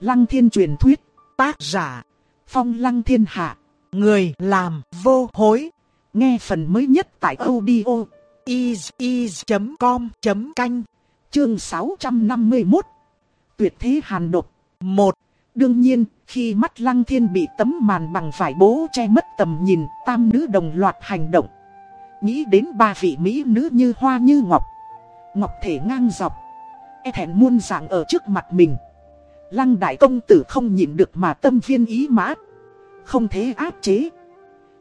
Lăng thiên truyền thuyết, tác giả, phong lăng thiên hạ, người làm vô hối. Nghe phần mới nhất tại audio is.com.canh, chương 651. Tuyệt thế hàn độc, 1. Đương nhiên, khi mắt lăng thiên bị tấm màn bằng vải bố che mất tầm nhìn, tam nữ đồng loạt hành động. Nghĩ đến ba vị mỹ nữ như hoa như ngọc, ngọc thể ngang dọc, e thẹn muôn dạng ở trước mặt mình. Lăng đại công tử không nhịn được mà tâm viên ý mã. Không thế áp chế.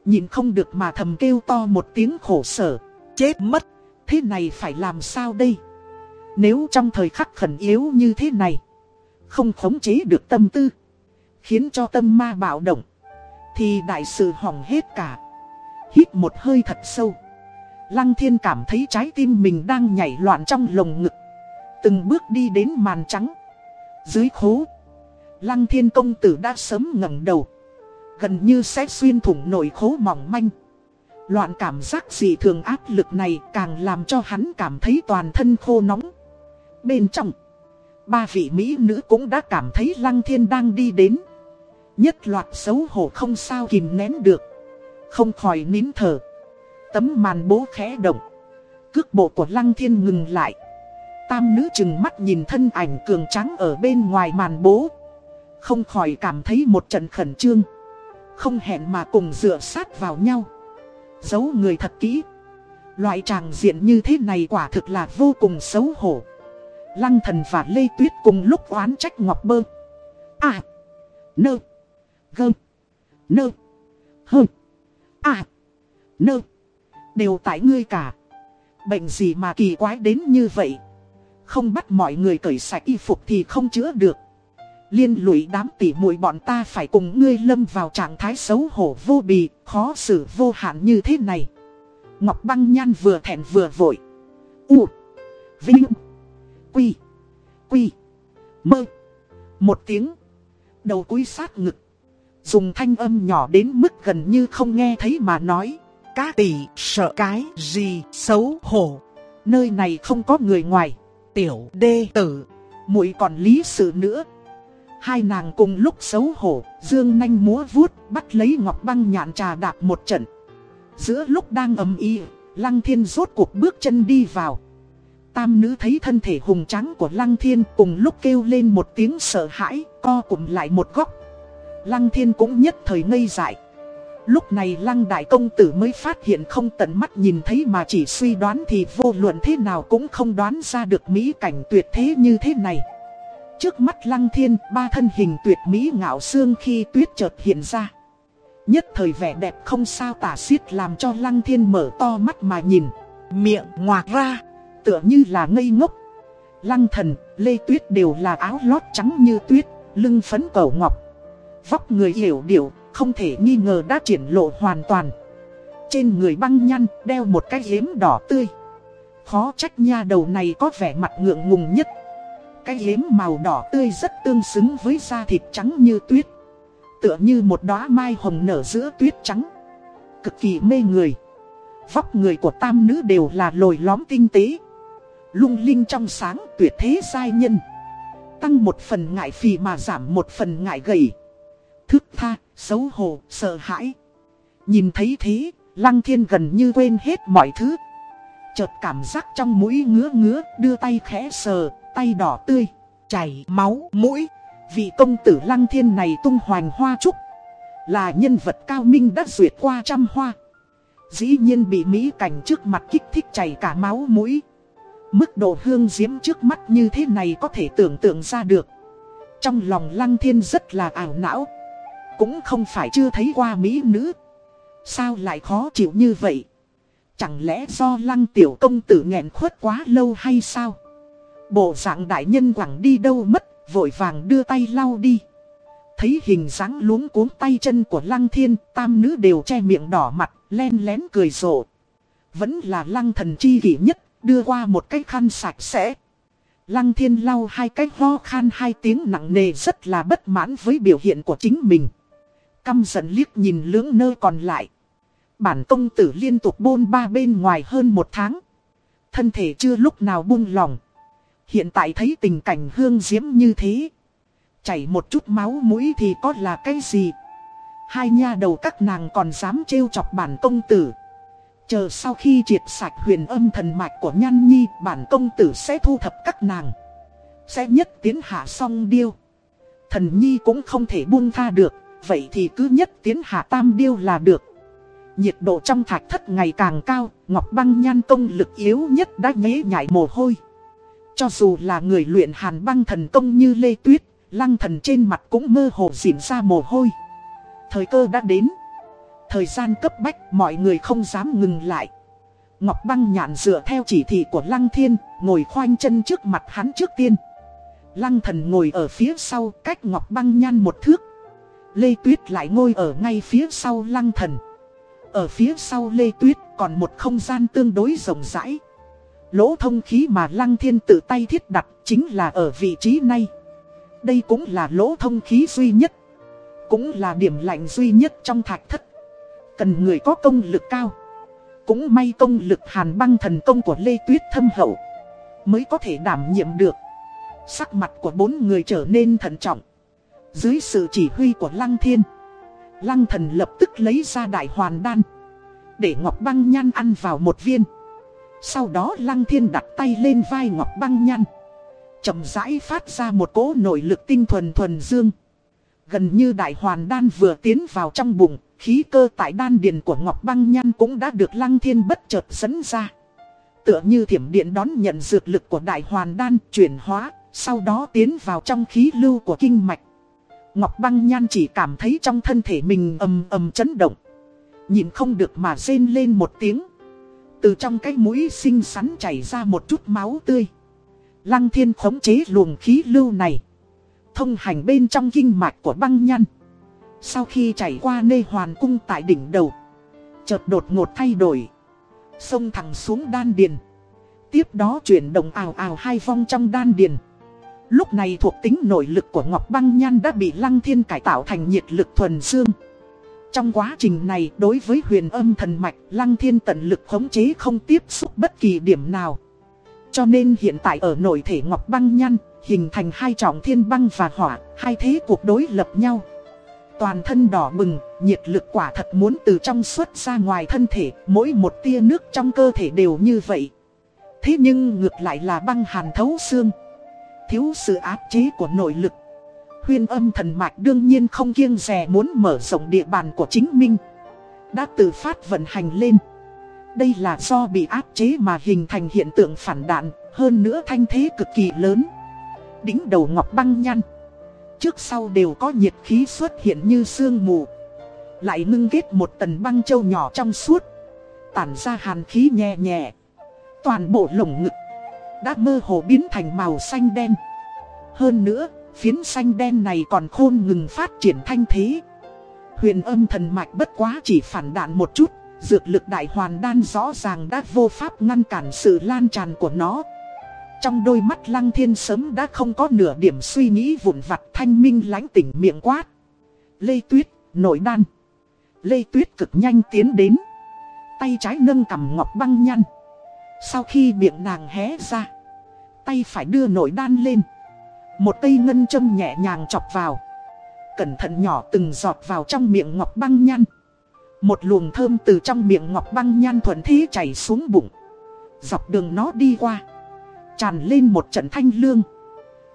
Nhìn không được mà thầm kêu to một tiếng khổ sở. Chết mất. Thế này phải làm sao đây? Nếu trong thời khắc khẩn yếu như thế này. Không khống chế được tâm tư. Khiến cho tâm ma bạo động. Thì đại sự hỏng hết cả. Hít một hơi thật sâu. Lăng thiên cảm thấy trái tim mình đang nhảy loạn trong lồng ngực. Từng bước đi đến màn trắng. Dưới khố, Lăng Thiên Công Tử đã sớm ngẩng đầu. Gần như sẽ xuyên thủng nổi khố mỏng manh. Loạn cảm giác dị thường áp lực này càng làm cho hắn cảm thấy toàn thân khô nóng. Bên trong, ba vị Mỹ nữ cũng đã cảm thấy Lăng Thiên đang đi đến. Nhất loạt xấu hổ không sao kìm nén được. Không khỏi nín thở. Tấm màn bố khẽ động. Cước bộ của Lăng Thiên ngừng lại. Tam nữ chừng mắt nhìn thân ảnh cường trắng ở bên ngoài màn bố. Không khỏi cảm thấy một trận khẩn trương. Không hẹn mà cùng dựa sát vào nhau. Giấu người thật kỹ. Loại tràng diện như thế này quả thực là vô cùng xấu hổ. Lăng thần và Lê Tuyết cùng lúc oán trách Ngọc Bơ. À. Nơ. Gơ. Nơ. Hơ. À. Nơ. Đều tại ngươi cả. Bệnh gì mà kỳ quái đến như vậy. Không bắt mọi người cởi sạch y phục thì không chữa được Liên lụy đám tỉ muội bọn ta phải cùng ngươi lâm vào trạng thái xấu hổ vô bì, khó xử vô hạn như thế này. Ngọc băng nhan vừa thẹn vừa vội. U. Vinh. Quy. Quy. Mơ. Một tiếng. Đầu cúi sát ngực. Dùng thanh âm nhỏ đến mức gần như không nghe thấy mà nói. Các tỷ sợ cái gì xấu hổ. Nơi này không có người ngoài tiểu đê tử, muội còn lý sự nữa. Hai nàng cùng lúc xấu hổ, dương nanh múa vuốt, bắt lấy ngọc băng nhạn trà đạp một trận. Giữa lúc đang ầm y, lăng thiên rốt cuộc bước chân đi vào. Tam nữ thấy thân thể hùng trắng của lăng thiên cùng lúc kêu lên một tiếng sợ hãi, co cụm lại một góc. Lăng thiên cũng nhất thời ngây dại. Lúc này lăng đại công tử mới phát hiện không tận mắt nhìn thấy mà chỉ suy đoán thì vô luận thế nào cũng không đoán ra được mỹ cảnh tuyệt thế như thế này. Trước mắt lăng thiên, ba thân hình tuyệt mỹ ngạo xương khi tuyết chợt hiện ra. Nhất thời vẻ đẹp không sao tả xiết làm cho lăng thiên mở to mắt mà nhìn. Miệng ngoạc ra, tựa như là ngây ngốc. Lăng thần, lê tuyết đều là áo lót trắng như tuyết, lưng phấn cầu ngọc. Vóc người hiểu điệu, không thể nghi ngờ đã triển lộ hoàn toàn. Trên người băng nhăn đeo một cái yếm đỏ tươi. Khó trách nha đầu này có vẻ mặt ngượng ngùng nhất. Cái yếm màu đỏ tươi rất tương xứng với da thịt trắng như tuyết. Tựa như một đóa mai hồng nở giữa tuyết trắng. Cực kỳ mê người. Vóc người của tam nữ đều là lồi lõm tinh tế. Lung linh trong sáng tuyệt thế giai nhân. Tăng một phần ngại phì mà giảm một phần ngại gầy thức tha, xấu hổ, sợ hãi. Nhìn thấy thế, Lăng Thiên gần như quên hết mọi thứ. Chợt cảm giác trong mũi ngứa ngứa, đưa tay khẽ sờ, tay đỏ tươi, chảy máu mũi. Vị công tử Lăng Thiên này tung hoành hoa trúc, là nhân vật cao minh đã duyệt qua trăm hoa. Dĩ nhiên bị mỹ cảnh trước mặt kích thích chảy cả máu mũi. Mức độ hương diễm trước mắt như thế này có thể tưởng tượng ra được. Trong lòng Lăng Thiên rất là ảo não. Cũng không phải chưa thấy qua mỹ nữ. Sao lại khó chịu như vậy? Chẳng lẽ do lăng tiểu công tử nghẹn khuất quá lâu hay sao? Bộ dạng đại nhân quẳng đi đâu mất, Vội vàng đưa tay lau đi. Thấy hình dáng luống cuống tay chân của lăng thiên, Tam nữ đều che miệng đỏ mặt, Len lén cười rộ. Vẫn là lăng thần chi kỷ nhất, Đưa qua một cái khăn sạch sẽ. Lăng thiên lau hai cái ho khan hai tiếng nặng nề rất là bất mãn với biểu hiện của chính mình căm giận liếc nhìn lưỡng nơi còn lại. Bản công tử liên tục bôn ba bên ngoài hơn một tháng. Thân thể chưa lúc nào buông lòng. Hiện tại thấy tình cảnh hương diễm như thế. Chảy một chút máu mũi thì có là cái gì Hai nha đầu các nàng còn dám trêu chọc bản công tử Chờ sau khi triệt sạch huyền âm thần mạch của Nhan Nhi, Bản công tử sẽ thu thập các nàng Sẽ nhất tiến hạ song điêu Thần Nhi cũng không thể buông tha được Vậy thì cứ nhất tiến hạ tam điêu là được. Nhiệt độ trong thạch thất ngày càng cao, Ngọc băng nhan công lực yếu nhất đã nhế nhảy mồ hôi. Cho dù là người luyện hàn băng thần công như Lê Tuyết, Lăng thần trên mặt cũng mơ hồ dịn ra mồ hôi. Thời cơ đã đến. Thời gian cấp bách, mọi người không dám ngừng lại. Ngọc băng nhạn dựa theo chỉ thị của Lăng Thiên, Ngồi khoanh chân trước mặt hắn trước tiên. Lăng thần ngồi ở phía sau, cách Ngọc băng nhan một thước. Lê Tuyết lại ngồi ở ngay phía sau Lăng thần. Ở phía sau Lê Tuyết còn một không gian tương đối rộng rãi. Lỗ thông khí mà Lăng Thiên tự tay thiết đặt chính là ở vị trí này. Đây cũng là lỗ thông khí duy nhất, Cũng là điểm lạnh duy nhất trong thạch thất. Cần người có công lực cao, Cũng may công lực hàn băng thần công của Lê Tuyết thâm hậu, Mới có thể đảm nhiệm được. Sắc mặt của bốn người trở nên thận trọng. Dưới sự chỉ huy của Lăng Thiên Lăng thần lập tức lấy ra đại hoàn đan Để Ngọc Băng Nhan ăn vào một viên Sau đó Lăng Thiên đặt tay lên vai Ngọc Băng Nhan chậm rãi phát ra một cỗ nội lực tinh thuần thuần dương Gần như đại hoàn đan vừa tiến vào trong bụng Khí cơ tại đan điền của Ngọc Băng Nhan cũng đã được Lăng Thiên bất chợt dẫn ra. Tựa như thiểm điện đón nhận dược lực của đại hoàn đan chuyển hóa, sau đó tiến vào trong khí lưu của kinh mạch. Ngọc Băng Nhan chỉ cảm thấy trong thân thể mình ầm ầm chấn động. Nhìn không được mà rên lên một tiếng. Từ trong cái mũi xinh xắn chảy ra một chút máu tươi. Lăng thiên khống chế luồng khí lưu này. Thông hành bên trong kinh mạch của băng nhăn. Sau khi chảy qua nê hoàn cung tại đỉnh đầu, Chợt đột ngột thay đổi Xông thẳng xuống đan điền Tiếp đó chuyển động ào ào hai vong trong đan điền Lúc này thuộc tính nội lực của Ngọc Băng Nhan đã bị Lăng Thiên cải tạo thành nhiệt lực thuần dương Trong quá trình này đối với huyền âm thần mạch Lăng Thiên tận lực khống chế không tiếp xúc bất kỳ điểm nào Cho nên hiện tại ở nội thể Ngọc Băng Nhan Hình thành hai trọng thiên băng và hỏa Hai thế cuộc đối lập nhau Toàn thân đỏ bừng, nhiệt lực quả thật muốn từ trong xuất ra ngoài thân thể, mỗi một tia nước trong cơ thể đều như vậy. Thế nhưng ngược lại là băng hàn thấu xương. Thiếu sự áp chế của nội lực. Huyên âm thần mạch đương nhiên không kiêng rè muốn mở rộng địa bàn của chính mình. Đã tự phát vận hành lên. Đây là do bị áp chế mà hình thành hiện tượng phản đạn, hơn nữa thanh thế cực kỳ lớn. Đính đầu ngọc băng nhăn trước sau đều có nhiệt khí xuất hiện như sương mù. Lại ngưng kết một tần băng châu nhỏ trong suốt. Tản ra hàn khí nhẹ nhẹ. Toàn bộ lồng ngực đã mơ hồ biến thành màu xanh đen. Hơn nữa, phiến xanh đen này còn khôn ngừng phát triển thanh thế. Huyền âm thần mạch bất quá chỉ phản đạn một chút, dược lực đại hoàn đan rõ ràng đã vô pháp ngăn cản sự lan tràn của nó. Trong đôi mắt lăng thiên sớm đã không có nửa điểm suy nghĩ vụn vặt thanh minh lãnh tỉnh miệng quát. Lê Tuyết, nội đan. Lê Tuyết cực nhanh tiến đến. Tay trái nâng cầm ngọc băng nhăn. Sau khi miệng nàng hé ra. Tay phải đưa nổi đan lên. Một cây ngân châm nhẹ nhàng chọc vào. Cẩn thận nhỏ từng giọt vào trong miệng ngọc băng nhăn. Một luồng thơm từ trong miệng ngọc băng nhăn thuần thế chảy xuống bụng. Dọc đường nó đi qua, tràn lên một trận thanh lương.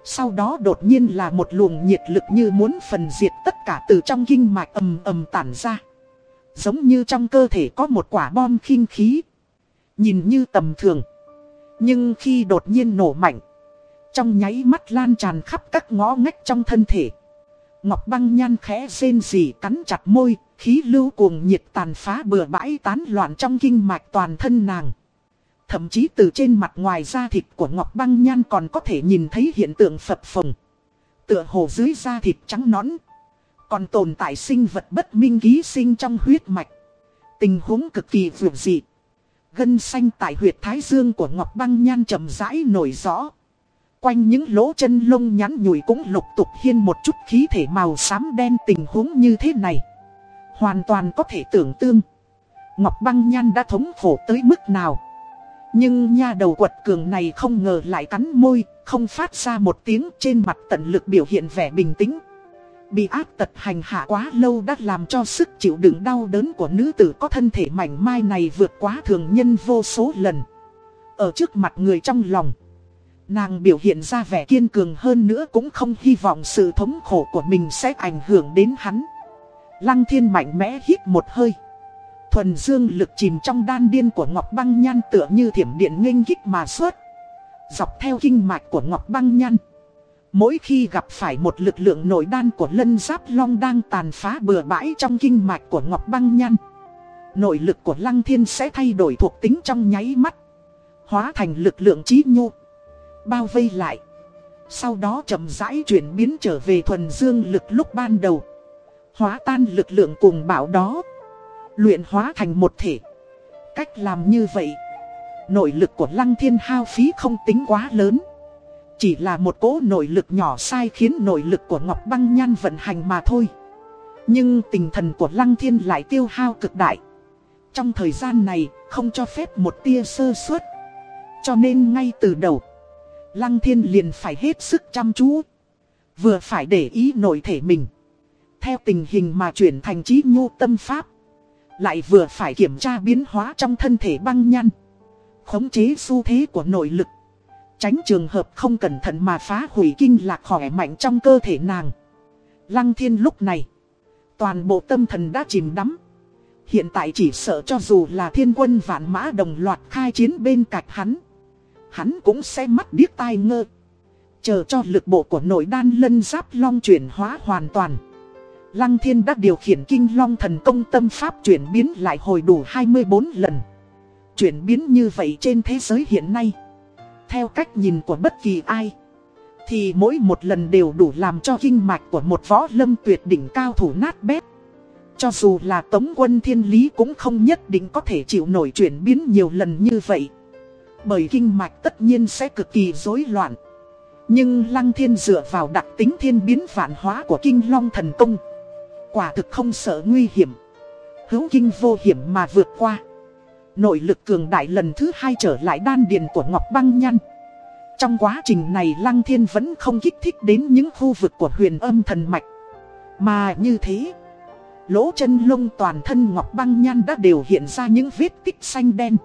Sau đó đột nhiên là một luồng nhiệt lực như muốn phần diệt tất cả từ trong kinh mạch ầm ầm tản ra. Giống như trong cơ thể có một quả bom khinh khí. Nhìn như tầm thường. Nhưng khi đột nhiên nổ mạnh. Trong nháy mắt lan tràn khắp các ngõ ngách trong thân thể. Ngọc băng nhan khẽ rên rỉ cắn chặt môi. Khí lưu cuồng nhiệt tàn phá bừa bãi tán loạn trong kinh mạch toàn thân nàng. Thậm chí từ trên mặt ngoài da thịt của Ngọc Băng Nhan còn có thể nhìn thấy hiện tượng phập phồng. Tựa hồ dưới da thịt trắng nõn. Còn tồn tại sinh vật bất minh ký sinh trong huyết mạch. Tình huống cực kỳ vượt dị. Gân xanh tại huyệt thái dương của Ngọc Băng Nhan chậm rãi nổi rõ. Quanh những lỗ chân lông nhắn nhủi cũng lục tục hiên một chút khí thể màu xám đen tình huống như thế này. Hoàn toàn có thể tưởng tương. Ngọc Băng Nhan đã thống khổ tới mức nào. Nhưng nha đầu quật cường này không ngờ lại cắn môi, không phát ra một tiếng trên mặt tận lực biểu hiện vẻ bình tĩnh. Bị áp tật hành hạ quá lâu đã làm cho sức chịu đựng đau đớn của nữ tử có thân thể mảnh mai này vượt quá thường nhân vô số lần. Ở trước mặt người trong lòng, nàng biểu hiện ra vẻ kiên cường hơn nữa cũng không hy vọng sự thống khổ của mình sẽ ảnh hưởng đến hắn. Lăng thiên mạnh mẽ hít một hơi. Thuần dương lực chìm trong đan điên của Ngọc Băng Nhan tựa như thiểm điện nghênh kích mà xuất. Dọc theo kinh mạch của Ngọc Băng Nhan. Mỗi khi gặp phải một lực lượng nội đan của lân giáp long đang tàn phá bừa bãi trong kinh mạch của Ngọc Băng Nhăn Nội lực của Lăng Thiên sẽ thay đổi thuộc tính trong nháy mắt. Hóa thành lực lượng trí nhu. Bao vây lại. Sau đó chậm rãi chuyển biến trở về thuần dương lực lúc ban đầu. Hóa tan lực lượng cùng bảo đó. Luyện hóa thành một thể. Cách làm như vậy. Nội lực của Lăng Thiên hao phí không tính quá lớn. Chỉ là một cỗ nội lực nhỏ sai khiến nội lực của Ngọc Băng Nhan vận hành mà thôi. Nhưng tình thần của Lăng Thiên lại tiêu hao cực đại. Trong thời gian này, không cho phép một tia sơ suất. Cho nên ngay từ đầu, Lăng Thiên liền phải hết sức chăm chú. Vừa phải để ý nội thể mình. Theo tình hình mà chuyển thành trí nhu tâm pháp. Lại vừa phải kiểm tra biến hóa trong thân thể băng nhăn. Khống chế xu thế của nội lực. Tránh trường hợp không cẩn thận mà phá hủy kinh lạc khỏe mạnh trong cơ thể nàng. Lăng thiên lúc này. Toàn bộ tâm thần đã chìm đắm. Hiện tại chỉ sợ cho dù là thiên quân vạn mã đồng loạt khai chiến bên cạnh hắn. Hắn cũng sẽ mắt điếc tai ngơ. Chờ cho lực bộ của nội đan lân giáp long chuyển hóa hoàn toàn. Lăng thiên đã điều khiển kinh long thần công tâm pháp chuyển biến lại hồi đủ 24 lần. Chuyển biến như vậy trên thế giới hiện nay. Theo cách nhìn của bất kỳ ai. Thì mỗi một lần đều đủ làm cho kinh mạch của một võ lâm tuyệt đỉnh cao thủ nát bét. Cho dù là tống quân thiên lý cũng không nhất định có thể chịu nổi chuyển biến nhiều lần như vậy. Bởi kinh mạch tất nhiên sẽ cực kỳ rối loạn. Nhưng lăng thiên dựa vào đặc tính thiên biến vạn hóa của kinh long thần công. Quả thực không sợ nguy hiểm. Hữu kinh vô hiểm mà vượt qua. Nội lực cường đại lần thứ hai trở lại đan điền của Ngọc Băng Nhăn. Trong quá trình này Lăng Thiên vẫn không kích thích đến những khu vực của huyền âm thần mạch. Mà như thế, lỗ chân lông toàn thân Ngọc Băng Nhan đã đều hiện ra những vết tích xanh đen.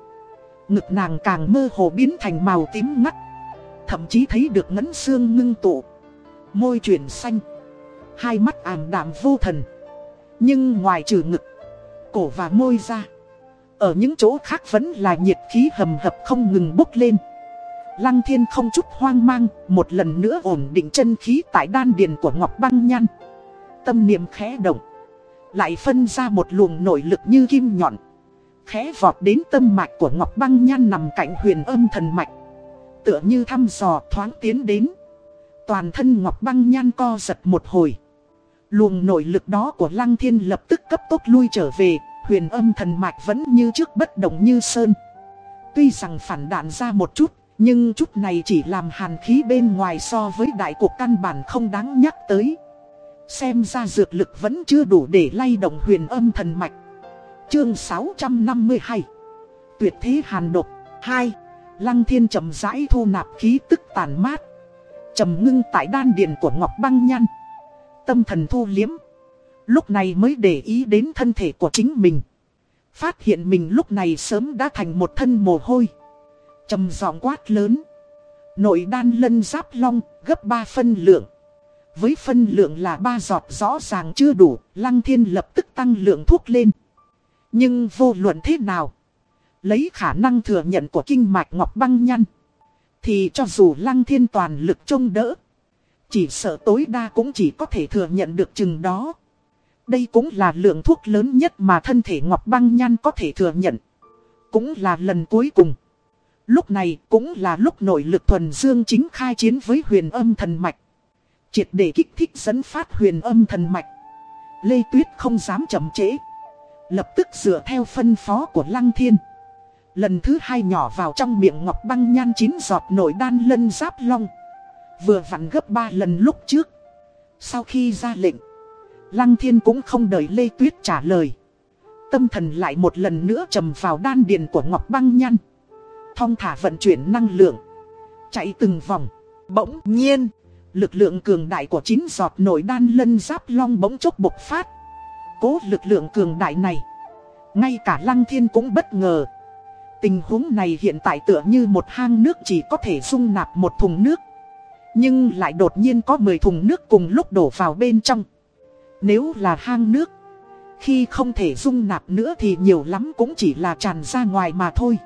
Ngực nàng càng mơ hồ biến thành màu tím ngắt. Thậm chí thấy được ngấn xương ngưng tụ. Môi chuyển xanh. Hai mắt ảm đạm vô thần. Nhưng ngoài trừ ngực, cổ và môi ra. Ở những chỗ khác vẫn là nhiệt khí hầm hập không ngừng bốc lên. Lăng thiên không chút hoang mang, một lần nữa ổn định chân khí tại đan điền của Ngọc Băng Nhan. Tâm niệm khẽ động. Lại phân ra một luồng nội lực như kim nhọn. Khẽ vọt đến tâm mạch của Ngọc Băng Nhan nằm cạnh huyền âm thần mạch. Tựa như thăm dò thoáng tiến đến. Toàn thân Ngọc Băng Nhan co giật một hồi. Luồng nội lực đó của Lăng Thiên lập tức cấp tốc lui trở về, huyền âm thần mạch vẫn như trước bất động như sơn. Tuy rằng phản đạn ra một chút, nhưng chút này chỉ làm hàn khí bên ngoài so với đại cuộc căn bản không đáng nhắc tới. Xem ra dược lực vẫn chưa đủ để lay động huyền âm thần mạch. Chương 652 Tuyệt thế hàn độc 2. Lăng thiên chậm rãi thu nạp khí tức tàn mát. trầm ngưng tại đan điện của Ngọc Băng Nhăn. Tâm thần thu liếm. Lúc này mới để ý đến thân thể của chính mình. Phát hiện mình lúc này sớm đã thành một thân mồ hôi. trầm giọng quát lớn. Nội đan lân giáp long gấp 3 phân lượng. Với phân lượng là ba giọt rõ ràng chưa đủ, Lăng Thiên lập tức tăng lượng thuốc lên. Nhưng vô luận thế nào? Lấy khả năng thừa nhận của kinh mạch ngọc băng nhăn. Thì cho dù Lăng Thiên toàn lực trông đỡ. Chỉ sợ tối đa cũng chỉ có thể thừa nhận được chừng đó. Đây cũng là lượng thuốc lớn nhất mà thân thể Ngọc Băng Nhan có thể thừa nhận. Cũng là lần cuối cùng. Lúc này cũng là lúc nội lực thuần dương chính khai chiến với huyền âm thần mạch. Triệt để kích thích dẫn phát huyền âm thần mạch. Lê Tuyết không dám chậm trễ. Lập tức dựa theo phân phó của Lăng Thiên. Lần thứ hai nhỏ vào trong miệng Ngọc Băng Nhan chín giọt nổi đan lân giáp long. Vừa vặn gấp ba lần lúc trước. Sau khi ra lệnh. Lăng thiên cũng không đợi Lê Tuyết trả lời. Tâm thần lại một lần nữa trầm vào đan điền của Ngọc Băng Nhăn. Thong thả vận chuyển năng lượng. Chạy từng vòng. Bỗng nhiên, lực lượng cường đại của chín giọt nội đan lân giáp long bỗng chốc bộc phát. Cố lực lượng cường đại này, ngay cả lăng thiên cũng bất ngờ. Tình huống này hiện tại tựa như một hang nước chỉ có thể dung nạp một thùng nước. Nhưng lại đột nhiên có 10 thùng nước cùng lúc đổ vào bên trong. Nếu là hang nước, khi không thể dung nạp nữa thì nhiều lắm cũng chỉ là tràn ra ngoài mà thôi.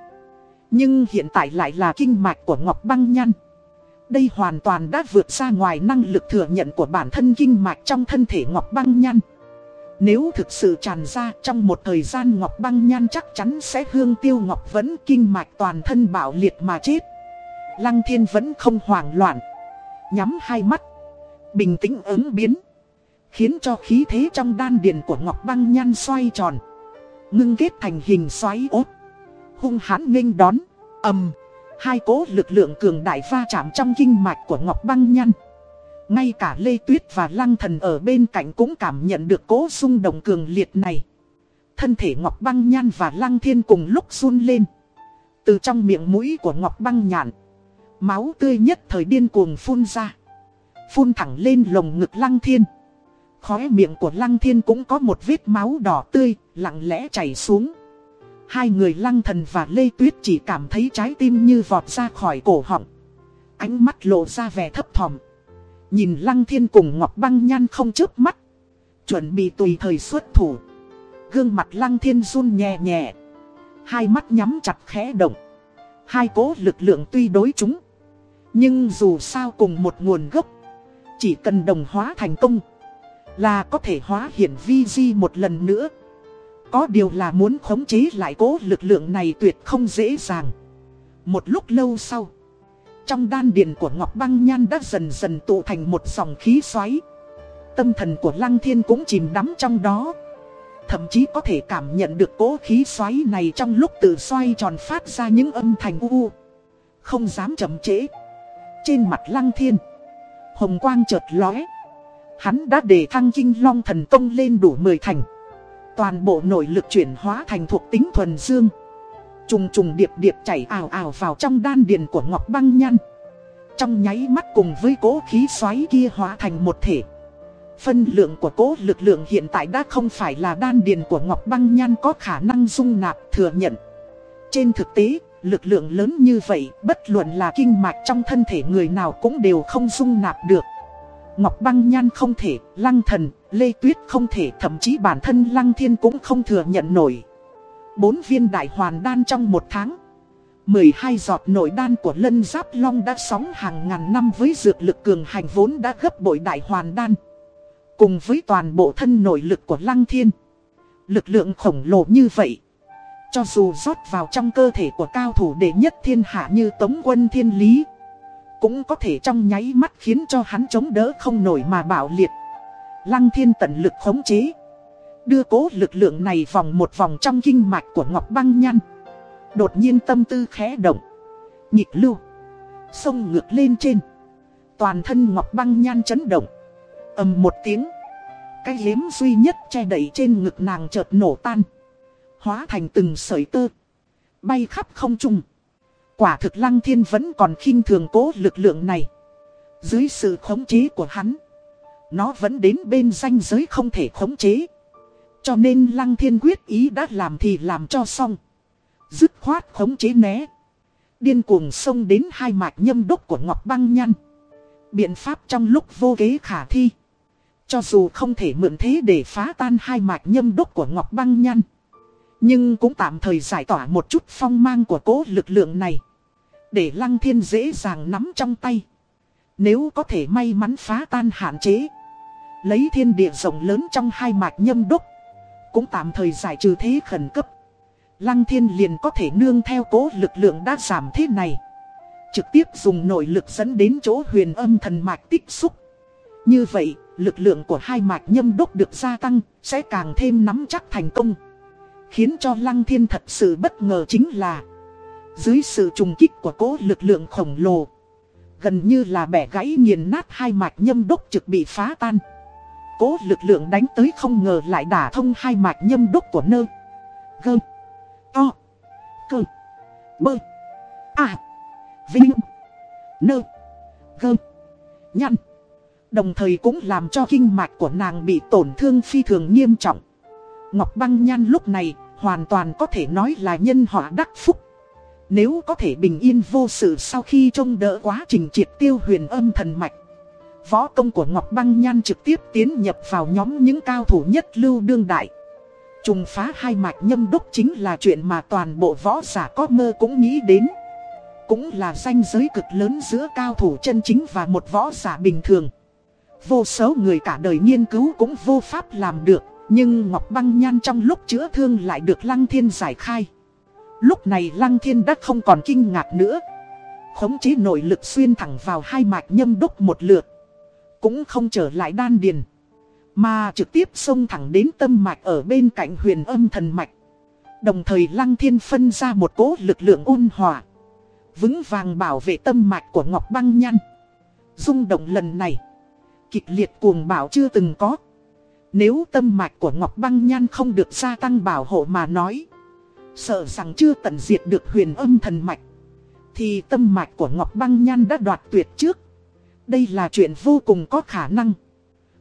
Nhưng hiện tại lại là kinh mạch của Ngọc Băng Nhăn. Đây hoàn toàn đã vượt ra ngoài năng lực thừa nhận của bản thân kinh mạch trong thân thể Ngọc Băng Nhăn. Nếu thực sự tràn ra trong một thời gian Ngọc Băng Nhan chắc chắn sẽ hương tiêu Ngọc Vẫn kinh mạch toàn thân bạo liệt mà chết. Lăng thiên vẫn không hoảng loạn. Nhắm hai mắt. Bình tĩnh ứng biến. Khiến cho khí thế trong đan điền của Ngọc Băng Nhan xoay tròn. Ngưng kết thành hình xoáy ốt. Hung hãn nghênh đón. ầm Hai cố lực lượng cường đại va chạm trong kinh mạch của Ngọc Băng Nhan. Ngay cả Lê Tuyết và Lăng Thần ở bên cạnh cũng cảm nhận được cố xung động cường liệt này. Thân thể Ngọc Băng Nhan và Lăng Thiên cùng lúc run lên. Từ trong miệng mũi của Ngọc Băng Nhạn, máu tươi nhất thời điên cuồng phun ra. Phun thẳng lên lồng ngực Lăng Thiên. Khóe miệng của Lăng Thiên cũng có một vết máu đỏ tươi, lặng lẽ chảy xuống. Hai người Lăng Thần và Lê Tuyết chỉ cảm thấy trái tim như vọt ra khỏi cổ họng. Ánh mắt lộ ra vẻ thấp thỏm. Nhìn Lăng Thiên cùng Ngọc Băng Nhan không chớp mắt. Chuẩn bị tùy thời xuất thủ. Gương mặt Lăng Thiên run nhẹ nhẹ. Hai mắt nhắm chặt khẽ động. Hai cố lực lượng tuy đối chúng. Nhưng dù sao cùng một nguồn gốc. Chỉ cần đồng hóa thành công. Là có thể hóa hiện vi di một lần nữa. Có điều là muốn khống chế lại cố lực lượng này tuyệt không dễ dàng. Một lúc lâu sau. Trong đan điền của Ngọc Băng Nhan đã dần dần tụ thành một dòng khí xoáy. Tâm thần của Lăng Thiên cũng chìm đắm trong đó. Thậm chí có thể cảm nhận được cố khí xoáy này trong lúc tự xoay tròn phát ra những âm thanh u. Không dám chậm trễ. Trên mặt Lăng Thiên, hồng quang chợt lóe. Hắn đã đề thăng kinh long thần công lên đủ 10 thành. Toàn bộ nội lực chuyển hóa thành thuộc tính thuần dương. Trùng trùng điệp điệp chảy ảo ảo vào trong đan điền của Ngọc Băng Nhan. Trong nháy mắt cùng với cố khí xoáy kia hóa thành một thể. Phân lượng của cố lực lượng hiện tại đã không phải là đan điền của Ngọc Băng Nhan có khả năng dung nạp thừa nhận. Trên thực tế, lực lượng lớn như vậy, bất luận là kinh mạch trong thân thể người nào cũng đều không dung nạp được. Ngọc Băng Nhan không thể, Lăng Thần, Lê Tuyết không thể, thậm chí bản thân Lăng Thiên cũng không thừa nhận nổi. Bốn viên đại hoàn đan trong một tháng 12 giọt nội đan của lân giáp long đã sóng hàng ngàn năm với dược lực cường hành vốn đã gấp bội đại hoàn đan Cùng với toàn bộ thân nội lực của lăng thiên Lực lượng khổng lồ như vậy Cho dù rót vào trong cơ thể của cao thủ đệ nhất thiên hạ như tống quân thiên lý cũng có thể trong nháy mắt khiến cho hắn chống đỡ không nổi mà bạo liệt. Lăng thiên tận lực khống chế. Đưa cố lực lượng này vòng một vòng trong kinh mạch của Ngọc Băng Nhăn Đột nhiên tâm tư khẽ động. Nhịp lưu. Sông ngược lên trên. Toàn thân Ngọc Băng Nhan chấn động. Ầm một tiếng. Cái liếm duy nhất che đẩy trên ngực nàng chợt nổ tan. Hóa thành từng sợi tơ. Bay khắp không trung. Quả thực Lăng Thiên vẫn còn khinh thường cố lực lượng này Dưới sự khống chế của hắn, Nó vẫn đến bên ranh giới không thể khống chế cho nên Lăng Thiên quyết ý đã làm thì làm cho xong. Dứt khoát khống chế né. Điên cuồng xông đến hai mạch nhâm đốc của Ngọc Băng Nhăn. Biện pháp trong lúc vô kế khả thi. Cho dù không thể mượn thế để phá tan hai mạch nhâm đốc của Ngọc Băng Nhăn. Nhưng cũng tạm thời giải tỏa một chút phong mang của cố lực lượng này. Để Lăng Thiên dễ dàng nắm trong tay. Nếu có thể may mắn phá tan hạn chế. Lấy thiên địa rộng lớn trong hai mạch nhâm đúc cũng tạm thời giải trừ thế khẩn cấp. Lăng thiên liền có thể nương theo cố lực lượng đã giảm thế này. Trực tiếp dùng nội lực dẫn đến chỗ huyền âm thần mạch tích xúc. Như vậy, lực lượng của hai mạch nhâm đúc được gia tăng, sẽ càng thêm nắm chắc thành công. Khiến cho lăng thiên thật sự bất ngờ chính là, Dưới sự trùng kích của cố lực lượng khổng lồ, Gần như là bẻ gãy nghiền nát hai mạch nhâm đốc trực bị phá tan Cố lực lượng đánh tới không ngờ lại đả thông hai mạch nhâm đốc của nơ, Gơ, To, Cơ, Bơ À Vinh, Nơ, Gơ. Nhăn. Đồng thời cũng làm cho kinh mạch của nàng bị tổn thương phi thường nghiêm trọng. Ngọc Băng Nhan lúc này hoàn toàn có thể nói là nhân họa đắc phúc. Nếu có thể bình yên vô sự sau khi trông đỡ quá trình triệt tiêu huyền âm thần mạch. Võ công của Ngọc Băng Nhan trực tiếp tiến nhập vào nhóm những cao thủ nhất lưu đương đại. Trùng phá hai mạch nhâm đúc chính là chuyện mà toàn bộ võ giả có mơ cũng nghĩ đến. Cũng là danh giới cực lớn giữa cao thủ chân chính và một võ giả bình thường. Vô số người cả đời nghiên cứu cũng vô pháp làm được. Nhưng Ngọc Băng Nhan trong lúc chữa thương lại được Lăng Thiên giải khai. Lúc này Lăng Thiên đã không còn kinh ngạc nữa. Khống chế nội lực xuyên thẳng vào hai mạch nhâm đúc một lượt. Cũng không trở lại đan điền. Mà trực tiếp xông thẳng đến tâm mạch ở bên cạnh huyền âm thần mạch. Đồng thời Lăng Thiên phân ra một cỗ lực lượng ôn hòa. Vững vàng bảo vệ tâm mạch của Ngọc Băng Nhan. Dung động lần này. Kịch liệt cuồng bảo chưa từng có. Nếu tâm mạch của Ngọc Băng Nhan không được gia tăng bảo hộ mà nói, Sợ rằng chưa tận diệt được huyền âm thần mạch, Thì tâm mạch của Ngọc Băng Nhan đã đoạt tuyệt trước. Đây là chuyện vô cùng có khả năng.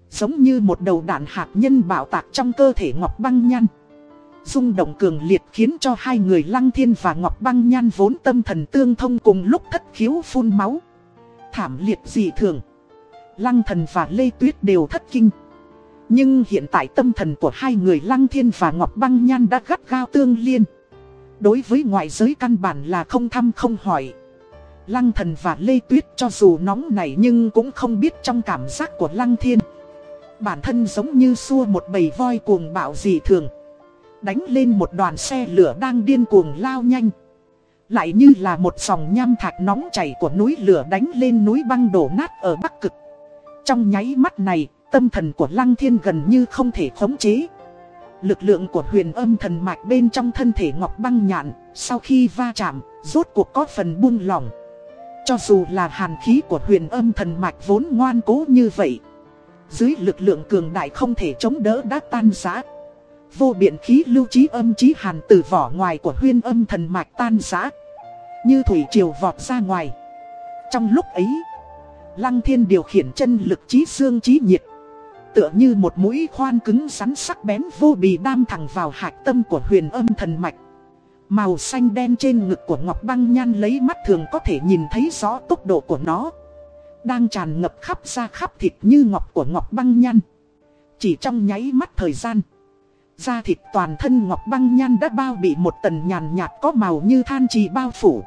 Giống như một đầu đạn hạt nhân bạo tạc trong cơ thể Ngọc Băng Nhan. Dung động cường liệt khiến cho hai người Lăng Thiên và Ngọc Băng Nhan vốn tâm thần tương thông cùng lúc thất khiếu phun máu. Thảm liệt dị thường. Lăng thần và Lê Tuyết đều thất kinh nhưng hiện tại tâm thần của hai người Lăng Thiên và Ngọc Băng Nhan đã gắt gao tương liên. Đối với ngoại giới căn bản là không thăm không hỏi. Lăng thần và Lê Tuyết cho dù nóng này nhưng cũng không biết trong cảm giác của Lăng Thiên. Bản thân giống như xua một bầy voi cuồng bạo dị thường. Đánh lên một đoàn xe lửa đang điên cuồng lao nhanh. Lại như là một dòng nham thạch nóng chảy của núi lửa đánh lên núi băng đổ nát ở Bắc Cực. Trong nháy mắt này, Tâm thần của Lăng Thiên gần như không thể khống chế. Lực lượng của huyền âm thần mạch bên trong thân thể Ngọc Băng Nhạn, sau khi va chạm, rốt cuộc có phần buông lỏng. Cho dù là hàn khí của huyền âm thần mạch vốn ngoan cố như vậy, dưới lực lượng cường đại không thể chống đỡ đã tan rã. Vô biện khí lưu trí âm trí hàn từ vỏ ngoài của huyền âm thần mạch tan rã. Như thủy triều vọt ra ngoài. Trong lúc ấy, Lăng thiên điều khiển chân lực trí xương trí nhiệt tựa như một mũi khoan cứng rắn sắc bén vô bì đam thẳng vào hạch tâm của huyền âm thần mạch. Màu xanh đen trên ngực của Ngọc Băng Nhan lấy mắt thường có thể nhìn thấy rõ tốc độ của nó. Đang tràn ngập khắp ra khắp thịt như ngọc của Ngọc Băng Nhan. Chỉ trong nháy mắt thời gian. Da thịt toàn thân Ngọc Băng Nhan đã bao bị một tầng nhàn nhạt có màu như than trì bao phủ.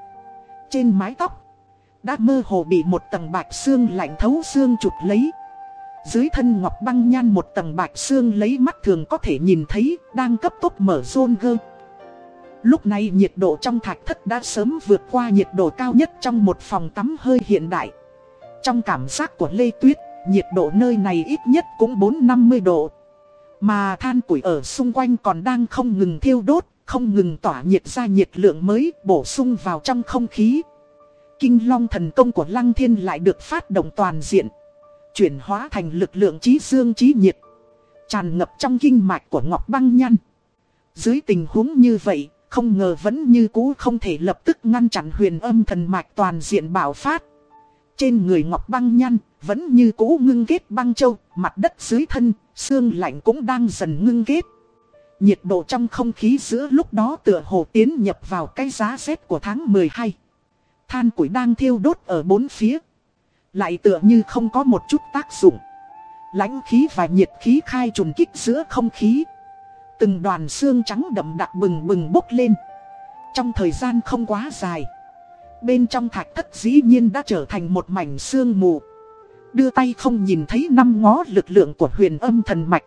Trên mái tóc, đã mơ hồ bị một tầng bạch xương lạnh thấu xương chụp lấy. Dưới thân ngọc băng nhan một tầng bạch xương lấy mắt thường có thể nhìn thấy đang cấp tốc mở rôn gơ. Lúc này nhiệt độ trong thạch thất đã sớm vượt qua nhiệt độ cao nhất trong một phòng tắm hơi hiện đại. Trong cảm giác của Lê Tuyết, nhiệt độ nơi này ít nhất cũng 4-50 độ. Mà than củi ở xung quanh còn đang không ngừng thiêu đốt, không ngừng tỏa nhiệt ra nhiệt lượng mới bổ sung vào trong không khí. Kinh long thần công của Lăng Thiên lại được phát động toàn diện chuyển hóa thành lực lượng trí dương trí nhiệt. Tràn ngập trong kinh mạch của Ngọc Băng Nhăn. Dưới tình huống như vậy, không ngờ vẫn như cũ không thể lập tức ngăn chặn huyền âm thần mạch toàn diện bảo phát. Trên người Ngọc Băng Nhăn, vẫn như cũ ngưng kết băng châu, mặt đất dưới thân, xương lạnh cũng đang dần ngưng kết. Nhiệt độ trong không khí giữa lúc đó tựa hồ tiến nhập vào cái giá rét của tháng 12. Than củi đang thiêu đốt ở bốn phía. Lại tựa như không có một chút tác dụng. Lãnh khí và nhiệt khí khai trùng kích giữa không khí. Từng đoàn xương trắng đậm đặc bừng bừng bốc lên. Trong thời gian không quá dài, Bên trong thạch thất dĩ nhiên đã trở thành một mảnh xương mù. Đưa tay không nhìn thấy năm ngó lực lượng của huyền âm thần mạch.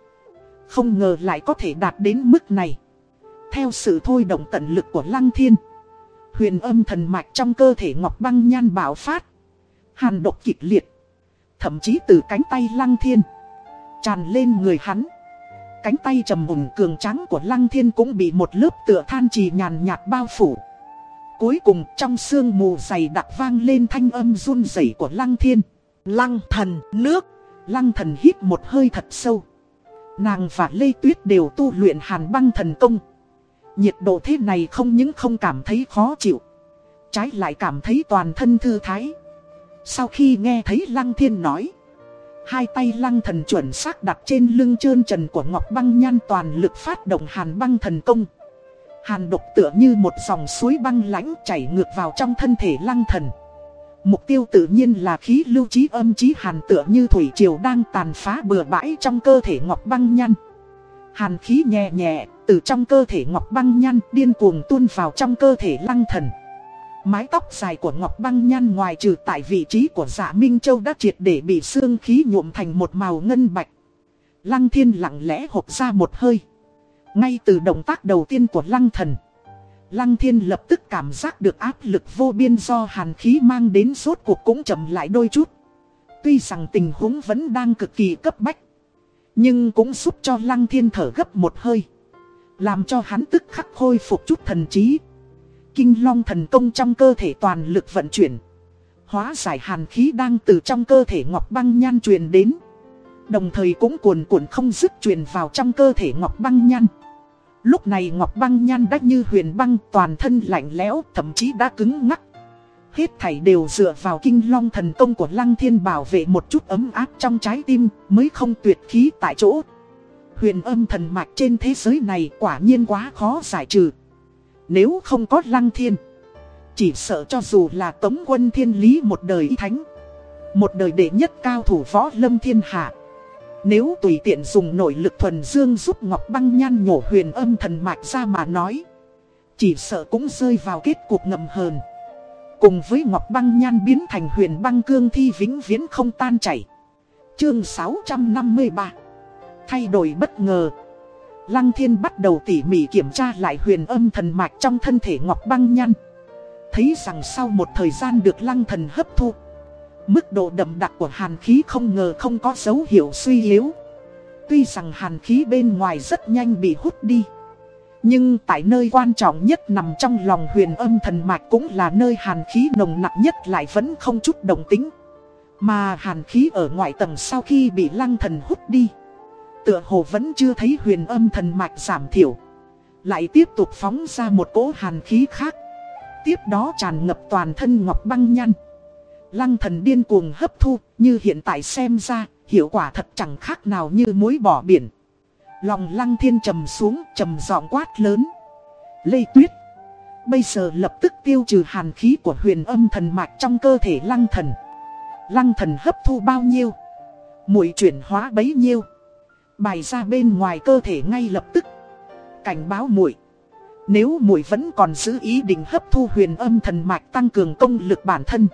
Không ngờ lại có thể đạt đến mức này. Theo sự thôi động tận lực của lăng thiên, Huyền âm thần mạch trong cơ thể ngọc băng nhan bạo phát. Hàn độc kịch liệt. Thậm chí từ cánh tay lăng thiên. Tràn lên người hắn. Cánh tay trầm mùng cường trắng của lăng thiên cũng bị một lớp tựa than trì nhàn nhạt bao phủ. Cuối cùng trong sương mù dày đặc vang lên thanh âm run rẩy của lăng thiên. Lăng thần nước. Lăng thần hít một hơi thật sâu. Nàng và Lê Tuyết đều tu luyện hàn băng thần công. Nhiệt độ thế này không những không cảm thấy khó chịu. Trái lại cảm thấy toàn thân thư thái. Sau khi nghe thấy Lăng Thiên nói, Hai tay Lăng Thần chuẩn xác đặt trên lưng trơn trần của Ngọc Băng Nhan toàn lực phát động hàn băng thần công. Hàn độc tựa như một dòng suối băng lãnh chảy ngược vào trong thân thể Lăng Thần. Mục tiêu tự nhiên là khí lưu trí âm trí hàn tựa như thủy triều đang tàn phá bừa bãi trong cơ thể Ngọc Băng Nhan. Hàn khí nhẹ nhẹ từ trong cơ thể Ngọc Băng Nhan điên cuồng tuôn vào trong cơ thể Lăng Thần. Mái tóc dài của Ngọc Băng Nhan ngoài trừ tại vị trí của dạ Minh Châu đã triệt để bị xương khí nhuộm thành một màu ngân bạch. Lăng thiên lặng lẽ hộp ra một hơi. Ngay từ động tác đầu tiên của lăng thần. Lăng thiên lập tức cảm giác được áp lực vô biên do hàn khí mang đến suốt cuộc cũng chậm lại đôi chút. Tuy rằng tình huống vẫn đang cực kỳ cấp bách. Nhưng cũng giúp cho lăng thiên thở gấp một hơi. Làm cho hắn tức khắc khôi phục chút thần trí. Kinh long thần công trong cơ thể toàn lực vận chuyển. Hóa giải hàn khí đang từ trong cơ thể Ngọc Băng Nhan truyền đến. Đồng thời cũng cuồn cuộn không dứt truyền vào trong cơ thể Ngọc Băng Nhan. Lúc này Ngọc Băng Nhan đã như huyền băng, toàn thân lạnh lẽo, thậm chí đã cứng ngắc. Hết thảy đều dựa vào kinh long thần công của Lăng Thiên bảo vệ một chút ấm áp trong trái tim, mới không tuyệt khí tại chỗ. Huyền âm thần mạch trên thế giới này quả nhiên quá khó giải trừ. Nếu không có lăng thiên, Chỉ sợ cho dù là tống quân thiên lý một đời thánh, Một đời đệ nhất cao thủ võ lâm thiên hạ, Nếu tùy tiện dùng nội lực thuần dương giúp Ngọc Băng Nhan nhổ huyền âm thần mạch ra mà nói, Chỉ sợ cũng rơi vào kết cục ngầm hờn. Cùng với Ngọc Băng Nhan biến thành huyền băng cương thi vĩnh viễn không tan chảy. Chương 653 Thay đổi bất ngờ. Lăng thiên bắt đầu tỉ mỉ kiểm tra lại huyền âm thần mạch trong thân thể Ngọc Băng Nhăn. Thấy rằng sau một thời gian được lăng thần hấp thu, mức độ đậm đặc của hàn khí không ngờ không có dấu hiệu suy yếu. Tuy rằng hàn khí bên ngoài rất nhanh bị hút đi. Nhưng tại nơi quan trọng nhất nằm trong lòng huyền âm thần mạch cũng là nơi hàn khí nồng nặng nhất lại vẫn không chút đồng tính. Mà hàn khí ở ngoại tầng sau khi bị lăng thần hút đi Tựa hồ vẫn chưa thấy huyền âm thần mạch giảm thiểu. Lại tiếp tục phóng ra một cỗ hàn khí khác. Tiếp đó tràn ngập toàn thân ngọc băng nhăn Lăng thần điên cuồng hấp thu, Như hiện tại xem ra, Hiệu quả thật chẳng khác nào như muối bỏ biển. Lòng lăng thiên trầm xuống, trầm giọng quát lớn. Lê tuyết, Bây giờ lập tức tiêu trừ hàn khí của huyền âm thần mạch trong cơ thể lăng thần. Lăng thần hấp thu bao nhiêu? Mũi chuyển hóa bấy nhiêu? Bài ra bên ngoài cơ thể ngay lập tức. Cảnh báo muội Nếu muội vẫn còn giữ ý định hấp thu huyền âm thần mạch tăng cường công lực bản thân.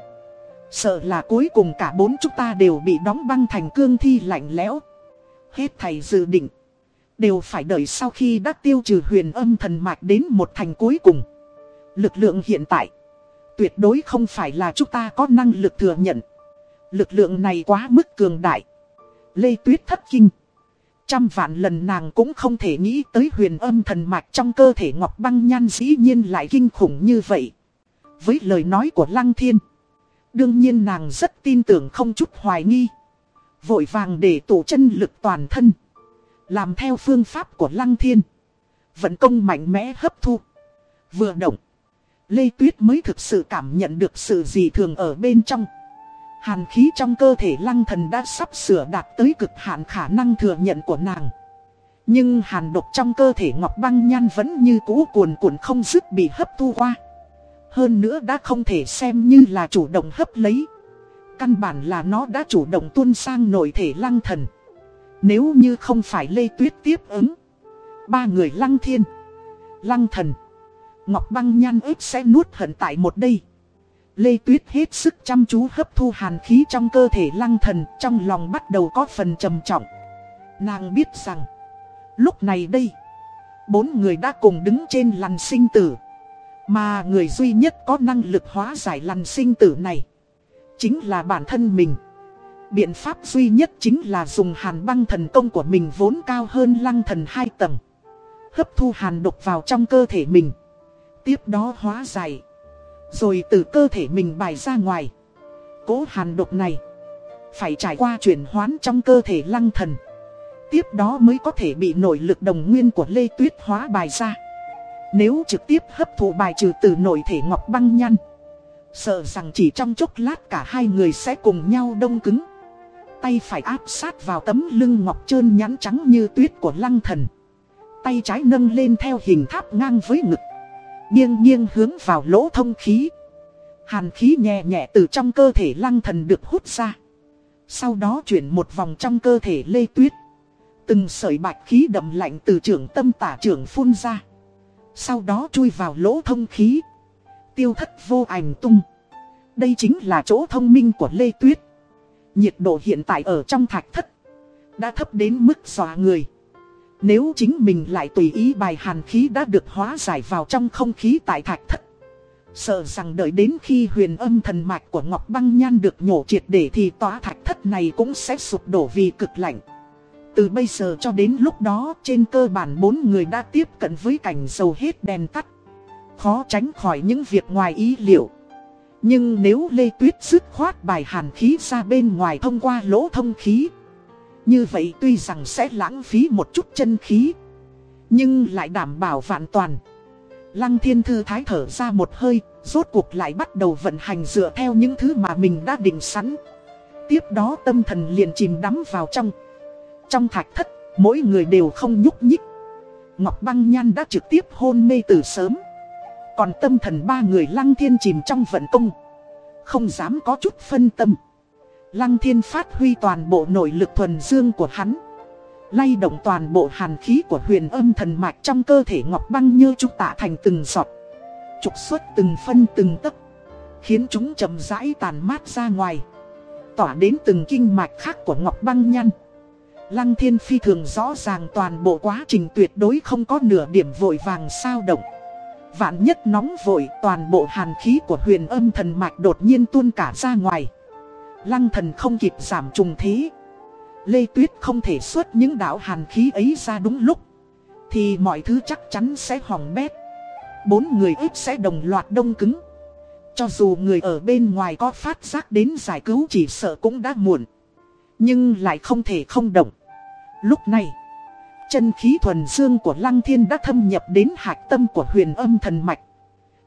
Sợ là cuối cùng cả bốn chúng ta đều bị đóng băng thành cương thi lạnh lẽo. Hết thầy dự định. Đều phải đợi sau khi đã tiêu trừ huyền âm thần mạch đến một thành cuối cùng. Lực lượng hiện tại. Tuyệt đối không phải là chúng ta có năng lực thừa nhận. Lực lượng này quá mức cường đại. Lê Tuyết thất kinh. Trăm vạn lần nàng cũng không thể nghĩ tới huyền âm thần mạch trong cơ thể Ngọc Băng Nhan dĩ nhiên lại kinh khủng như vậy. Với lời nói của Lăng Thiên, đương nhiên nàng rất tin tưởng không chút hoài nghi. Vội vàng để tổ chân lực toàn thân. Làm theo phương pháp của Lăng Thiên. Vận công mạnh mẽ hấp thu. Vừa động. Lê Tuyết mới thực sự cảm nhận được sự gì thường ở bên trong. Hàn khí trong cơ thể lăng thần đã sắp sửa đạt tới cực hạn khả năng thừa nhận của nàng. Nhưng hàn độc trong cơ thể Ngọc Băng Nhan vẫn như cũ cuồn cuộn không dứt bị hấp thu qua. Hơn nữa đã không thể xem như là chủ động hấp lấy. Căn bản là nó đã chủ động tuôn sang nội thể lăng thần. Nếu như không phải Lê Tuyết tiếp ứng. Ba người lăng thiên. Lăng thần. Ngọc Băng Nhan ếp sẽ nuốt hận tại một đây. Lê Tuyết hết sức chăm chú hấp thu hàn khí trong cơ thể lăng thần, trong lòng bắt đầu có phần trầm trọng. Nàng biết rằng, lúc này đây, bốn người đã cùng đứng trên lằn sinh tử. Mà người duy nhất có năng lực hóa giải lằn sinh tử này, chính là bản thân mình. Biện pháp duy nhất chính là dùng hàn băng thần công của mình vốn cao hơn lăng thần hai tầng. Hấp thu hàn độc vào trong cơ thể mình. Tiếp đó hóa giải. Rồi từ cơ thể mình bài ra ngoài. Cố hàn độc này. Phải trải qua chuyển hoán trong cơ thể lăng thần. Tiếp đó mới có thể bị nội lực đồng nguyên của Lê Tuyết hóa bài ra. Nếu trực tiếp hấp thụ bài trừ từ nội thể ngọc băng nhăn Sợ rằng chỉ trong chốc lát cả hai người sẽ cùng nhau đông cứng. Tay phải áp sát vào tấm lưng ngọc trơn nhắn trắng như tuyết của lăng thần. Tay trái nâng lên theo hình tháp ngang với ngực. Nghiêng nghiêng hướng vào lỗ thông khí. Hàn khí nhẹ nhẹ từ trong cơ thể lăng thần được hút ra. Sau đó chuyển một vòng trong cơ thể lê tuyết. Từng sợi bạch khí đậm lạnh từ trường tâm tả trường phun ra. Sau đó chui vào lỗ thông khí. Tiêu thất vô ảnh tung. Đây chính là chỗ thông minh của Lê Tuyết. Nhiệt độ hiện tại ở trong thạch thất. Đã thấp đến mức xóa người. Nếu chính mình lại tùy ý bài hàn khí đã được hóa giải vào trong không khí tại thạch thất Sợ rằng đợi đến khi huyền âm thần mạch của Ngọc Băng Nhan được nhổ triệt để thì tòa thạch thất này cũng sẽ sụp đổ vì cực lạnh từ bây giờ cho đến lúc đó, trên cơ bản bốn người đã tiếp cận với cảnh dầu hết đèn tắt. Khó tránh khỏi những việc ngoài ý liệu. Nhưng nếu Lê Tuyết dứt khoát bài hàn khí ra bên ngoài thông qua lỗ thông khí. Như vậy tuy rằng sẽ lãng phí một chút chân khí. Nhưng lại đảm bảo vạn toàn. Lăng thiên thư thái thở ra một hơi, rốt cuộc lại bắt đầu vận hành dựa theo những thứ mà mình đã định sẵn. Tiếp đó tâm thần liền chìm đắm vào trong. Trong thạch thất, mỗi người đều không nhúc nhích. Ngọc Băng Nhan đã trực tiếp hôn mê từ sớm. Còn tâm thần ba người Lăng Thiên chìm trong vận công. Không dám có chút phân tâm. Lăng Thiên phát huy toàn bộ nội lực thuần dương của hắn. Lay động toàn bộ hàn khí của huyền âm thần mạch trong cơ thể Ngọc Băng như trúc tạ thành từng giọt. Trục xuất từng phân từng tấc. Khiến chúng chậm rãi tàn mát ra ngoài. Tỏa đến từng kinh mạch khác của Ngọc Băng Nhăn. Lăng thiên phi thường rõ ràng toàn bộ quá trình tuyệt đối không có nửa điểm vội vàng sao động. Vạn nhất nóng vội, toàn bộ hàn khí của huyền âm thần mạch đột nhiên tuôn cả ra ngoài. Lăng thần không kịp giảm trùng thế. Lê Tuyết không thể xuất những đạo hàn khí ấy ra đúng lúc. Thì mọi thứ chắc chắn sẽ hỏng bét. Bốn người ít sẽ đồng loạt đông cứng. Cho dù người ở bên ngoài có phát giác đến giải cứu chỉ sợ cũng đã muộn. Nhưng lại không thể không động. Lúc này, chân khí thuần dương của Lăng Thiên đã thâm nhập đến hạch tâm của huyền âm thần mạch.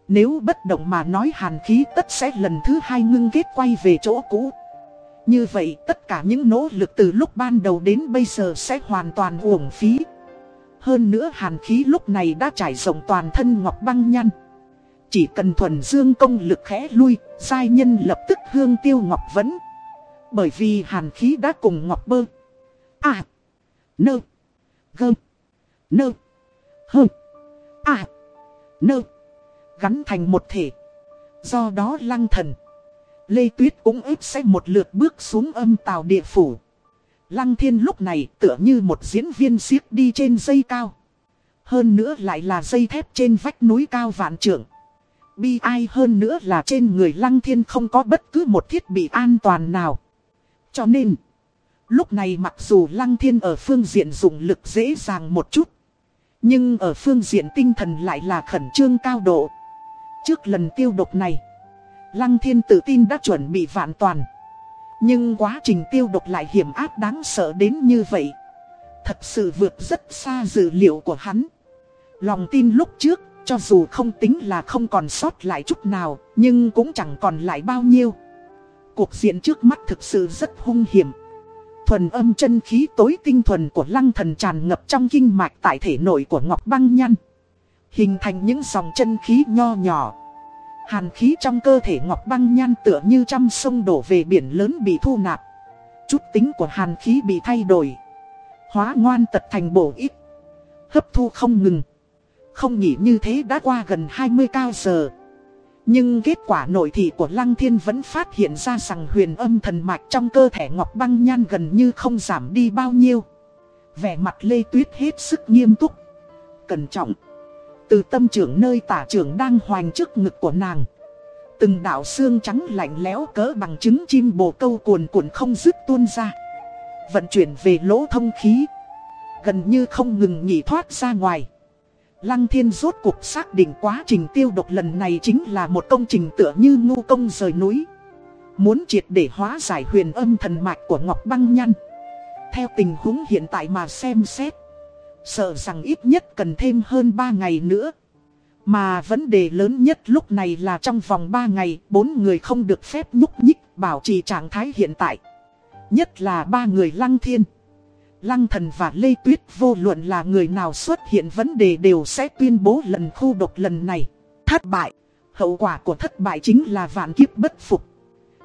Nếu bất động mà nói hàn khí tất sẽ lần thứ hai ngưng kết quay về chỗ cũ. Như vậy tất cả những nỗ lực từ lúc ban đầu đến bây giờ sẽ hoàn toàn uổng phí. Hơn nữa hàn khí lúc này đã trải rộng toàn thân ngọc băng nhăn. Chỉ cần thuần dương công lực khẽ lui, giai nhân lập tức hương tiêu ngọc vẫn. Bởi vì hàn khí đã cùng ngọc bơ. À. Nơ. Gơ. Nơ. Hơ. À. Nơ. Gắn thành một thể. Do đó lăng thần. Lê Tuyết cũng ít sẽ một lượt bước xuống âm tàu địa phủ. Lăng thiên lúc này tựa như một diễn viên siếc đi trên dây cao. Hơn nữa lại là dây thép trên vách núi cao vạn trưởng. Bi ai hơn nữa là trên người lăng thiên không có bất cứ một thiết bị an toàn nào. Cho nên, lúc này mặc dù Lăng Thiên ở phương diện dùng lực dễ dàng một chút, nhưng ở phương diện tinh thần lại là khẩn trương cao độ. Trước lần tiêu độc này, Lăng Thiên tự tin đã chuẩn bị vạn toàn. Nhưng quá trình tiêu độc lại hiểm ác đáng sợ đến như vậy. Thật sự vượt rất xa dự liệu của hắn. Lòng tin lúc trước, cho dù không tính là không còn sót lại chút nào, nhưng cũng chẳng còn lại bao nhiêu. Cuộc diện trước mắt thực sự rất hung hiểm. Thuần âm chân khí tối tinh thuần của lăng thần tràn ngập trong kinh mạch tại thể nội của Ngọc Băng Nhăn. Hình thành những dòng chân khí nho nhỏ. Hàn khí trong cơ thể Ngọc Băng Nhan tựa như trăm sông đổ về biển lớn bị thu nạp. Chút tính của hàn khí bị thay đổi. Hóa ngoan tật thành bổ ích. Hấp thu không ngừng. Không nghĩ như thế đã qua gần 20 cao giờ. Nhưng kết quả nội thị của Lăng Thiên vẫn phát hiện ra rằng huyền âm thần mạch trong cơ thể Ngọc Băng Nhan gần như không giảm đi bao nhiêu. Vẻ mặt Lê Tuyết hết sức nghiêm túc. Cẩn trọng. Từ tâm trưởng nơi tả trưởng đang hoành trước ngực của nàng. Từng đạo xương trắng lạnh lẽo cỡ bằng trứng chim bồ câu cuồn cuộn không dứt tuôn ra. Vận chuyển về lỗ thông khí. Gần như không ngừng nhị thoát ra ngoài. Lăng thiên rốt cuộc xác định quá trình tiêu độc lần này chính là một công trình tựa như ngu công rời núi. Muốn triệt để hóa giải huyền âm thần mạch của Ngọc Băng Nhăn. Theo tình huống hiện tại mà xem xét. Sợ rằng ít nhất cần thêm hơn 3 ngày nữa. Mà vấn đề lớn nhất lúc này là trong vòng 3 ngày, bốn người không được phép nhúc nhích, bảo trì trạng thái hiện tại. Nhất là ba người lăng thiên. Lăng thần và Lê Tuyết vô luận là người nào xuất hiện vấn đề đều sẽ tuyên bố lần khu độc lần này. Thất bại. Hậu quả của thất bại chính là vạn kiếp bất phục.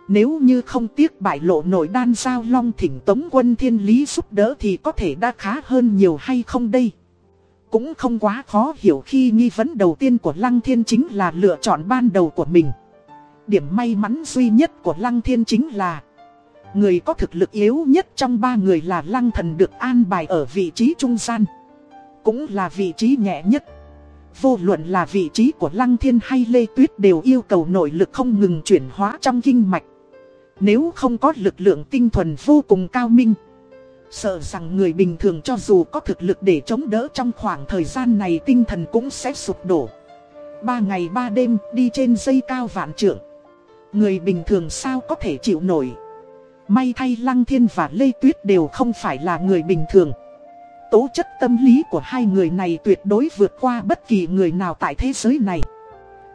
Nếu như không tiếc bại lộ nổi đan giao long thỉnh tống quân thiên lý giúp đỡ thì có thể đã khá hơn nhiều hay không đây. Cũng không quá khó hiểu khi nghi vấn đầu tiên của Lăng Thiên chính là lựa chọn ban đầu của mình. Điểm may mắn duy nhất của Lăng Thiên chính là, Người có thực lực yếu nhất trong ba người là Lăng Thần được an bài ở vị trí trung gian Cũng là vị trí nhẹ nhất Vô luận là vị trí của Lăng Thiên hay Lê Tuyết đều yêu cầu nội lực không ngừng chuyển hóa trong kinh mạch nếu không có lực lượng tinh thuần vô cùng cao minh, Sợ rằng người bình thường cho dù có thực lực để chống đỡ trong khoảng thời gian này tinh thần cũng sẽ sụp đổ. Ba ngày ba đêm đi trên dây cao vạn trượng, Người bình thường sao có thể chịu nổi? May thay Lăng Thiên và Lê Tuyết đều không phải là người bình thường. Tố chất tâm lý của hai người này tuyệt đối vượt qua bất kỳ người nào tại thế giới này.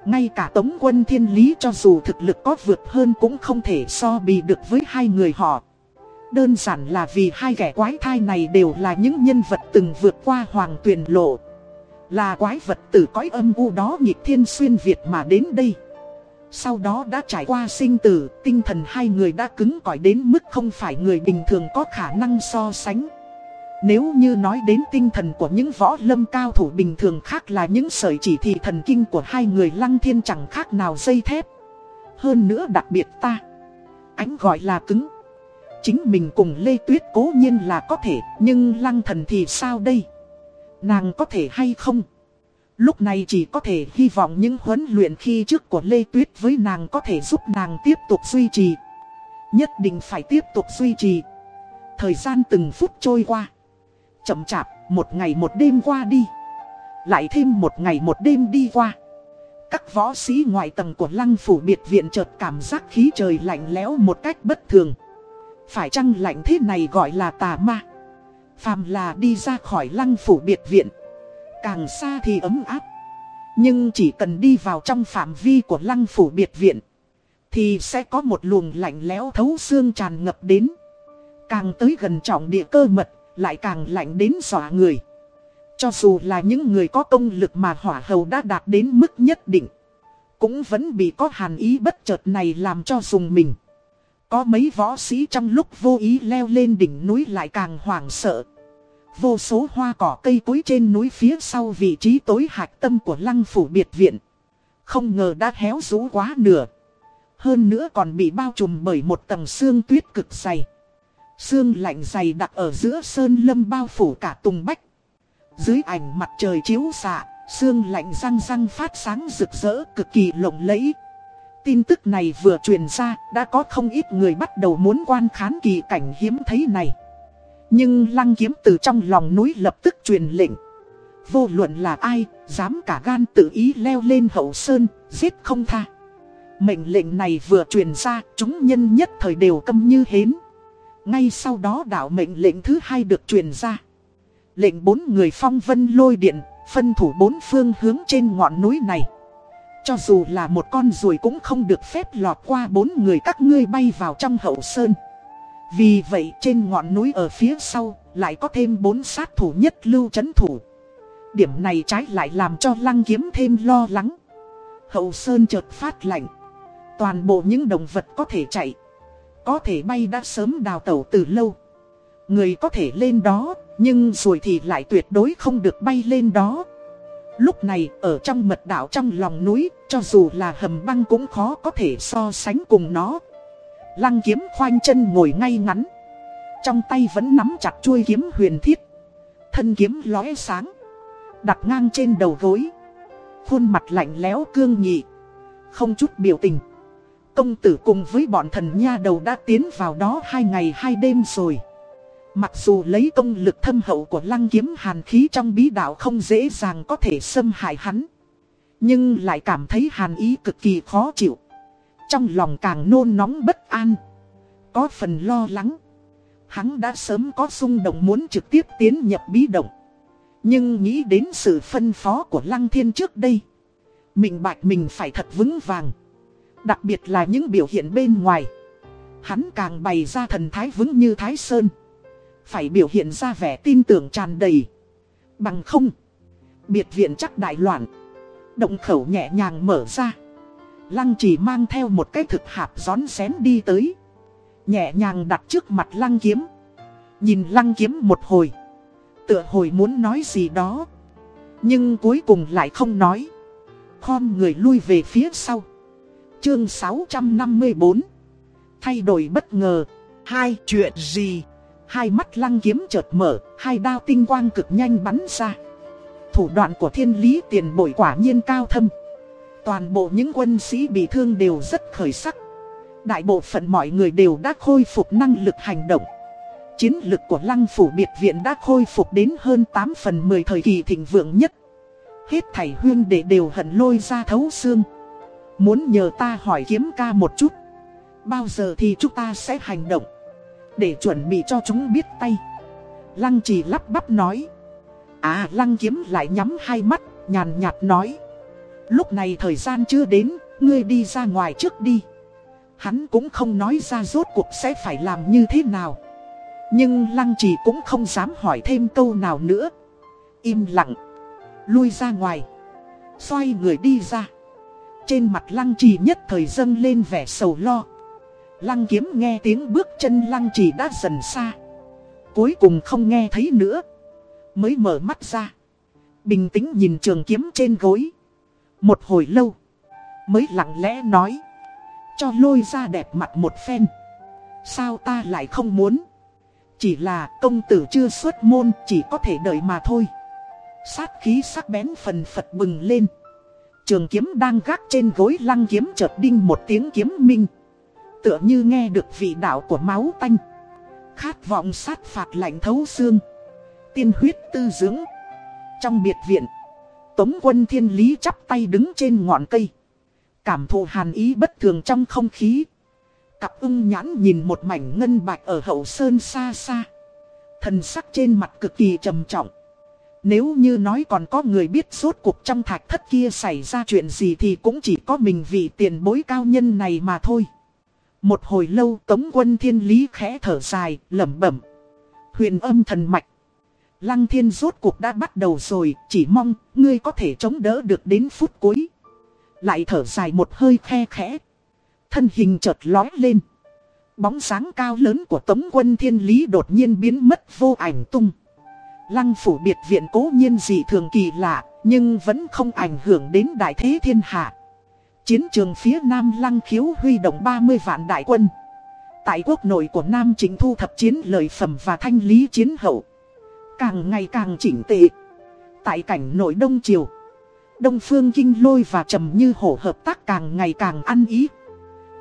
Ngay cả Tống quân Thiên Lý cho dù thực lực có vượt hơn cũng không thể so bì được với hai người họ. Đơn giản là vì hai kẻ quái thai này đều là những nhân vật từng vượt qua hoàng tuyền lộ. Là quái vật từ cõi âm u đó nhịp thiên xuyên Việt mà đến đây. Sau đó đã trải qua sinh tử, tinh thần hai người đã cứng cỏi đến mức không phải người bình thường có khả năng so sánh. Nếu như nói đến tinh thần của những võ lâm cao thủ bình thường khác là những sợi chỉ thì thần kinh của hai người lăng thiên chẳng khác nào dây thép Hơn nữa đặc biệt ta Ánh gọi là cứng Chính mình cùng Lê Tuyết cố nhiên là có thể, nhưng lăng thần thì sao đây? Nàng có thể hay không? Lúc này chỉ có thể hy vọng những huấn luyện khi trước của Lê Tuyết với nàng có thể giúp nàng tiếp tục duy trì. Nhất định phải tiếp tục duy trì. Thời gian từng phút trôi qua. Chậm chạp, một ngày một đêm qua đi. Lại thêm một ngày một đêm đi qua. Các võ sĩ ngoài tầng của lăng phủ biệt viện chợt cảm giác khí trời lạnh lẽo một cách bất thường. Phải chăng lạnh thế này gọi là tà ma Phàm là đi ra khỏi lăng phủ biệt viện Càng xa thì ấm áp Nhưng chỉ cần đi vào trong phạm vi của lăng phủ biệt viện Thì sẽ có một luồng lạnh lẽo thấu xương tràn ngập đến Càng tới gần trọng địa cơ mật lại càng lạnh đến dọa người Cho dù là những người có công lực mà hỏa hầu đã đạt đến mức nhất định, Cũng vẫn bị có hàn ý bất chợt này làm cho dùng mình có mấy võ sĩ trong lúc vô ý leo lên đỉnh núi lại càng hoảng sợ. Vô số hoa cỏ cây cối trên núi phía sau vị trí tối hạch tâm của lăng phủ biệt viện. Không ngờ đã héo rũ quá nửa. Hơn nữa còn bị bao trùm bởi một tầng xương tuyết cực dày sương lạnh dày đặc ở giữa sơn lâm bao phủ cả tùng bách. Dưới ảnh mặt trời chiếu xạ, sương lạnh răng răng phát sáng rực rỡ cực kỳ lộng lẫy. Tin tức này vừa truyền ra, đã có không ít người bắt đầu muốn quan khán kỳ cảnh hiếm thấy này. Nhưng lăng kiếm từ trong lòng núi lập tức truyền lệnh. Vô luận là ai, dám cả gan tự ý leo lên hậu sơn, giết không tha. Mệnh lệnh này vừa truyền ra, chúng nhân nhất thời đều câm như hến. Ngay sau đó đạo mệnh lệnh thứ hai được truyền ra. Lệnh bốn người phong vân lôi điện, phân thủ bốn phương hướng trên ngọn núi này. Cho dù là một con ruồi cũng không được phép lọt qua bốn người các ngươi bay vào trong hậu sơn. Vì vậy trên ngọn núi ở phía sau lại có thêm bốn sát thủ nhất lưu chấn thủ. Điểm này trái lại làm cho lăng kiếm thêm lo lắng. Hậu sơn chợt phát lạnh. Toàn bộ những động vật có thể chạy. Có thể bay đã sớm đào tẩu từ lâu. Người có thể lên đó, nhưng rồi thì lại tuyệt đối không được bay lên đó. Lúc này ở trong mật đảo trong lòng núi Cho dù là hầm băng cũng khó có thể so sánh cùng nó. Lăng kiếm khoanh chân ngồi ngay ngắn. Trong tay vẫn nắm chặt chuôi kiếm huyền thiết. Thân kiếm lóe sáng. Đặt ngang trên đầu gối. Khuôn mặt lạnh lẽo cương nghị Không chút biểu tình. Công tử cùng với bọn thần nha đầu đã tiến vào đó hai ngày hai đêm rồi Mặc dù lấy công lực thâm hậu của lăng kiếm hàn khí trong bí đạo không dễ dàng có thể xâm hại hắn. Nhưng lại cảm thấy hàn ý cực kỳ khó chịu. Trong lòng càng nôn nóng bất an. Có phần lo lắng. Hắn đã sớm có xung động muốn trực tiếp tiến nhập bí động. Nhưng nghĩ đến sự phân phó của lăng thiên trước đây. Mình bạch mình phải thật vững vàng Đặc biệt là những biểu hiện bên ngoài. Hắn càng bày ra thần thái vững như Thái Sơn. Phải biểu hiện ra vẻ tin tưởng tràn đầy. Bằng không, Biệt viện chắc đại loạn. Động khẩu nhẹ nhàng mở ra. Lăng chỉ mang theo một cái thực hạp gión xén đi tới. Nhẹ nhàng đặt trước mặt lăng kiếm. Nhìn lăng kiếm một hồi. Tựa hồi muốn nói gì đó. Nhưng cuối cùng lại không nói. Khom người lui về phía sau. Chương 654 Thay đổi bất ngờ. Hai chuyện gì? Hai mắt lăng kiếm chợt mở, Hai đao tinh quang cực nhanh bắn ra. Thủ đoạn của thiên lý tiền bội quả nhiên cao thâm. Toàn bộ những quân sĩ bị thương đều rất khởi sắc. Đại bộ phận mọi người đều đã khôi phục năng lực hành động. Chiến lực của lăng phủ biệt viện đã khôi phục đến hơn 8 phần 10 thời kỳ thịnh vượng nhất. Hết thảy huyên để đều hận lôi ra thấu xương. Muốn nhờ ta hỏi kiếm ca một chút. Bao giờ thì chúng ta sẽ hành động? Để chuẩn bị cho chúng biết tay. Lăng chỉ lắp bắp nói. À lăng kiếm lại nhắm hai mắt, Nhàn nhạt nói. Lúc này thời gian chưa đến, Ngươi đi ra ngoài trước đi. Hắn cũng không nói ra rốt cuộc sẽ phải làm như thế nào. Nhưng lăng trì cũng không dám hỏi thêm câu nào nữa. Im lặng, Lui ra ngoài. Xoay người đi ra. Trên mặt lăng trì nhất thời dâng lên vẻ sầu lo. Lăng kiếm nghe tiếng bước chân lăng trì đã dần xa. Cuối cùng không nghe thấy nữa. Mới mở mắt ra. Bình tĩnh nhìn trường kiếm trên gối. Một hồi lâu. Mới lặng lẽ nói. Cho lôi ra đẹp mặt một phen. Sao ta lại không muốn? Chỉ là công tử chưa xuất môn, Chỉ có thể đợi mà thôi. Sát khí sắc bén phần phật bừng lên. Trường kiếm đang gác trên gối lăng kiếm chợt đinh một tiếng kiếm minh. Tựa như nghe được vị đạo của máu tanh. Khát vọng sát phạt lạnh thấu xương. Tiên huyết tư dưỡng. Trong biệt viện, Tống quân thiên lý chắp tay đứng trên ngọn cây. Cảm thụ hàn ý bất thường trong không khí. Cặp ưng nhãn nhìn một mảnh ngân bạch ở hậu sơn xa xa. Thần sắc trên mặt cực kỳ trầm trọng. Nếu như nói còn có người biết suốt cuộc trong thạch thất kia xảy ra chuyện gì thì cũng chỉ có mình vì tiền bối cao nhân này mà thôi Một hồi lâu tống quân thiên lý khẽ thở dài, lẩm bẩm Huyền âm thần mạch Lăng thiên rốt cuộc đã bắt đầu rồi, chỉ mong ngươi có thể chống đỡ được đến phút cuối. Lại thở dài một hơi khe khẽ. Thân hình chợt lói lên. Bóng sáng cao lớn của tống quân thiên lý đột nhiên biến mất vô ảnh tung. Lăng phủ biệt viện cố nhiên dị thường kỳ lạ, nhưng vẫn không ảnh hưởng đến đại thế thiên hạ. Chiến trường phía Nam Lăng khiếu huy động 30 vạn đại quân. Tại quốc nội của Nam chính thu thập chiến lợi phẩm và thanh lý chiến hậu. Càng ngày càng chỉnh tệ. Tại cảnh nội Đông Triều. Đông Phương Kinh Lôi và Trầm Như Hổ hợp tác càng ngày càng ăn ý.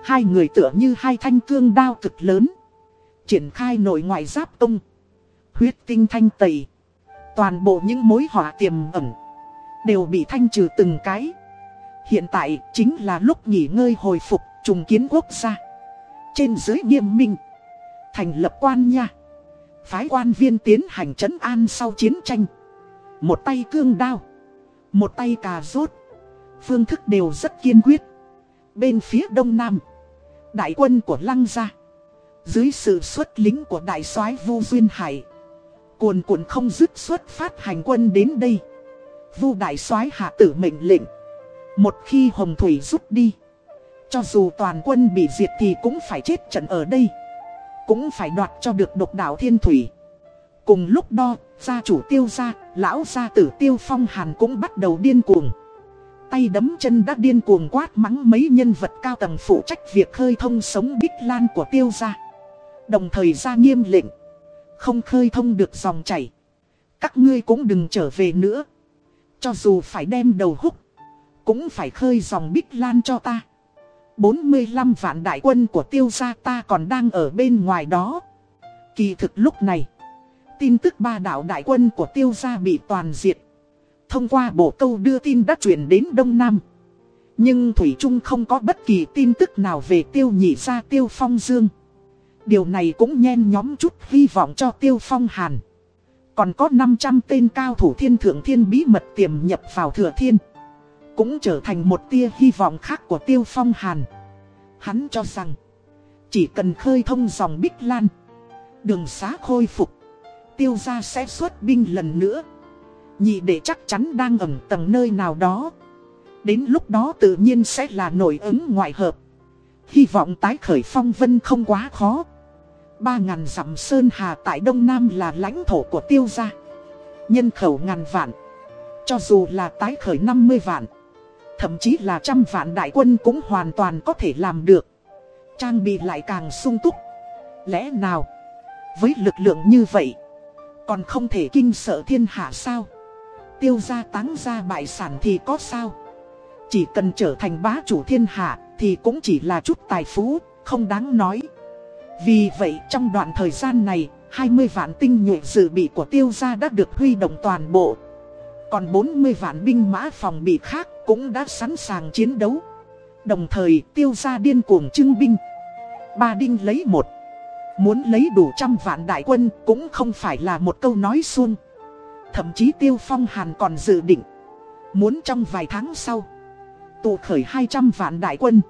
Hai người tựa như hai thanh cương đao cực lớn. Triển khai nội ngoại giáp tung. Huyết tinh thanh tẩy. Toàn bộ những mối họa tiềm ẩn. Đều bị thanh trừ từng cái. Hiện tại chính là lúc nghỉ ngơi hồi phục trùng kiến quốc gia. Trên dưới nghiêm minh. Thành lập quan nha. Phái quan viên tiến hành trấn an sau chiến tranh. Một tay cương đao. Một tay cà rốt. Phương thức đều rất kiên quyết. Bên phía đông nam. Đại quân của Lăng gia. Dưới sự xuất lính của đại soái Vu Duyên Hải. Cuồn cuộn không dứt xuất phát hành quân đến đây. Vu đại soái hạ tử mệnh lệnh. Một khi Hồng Thủy rút đi. Cho dù toàn quân bị diệt thì cũng phải chết trận ở đây. Cũng phải đoạt cho được độc đạo thiên thủy. Cùng lúc đó, gia chủ tiêu gia, lão gia tử tiêu phong hàn cũng bắt đầu điên cuồng. Tay đấm chân đã điên cuồng quát mắng mấy nhân vật cao tầng phụ trách việc khơi thông sống bích lan của tiêu gia. Đồng thời ra nghiêm lệnh. Không khơi thông được dòng chảy. Các ngươi cũng đừng trở về nữa. Cho dù phải đem đầu húc. Cũng phải khơi dòng bích lan cho ta. 45 vạn đại quân của tiêu gia ta còn đang ở bên ngoài đó. Kỳ thực lúc này, tin tức ba đạo đại quân của tiêu gia bị toàn diệt. Thông qua bộ câu đưa tin đã chuyển đến Đông Nam. Nhưng Thủy Trung không có bất kỳ tin tức nào về tiêu nhị gia tiêu phong dương. Điều này cũng nhen nhóm chút hy vọng cho tiêu phong hàn. Còn có 500 tên cao thủ thiên thượng thiên bí mật tiềm nhập vào thừa thiên. cũng trở thành một tia hy vọng khác của Tiêu Phong Hàn. Hắn cho rằng, chỉ cần khơi thông dòng Bích Lan, đường xá khôi phục, Tiêu gia sẽ xuất binh lần nữa. Nhị đệ chắc chắn đang ẩn tầng nơi nào đó. Đến lúc đó tự nhiên sẽ là nổi ứng ngoại hợp. Hy vọng tái khởi phong vân không quá khó. Ba ngàn dặm sơn hà tại Đông Nam là lãnh thổ của tiêu gia. Nhân khẩu ngàn vạn. Cho dù là tái khởi 50 vạn. Thậm chí là trăm vạn đại quân cũng hoàn toàn có thể làm được. Trang bị lại càng sung túc. Lẽ nào? Với lực lượng như vậy. Còn không thể kinh sợ thiên hạ sao? Tiêu gia táng ra bại sản thì có sao? Chỉ cần trở thành bá chủ thiên hạ thì cũng chỉ là chút tài phú, không đáng nói. Vì vậy trong đoạn thời gian này, 20 vạn tinh nhuệ dự bị của tiêu gia đã được huy động toàn bộ. Còn 40 vạn binh mã phòng bị khác cũng đã sẵn sàng chiến đấu. Đồng thời tiêu gia điên cuồng trưng binh. Ba đinh lấy một. Muốn lấy đủ trăm vạn đại quân cũng không phải là một câu nói xuông. Thậm chí tiêu phong hàn còn dự định. Muốn trong vài tháng sau tụ khởi 200 vạn đại quân.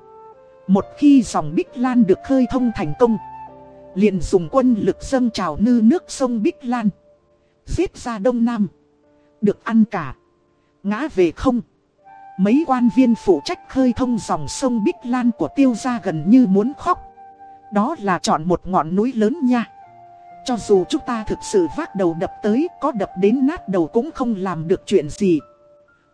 Một khi dòng Bích Lan được khơi thông thành công, liền dùng quân lực dâng trào nư nước sông Bích Lan. Giết ra Đông Nam. Được ăn cả. Ngã về không. Mấy quan viên phụ trách khơi thông dòng sông Bích Lan của tiêu gia gần như muốn khóc. Đó là chọn một ngọn núi lớn nha. Cho dù chúng ta thực sự vác đầu đập tới, có đập đến nát đầu cũng không làm được chuyện gì.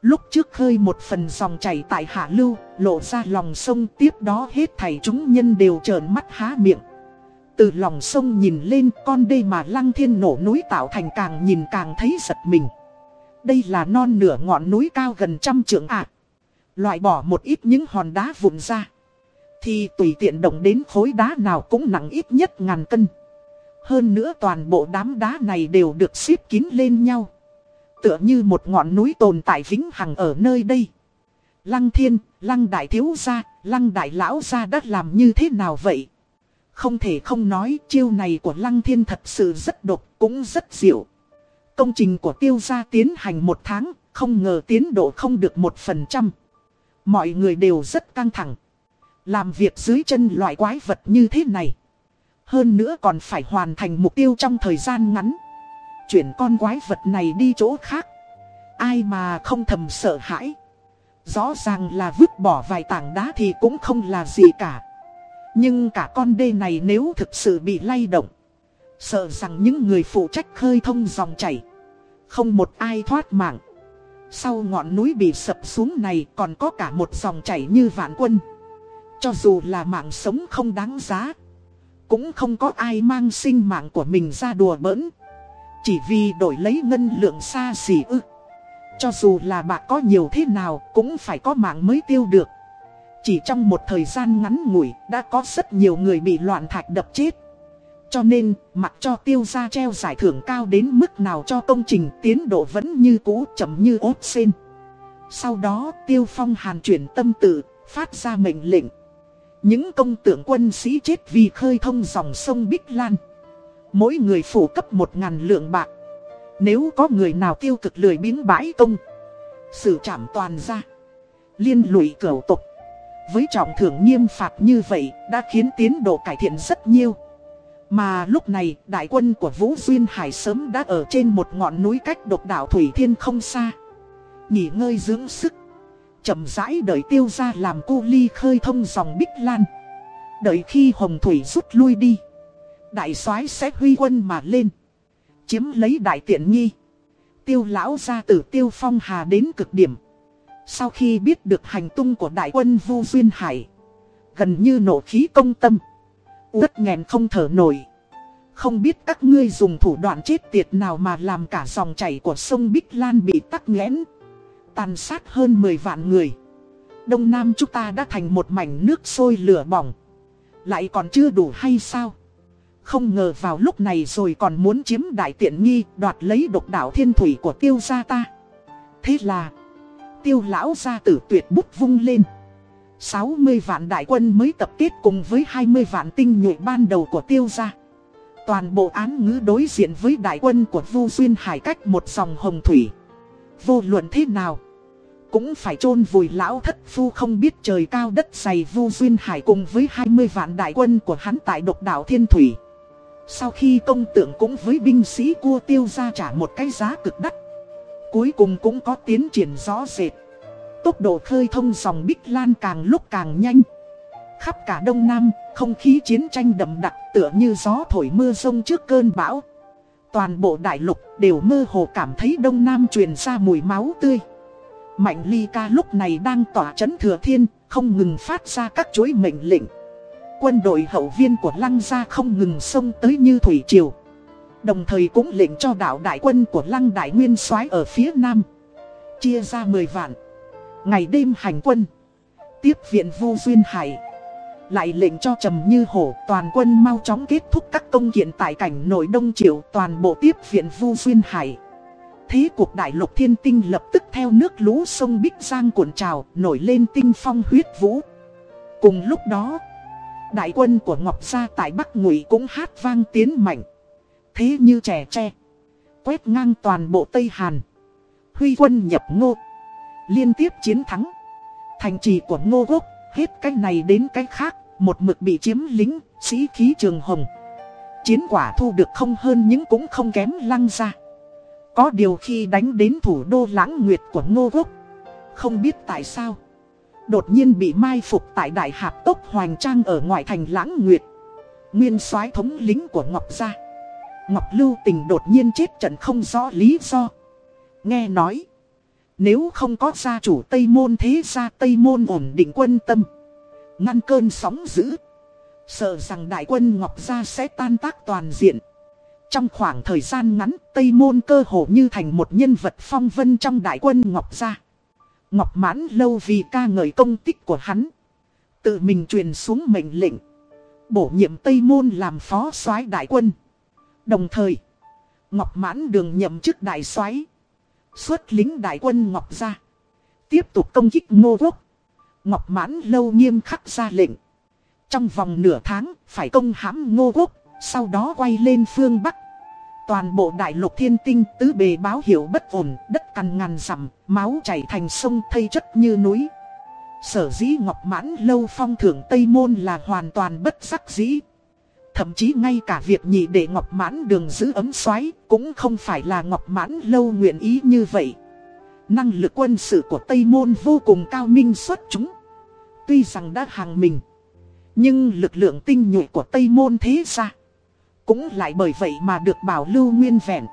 Lúc trước khơi một phần dòng chảy tại Hạ Lưu, lộ ra lòng sông tiếp đó hết thảy chúng nhân đều trợn mắt há miệng. Từ lòng sông nhìn lên con đê mà lăng thiên nổ núi tạo thành càng nhìn càng thấy giật mình. Đây là non nửa ngọn núi cao gần trăm trượng ạ. Loại bỏ một ít những hòn đá vụn ra. Thì tùy tiện động đến khối đá nào cũng nặng ít nhất ngàn cân. Hơn nữa toàn bộ đám đá này đều được xếp kín lên nhau tựa như một ngọn núi tồn tại vĩnh hằng ở nơi đây. Lăng thiên, lăng đại thiếu gia, lăng đại lão gia đã làm như thế nào vậy? Không thể không nói chiêu này của lăng thiên thật sự rất độc, cũng rất diệu. Công trình của tiêu gia tiến hành một tháng, không ngờ tiến độ không được một phần trăm. Mọi người đều rất căng thẳng. Làm việc dưới chân loại quái vật như thế này. Hơn nữa còn phải hoàn thành mục tiêu trong thời gian ngắn. Chuyển con quái vật này đi chỗ khác Ai mà không thầm sợ hãi Rõ ràng là vứt bỏ vài tảng đá thì cũng không là gì cả nhưng cả con đê này nếu thực sự bị lay động, Sợ rằng những người phụ trách khơi thông dòng chảy, Không một ai thoát mạng Sau ngọn núi bị sập xuống này còn có cả một dòng chảy như vạn quân Cho dù là mạng sống không đáng giá, Cũng không có ai mang sinh mạng của mình ra đùa bỡn chỉ vì đổi lấy ngân lượng xa xỉ ư. Cho dù là bạc có nhiều thế nào cũng phải có mạng mới tiêu được. Chỉ trong một thời gian ngắn ngủi đã có rất nhiều người bị loạn thạch đập chết. Cho nên, mặc cho tiêu gia treo giải thưởng cao đến mức nào cho công trình tiến độ vẫn như cũ chậm như ốt sen. Sau đó tiêu phong hàn chuyển tâm tự, phát ra mệnh lệnh. Những công tượng quân sĩ chết vì khơi thông dòng sông Bích Lan. Mỗi người phủ cấp một ngàn lượng bạc Nếu có người nào tiêu cực lười biến bãi công Xử trảm toàn ra Liên lụy cửu tục với trọng thưởng nghiêm phạt như vậy Đã khiến tiến độ cải thiện rất nhiều Mà lúc này, đại quân của Vũ Duyên Hải sớm đã ở trên một ngọn núi cách độc đảo Thủy Thiên không xa Nghỉ ngơi dưỡng sức chậm rãi đợi tiêu ra làm cu ly khơi thông dòng Bích Lan Đợi khi Hồng Thủy rút lui đi, đại soái sẽ huy quân mà lên. Chiếm lấy đại tiện nghi. Tiêu lão ra từ tiêu phong hà đến cực điểm. Sau khi biết được hành tung của đại quân Vu Duyên Hải. Gần như nổ khí công tâm. Đất nghẹn không thở nổi. Không biết các ngươi dùng thủ đoạn chết tiệt nào mà làm cả dòng chảy của sông Bích Lan bị tắc nghẽn. Tàn sát hơn 10 vạn người. Đông Nam chúng ta đã thành một mảnh nước sôi lửa bỏng. Lại còn chưa đủ hay sao? Không ngờ vào lúc này rồi còn muốn chiếm đại tiện nghi, đoạt lấy độc đảo thiên thủy của tiêu gia ta. Thế là tiêu lão gia tử tuyệt bút vung lên. 60 vạn đại quân mới tập kết cùng với 20 vạn tinh nhuệ ban đầu của tiêu gia. Toàn bộ án ngữ đối diện với đại quân của Vu Duyên Hải cách một dòng hồng thủy. Vô luận thế nào, cũng phải chôn vùi lão thất phu không biết trời cao đất dày Vu Duyên Hải cùng với 20 vạn đại quân của hắn tại độc đảo Thiên Thủy. Sau khi công tượng cũng với binh sĩ cua tiêu ra trả một cái giá cực đắt. Cuối cùng cũng có tiến triển rõ rệt. Tốc độ khơi thông dòng Bích Lan càng lúc càng nhanh. Khắp cả Đông Nam, không khí chiến tranh đậm đặc tựa như gió thổi mưa rông trước cơn bão. Toàn bộ đại lục đều mơ hồ cảm thấy Đông Nam truyền ra mùi máu tươi. Mạnh ly ca lúc này đang tỏa chấn thừa thiên, không ngừng phát ra các chuỗi mệnh lệnh. Quân đội hậu viên của Lăng gia không ngừng xông tới như thủy triều. Đồng thời cũng lệnh cho đạo đại quân của Lăng Đại Nguyên soái ở phía nam. Chia ra 10 vạn. Ngày đêm hành quân. Tiếp viện vu duyên hải. Lại lệnh cho Trầm Như Hổ toàn quân mau chóng kết thúc các công kiện tại cảnh nội Đông Triều toàn bộ tiếp viện Vu Duyên Hải. Thế cuộc đại lục thiên tinh lập tức theo nước lũ sông Bích Giang cuộn trào nổi lên tinh phong huyết vũ. Cùng lúc đó, đại quân của Ngọc Gia tại Bắc Ngụy cũng hát vang tiến mạnh. Thế như trẻ tre, quét ngang toàn bộ Tây Hàn. Huy quân nhập ngô, liên tiếp chiến thắng. Thành trì của ngô quốc Hết cái này đến cái khác, một mực bị chiếm lính, sĩ khí trường hồng. Chiến quả thu được không hơn nhưng cũng không kém lăng ra. Có điều khi đánh đến thủ đô lãng nguyệt của Ngô Quốc, không biết tại sao. Đột nhiên bị mai phục tại Đại Hạp Tốc Hoành Trang ở ngoại thành lãng nguyệt. Nguyên soái thống lính của Ngọc Gia. Ngọc Lưu Tình đột nhiên chết trận không rõ lý do. Nghe nói. Nếu không có gia chủ Tây Môn thế gia Tây Môn ổn định quân tâm, Ngăn cơn sóng dữ, Sợ rằng đại quân Ngọc Gia sẽ tan tác toàn diện Trong khoảng thời gian ngắn, Tây Môn cơ hồ như thành một nhân vật phong vân trong đại quân Ngọc Gia Ngọc mãn lâu vì ca ngợi công tích của hắn, Tự mình truyền xuống mệnh lệnh, Bổ nhiệm Tây Môn làm phó soái đại quân Đồng thời, Ngọc mãn đường nhậm chức đại soái, Xuất lính đại quân Ngọc ra. Tiếp tục công kích ngô quốc. Ngọc mãn lâu nghiêm khắc ra lệnh. Trong vòng nửa tháng phải công hãm ngô quốc. Sau đó quay lên phương Bắc. Toàn bộ đại lục thiên tinh, tứ bề báo hiệu bất ổn. Đất cằn ngàn dặm, máu chảy thành sông thây chất như núi. Sở dĩ Ngọc mãn lâu phong thưởng Tây Môn là hoàn toàn bất sắc dĩ. Thậm chí ngay cả việc nhị để Ngọc Mãn đường giữ ấm xoáy cũng không phải là Ngọc Mãn lâu nguyện ý như vậy. Năng lực quân sự của Tây Môn vô cùng cao minh xuất chúng. Tuy rằng đã hàng mình, nhưng lực lượng tinh nhuệ của Tây Môn thế ra. Cũng lại bởi vậy mà được bảo lưu nguyên vẹn.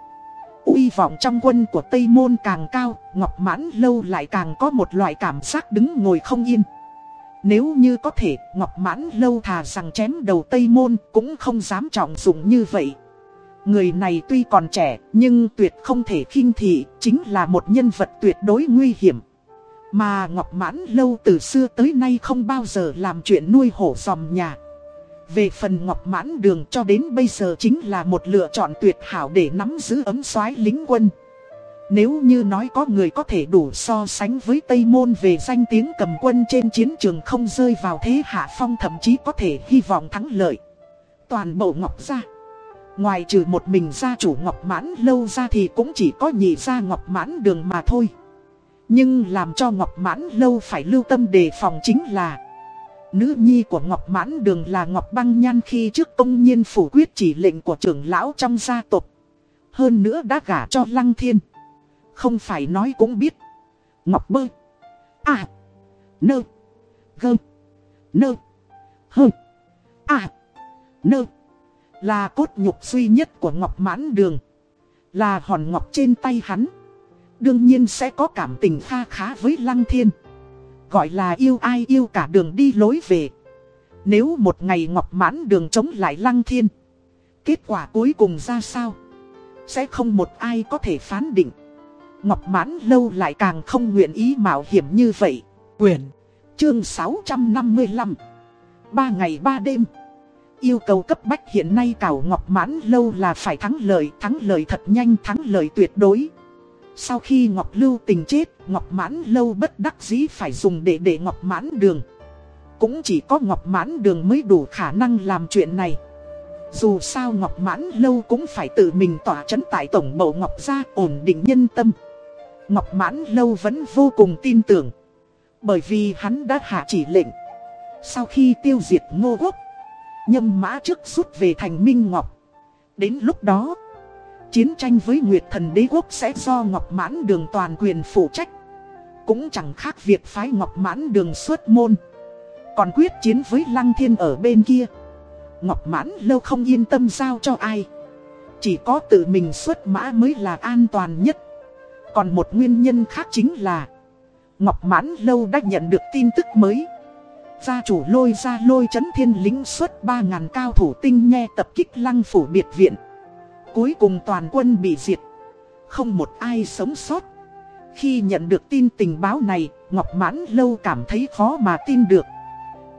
uy vọng trong quân của Tây Môn càng cao, Ngọc Mãn lâu lại càng có một loại cảm giác đứng ngồi không yên. Nếu như có thể, Ngọc Mãn lâu thà rằng chém đầu Tây Môn cũng không dám trọng dụng như vậy. Người này tuy còn trẻ, nhưng tuyệt không thể khinh thị, chính là một nhân vật tuyệt đối nguy hiểm. Mà Ngọc Mãn lâu từ xưa tới nay không bao giờ làm chuyện nuôi hổ dòm nhà. Về phần Ngọc Mãn đường cho đến bây giờ chính là một lựa chọn tuyệt hảo để nắm giữ ấm soái lính quân. Nếu như nói có người có thể đủ so sánh với Tây Môn về danh tiếng cầm quân trên chiến trường không rơi vào thế hạ phong thậm chí có thể hy vọng thắng lợi. Toàn bộ Ngọc Gia. Ngoài trừ một mình gia chủ Ngọc Mãn lâu ra thì cũng chỉ có nhị gia Ngọc Mãn đường mà thôi. Nhưng làm cho Ngọc Mãn lâu phải lưu tâm đề phòng chính là Nữ nhi của Ngọc Mãn đường là Ngọc Băng Nhan khi trước công nhiên phủ quyết chỉ lệnh của trưởng lão trong gia tộc Hơn nữa đã gả cho Lăng Thiên không phải nói cũng biết. Ngọc bơ. À. Nơ. Gơ. Nơ. Hơ. À. Nơ. Là cốt nhục duy nhất của Ngọc mãn đường. Là hòn ngọc trên tay hắn. Đương nhiên sẽ có cảm tình pha khá với Lăng Thiên. Gọi là yêu ai yêu cả đường đi lối về. Nếu một ngày Ngọc mãn đường chống lại Lăng Thiên. Kết quả cuối cùng ra sao? Sẽ không một ai có thể phán định. Ngọc Mãn Lâu lại càng không nguyện ý mạo hiểm như vậy. Quyền, chương 655, ba ngày ba đêm. Yêu cầu cấp bách hiện nay cảo Ngọc Mãn Lâu là phải thắng lợi, thắng lợi thật nhanh, thắng lợi tuyệt đối. Sau khi Ngọc Lưu tình chết, Ngọc Mãn Lâu bất đắc dĩ phải dùng để để Ngọc Mãn Đường. Cũng chỉ có Ngọc Mãn Đường mới đủ khả năng làm chuyện này. Dù sao Ngọc Mãn Lâu cũng phải tự mình tỏa chấn tại tổng bộ Ngọc gia ổn định nhân tâm. Ngọc Mãn Lâu vẫn vô cùng tin tưởng. Bởi vì hắn đã hạ chỉ lệnh. Sau khi tiêu diệt ngô quốc, nhâm mã trước rút về thành Minh Ngọc. Đến lúc đó, chiến tranh với Nguyệt Thần Đế Quốc sẽ do Ngọc Mãn Đường toàn quyền phụ trách. Cũng chẳng khác việc phái Ngọc Mãn Đường xuất môn. Còn quyết chiến với Lăng Thiên ở bên kia. Ngọc Mãn Lâu không yên tâm giao cho ai. Chỉ có tự mình xuất mã mới là an toàn nhất. Còn một nguyên nhân khác chính là Ngọc Mãn Lâu đã nhận được tin tức mới. Gia chủ lôi ra lôi chấn thiên lính xuất 3.000 cao thủ tinh nhe tập kích lăng phủ biệt viện. Cuối cùng toàn quân bị diệt. Không một ai sống sót. Khi nhận được tin tình báo này, Ngọc Mãn Lâu cảm thấy khó mà tin được.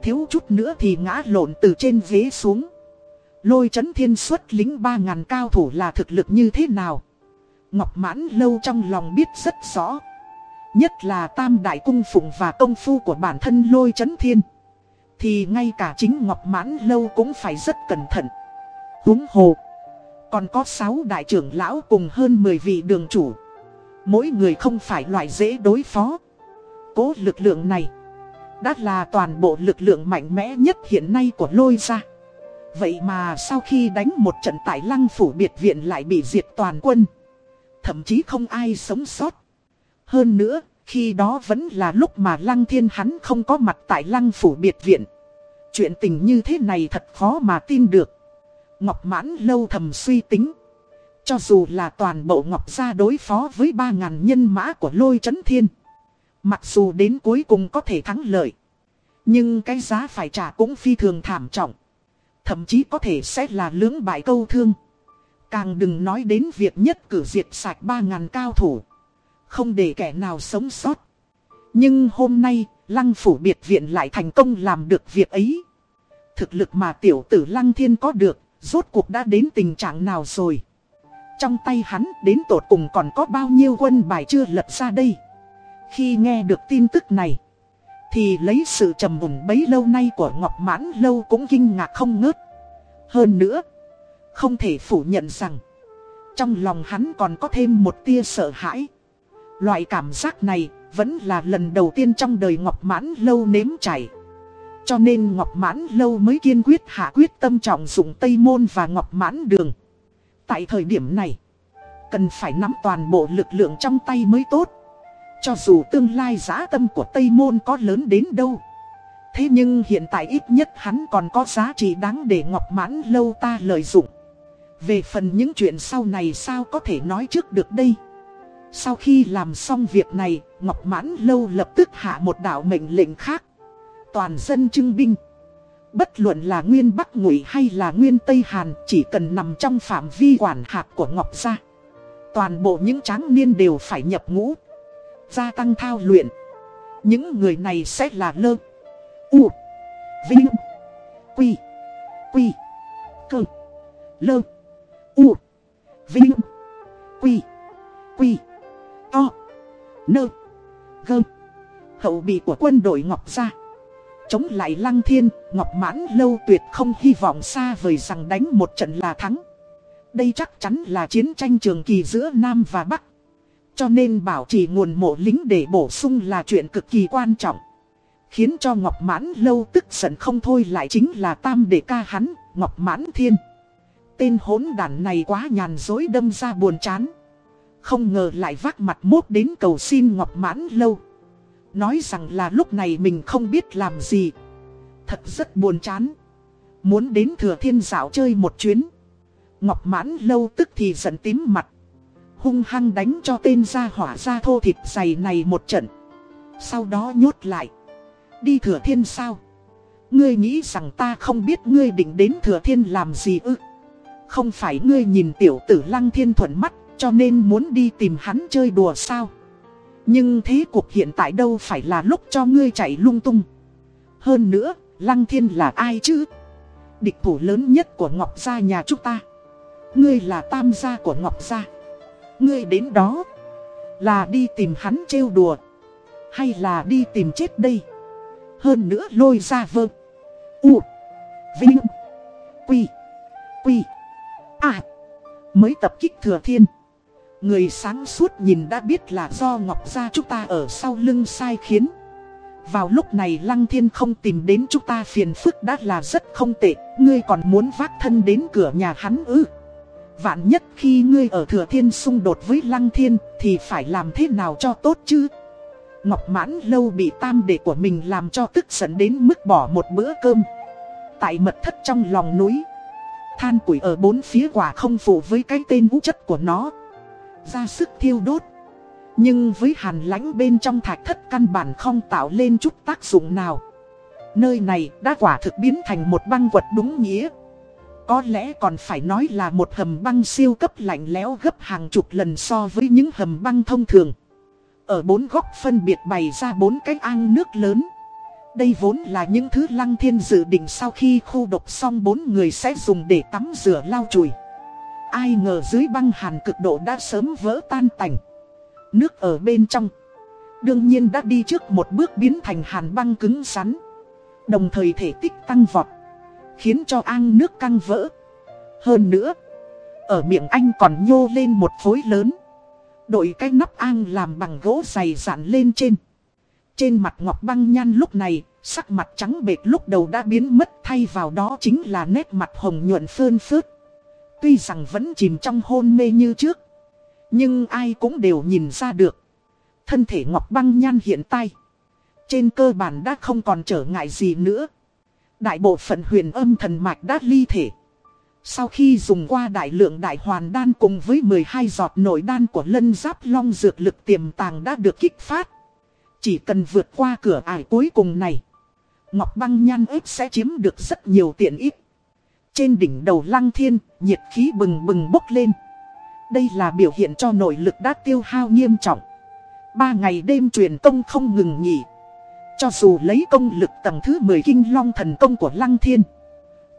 Thiếu chút nữa thì ngã lộn từ trên ghế xuống. Lôi chấn thiên xuất lính 3.000 cao thủ là thực lực như thế nào? Ngọc Mãn Lâu trong lòng biết rất rõ. Nhất là tam đại cung phụng và công phu của bản thân lôi chấn thiên. Thì ngay cả chính Ngọc Mãn Lâu cũng phải rất cẩn thận. Húng hồ. Còn có 6 đại trưởng lão cùng hơn 10 vị đường chủ. Mỗi người không phải loại dễ đối phó. Cố lực lượng này. Đã là toàn bộ lực lượng mạnh mẽ nhất hiện nay của lôi ra. Vậy mà sau khi đánh một trận tại lăng phủ biệt viện lại bị diệt toàn quân. Thậm chí không ai sống sót. Hơn nữa, khi đó vẫn là lúc mà lăng thiên hắn không có mặt tại lăng phủ biệt viện. Chuyện tình như thế này thật khó mà tin được. Ngọc mãn lâu thầm suy tính. Cho dù là toàn bộ Ngọc gia đối phó với 3.000 nhân mã của lôi chấn thiên. Mặc dù đến cuối cùng có thể thắng lợi. Nhưng cái giá phải trả cũng phi thường thảm trọng. Thậm chí có thể sẽ là lưỡng bại câu thương. Càng đừng nói đến việc nhất cử diệt sạch 3.000 cao thủ. Không để kẻ nào sống sót. Nhưng hôm nay, Lăng Phủ Biệt Viện lại thành công làm được việc ấy. Thực lực mà tiểu tử Lăng Thiên có được, rốt cuộc đã đến tình trạng nào rồi. Trong tay hắn đến tột cùng còn có bao nhiêu quân bài chưa lật ra đây. Khi nghe được tin tức này, thì lấy sự trầm mùng bấy lâu nay của Ngọc Mãn Lâu cũng kinh ngạc không ngớt. Hơn nữa, không thể phủ nhận rằng, trong lòng hắn còn có thêm một tia sợ hãi. Loại cảm giác này vẫn là lần đầu tiên trong đời Ngọc Mãn Lâu nếm trải. Cho nên Ngọc Mãn Lâu mới kiên quyết hạ quyết tâm trọng dụng Tây Môn và Ngọc Mãn Đường. Tại thời điểm này, cần phải nắm toàn bộ lực lượng trong tay mới tốt. Cho dù tương lai giá tâm của Tây Môn có lớn đến đâu. Thế nhưng hiện tại ít nhất hắn còn có giá trị đáng để Ngọc Mãn Lâu ta lợi dụng. Về phần những chuyện sau này sao có thể nói trước được đây. Sau khi làm xong việc này, Ngọc Mãn Lâu lập tức hạ một đạo mệnh lệnh khác. Toàn dân trưng binh. Bất luận là nguyên Bắc Ngụy hay là nguyên Tây Hàn chỉ cần nằm trong phạm vi quản hạt của Ngọc Gia. Toàn bộ những tráng niên đều phải nhập ngũ. Gia tăng thao luyện. Những người này sẽ là lơ. U. Vinh. Quy. Quy. Cơ. Lơ. U. Vinh. Quy. Quy. To. Nơ. Gơ. Hậu bị của quân đội Ngọc Gia. Chống lại Lăng Thiên, Ngọc Mãn Lâu tuyệt không hy vọng xa vời rằng đánh một trận là thắng. Đây chắc chắn là chiến tranh trường kỳ giữa Nam và Bắc. Cho nên bảo trì nguồn mộ lính để bổ sung là chuyện cực kỳ quan trọng. Khiến cho Ngọc Mãn Lâu tức giận không thôi lại chính là tam đệ ca hắn, Ngọc Mãn Thiên. Tên hỗn đàn này quá nhàn dối đâm ra buồn chán. Không ngờ lại vác mặt mốt đến cầu xin Ngọc Mãn Lâu. Nói rằng là lúc này mình không biết làm gì. Thật rất buồn chán. Muốn đến thừa thiên dạo chơi một chuyến. Ngọc Mãn Lâu tức thì giận tím mặt. Hung hăng đánh cho tên gia hỏa ra thô thịt dày này một trận. Sau đó nhốt lại. Đi thừa thiên sao? Ngươi nghĩ rằng ta không biết ngươi định đến thừa thiên làm gì ư? Không phải ngươi nhìn tiểu tử lăng thiên thuận mắt cho nên muốn đi tìm hắn chơi đùa sao? Nhưng thế cuộc hiện tại đâu phải là lúc cho ngươi chạy lung tung. Hơn nữa, Lăng Thiên là ai chứ? Địch thủ lớn nhất của Ngọc Gia nhà chúng ta. Ngươi là tam gia của Ngọc Gia. Ngươi đến đó là đi tìm hắn trêu đùa. Hay là đi tìm chết đây? Hơn nữa lôi ra vơ. U. Vinh. Quy. Quy. À. Mới tập kích thừa thiên. Người sáng suốt nhìn đã biết là do Ngọc Gia chúng ta ở sau lưng sai khiến Vào lúc này Lăng Thiên không tìm đến chúng ta phiền phức đã là rất không tệ, Ngươi còn muốn vác thân đến cửa nhà hắn ư Vạn nhất khi ngươi ở Thừa Thiên xung đột với Lăng Thiên Thì phải làm thế nào cho tốt chứ Ngọc Mãn Lâu bị tam đệ của mình làm cho tức giận đến mức bỏ một bữa cơm Tại mật thất trong lòng núi Than củi ở bốn phía quả không phụ với cái tên vũ chất của nó ra sức thiêu đốt. Nhưng với hàn lãnh bên trong thạch thất căn bản không tạo lên chút tác dụng nào. Nơi này đã quả thực biến thành một băng quật đúng nghĩa. Có lẽ còn phải nói là một hầm băng siêu cấp lạnh lẽo gấp hàng chục lần so với những hầm băng thông thường. Ở bốn góc phân biệt bày ra bốn cái ang nước lớn. Đây vốn là những thứ lăng thiên dự định sau khi khu độc xong bốn người sẽ dùng để tắm rửa lau chùi. Ai ngờ dưới băng hàn cực độ đã sớm vỡ tan tành. Nước ở bên trong. Đương nhiên đã đi trước một bước biến thành hàn băng cứng rắn. Đồng thời thể tích tăng vọt. Khiến cho ang nước căng vỡ. Hơn nữa. Ở miệng anh còn nhô lên một phối lớn. Đội cái nắp ang làm bằng gỗ dày dặn lên trên. Trên mặt ngọc băng nhan lúc này, sắc mặt trắng bệt lúc đầu đã biến mất thay vào đó chính là nét mặt hồng nhuận phơn phớt. Tuy rằng vẫn chìm trong hôn mê như trước. Nhưng ai cũng đều nhìn ra được. Thân thể Ngọc Băng Nhan hiện tại. Trên cơ bản đã không còn trở ngại gì nữa. Đại bộ phận huyền âm thần mạch đã ly thể. Sau khi dùng qua đại lượng đại hoàn đan cùng với 12 giọt nội đan của lân giáp long dược lực tiềm tàng đã được kích phát. Chỉ cần vượt qua cửa ải cuối cùng này. Ngọc băng nhan ếp sẽ chiếm được rất nhiều tiện ích. Trên đỉnh đầu lăng thiên, nhiệt khí bừng bừng bốc lên. Đây là biểu hiện cho nội lực đã tiêu hao nghiêm trọng. Ba ngày đêm truyền công không ngừng nghỉ. Cho dù lấy công lực tầng thứ 10 kinh long thần công của lăng thiên.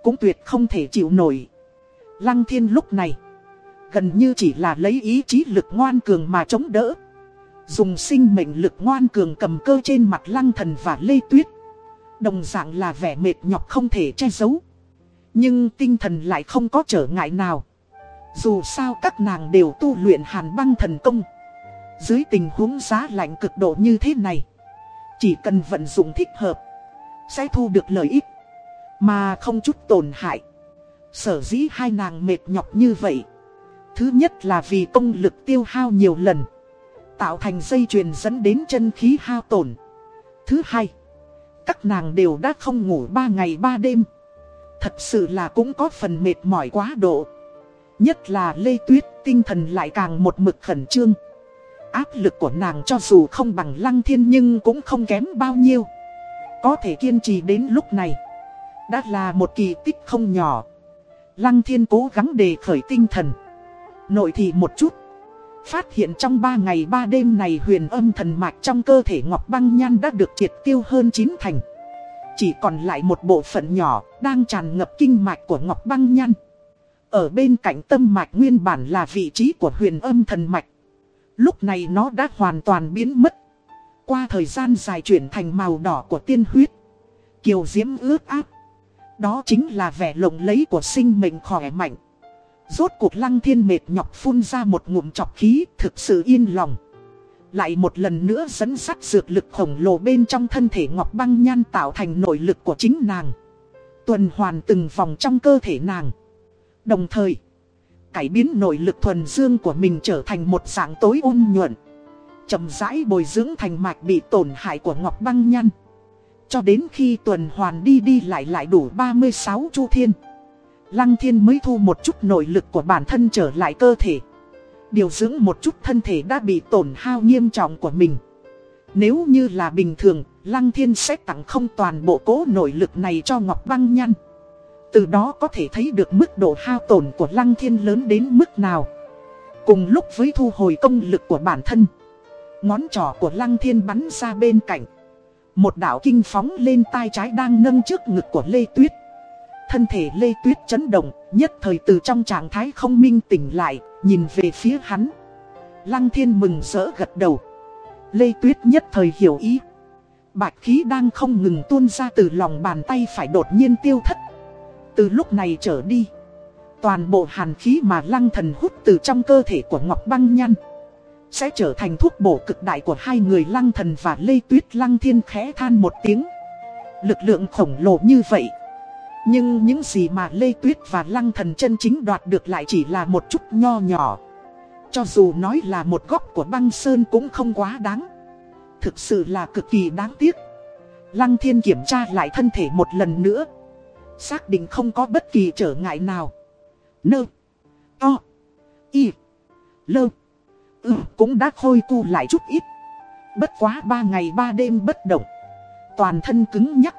Cũng tuyệt không thể chịu nổi. Lăng thiên lúc này. Gần như chỉ là lấy ý chí lực ngoan cường mà chống đỡ. Dùng sinh mệnh lực ngoan cường cầm cơ trên mặt lăng thần và lê tuyết. Đồng dạng là vẻ mệt nhọc không thể che giấu. Nhưng tinh thần lại không có trở ngại nào. Dù sao các nàng đều tu luyện hàn băng thần công. Dưới tình huống giá lạnh cực độ như thế này. Chỉ cần vận dụng thích hợp. Sẽ thu được lợi ích. Mà không chút tổn hại. Sở dĩ hai nàng mệt nhọc như vậy. Thứ nhất là vì công lực tiêu hao nhiều lần. Tạo thành dây chuyền dẫn đến chân khí hao tổn. Thứ hai. Các nàng đều đã không ngủ ba ngày ba đêm. Thật sự là cũng có phần mệt mỏi quá độ. Nhất là Lê Tuyết, tinh thần lại càng một mực khẩn trương. Áp lực của nàng cho dù không bằng lăng thiên nhưng cũng không kém bao nhiêu. Có thể kiên trì đến lúc này. Đã là một kỳ tích không nhỏ. Lăng thiên cố gắng đề khởi tinh thần. Nội thị một chút. Phát hiện trong 3 ngày 3 đêm này huyền âm thần mạch trong cơ thể Ngọc Băng Nhan đã được triệt tiêu hơn 9 thành. Chỉ còn lại một bộ phận nhỏ đang tràn ngập kinh mạch của Ngọc Băng nhan Ở bên cạnh tâm mạch nguyên bản là vị trí của huyền âm thần mạch. Lúc này nó đã hoàn toàn biến mất. Qua thời gian dài chuyển thành màu đỏ của tiên huyết. Kiều diễm ướt áp. Đó chính là vẻ lộng lấy của sinh mệnh khỏe mạnh. Rốt cuộc lăng thiên mệt nhọc phun ra một ngụm chọc khí thực sự yên lòng. Lại một lần nữa dẫn sắt dược lực khổng lồ bên trong thân thể Ngọc Băng Nhan tạo thành nội lực của chính nàng. Tuần hoàn từng vòng trong cơ thể nàng. Đồng thời, cải biến nội lực thuần dương của mình trở thành một dạng tối ôn nhuận. chậm rãi bồi dưỡng thành mạch bị tổn hại của Ngọc Băng Nhan. Cho đến khi tuần hoàn đi đi lại lại đủ 36 chu thiên. Lăng thiên mới thu một chút nội lực của bản thân trở lại cơ thể điều dưỡng một chút thân thể đã bị tổn hao nghiêm trọng của mình. Nếu như là bình thường, Lăng Thiên sẽ tặng không toàn bộ cố nội lực này cho Ngọc Băng Nhăn. Từ đó có thể thấy được mức độ hao tổn của Lăng Thiên lớn đến mức nào. Cùng lúc với thu hồi công lực của bản thân, ngón trỏ của Lăng Thiên bắn ra bên cạnh. Một đạo kinh phóng lên tai trái đang nâng trước ngực của Lê Tuyết. Thân thể Lê Tuyết chấn động, nhất thời từ trong trạng thái không minh tỉnh lại, nhìn về phía hắn. Lăng thiên mừng rỡ gật đầu. Lê Tuyết nhất thời hiểu ý. Bạch khí đang không ngừng tuôn ra từ lòng bàn tay phải đột nhiên tiêu thất. Từ lúc này trở đi, Toàn bộ hàn khí mà lăng thần hút từ trong cơ thể của Ngọc Băng Nhăn Sẽ trở thành thuốc bổ cực đại của hai người lăng thần và Lê Tuyết Lăng Thiên khẽ than một tiếng Lực lượng khổng lồ như vậy nhưng những gì mà Lê Tuyết và Lăng thần chân chính đoạt được lại chỉ là một chút nho nhỏ. Cho dù nói là một góc của băng sơn cũng không quá đáng. Thực sự là cực kỳ đáng tiếc. Lăng thiên kiểm tra lại thân thể một lần nữa. Xác định không có bất kỳ trở ngại nào. Nơ, To, Y, Lơ Ừ cũng đã khôi cu lại chút ít. Bất quá ba ngày ba đêm bất động. Toàn thân cứng nhắc.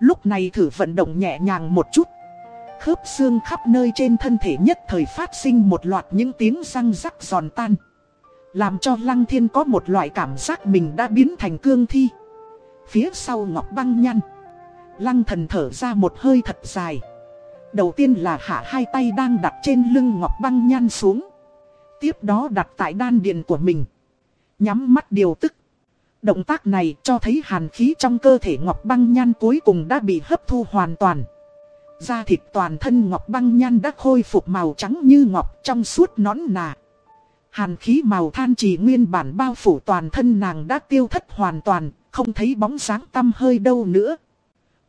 Lúc này thử vận động nhẹ nhàng một chút. Khớp xương khắp nơi trên thân thể nhất thời phát sinh một loạt những tiếng răng rắc giòn tan. Làm cho Lăng Thiên có một loại cảm giác mình đã biến thành cương thi. Phía sau ngọc băng nhăn Lăng thần thở ra một hơi thật dài. Đầu tiên là hạ hai tay đang đặt trên lưng ngọc băng nhăn xuống. Tiếp đó đặt tại đan điện của mình. Nhắm mắt điều tức. Động tác này cho thấy hàn khí trong cơ thể ngọc băng nhan cuối cùng đã bị hấp thu hoàn toàn Da thịt toàn thân ngọc băng nhan đã khôi phục màu trắng như ngọc trong suốt nón nà Hàn khí màu than trì nguyên bản bao phủ toàn thân nàng đã tiêu thất hoàn toàn không thấy bóng sáng tăm hơi đâu nữa.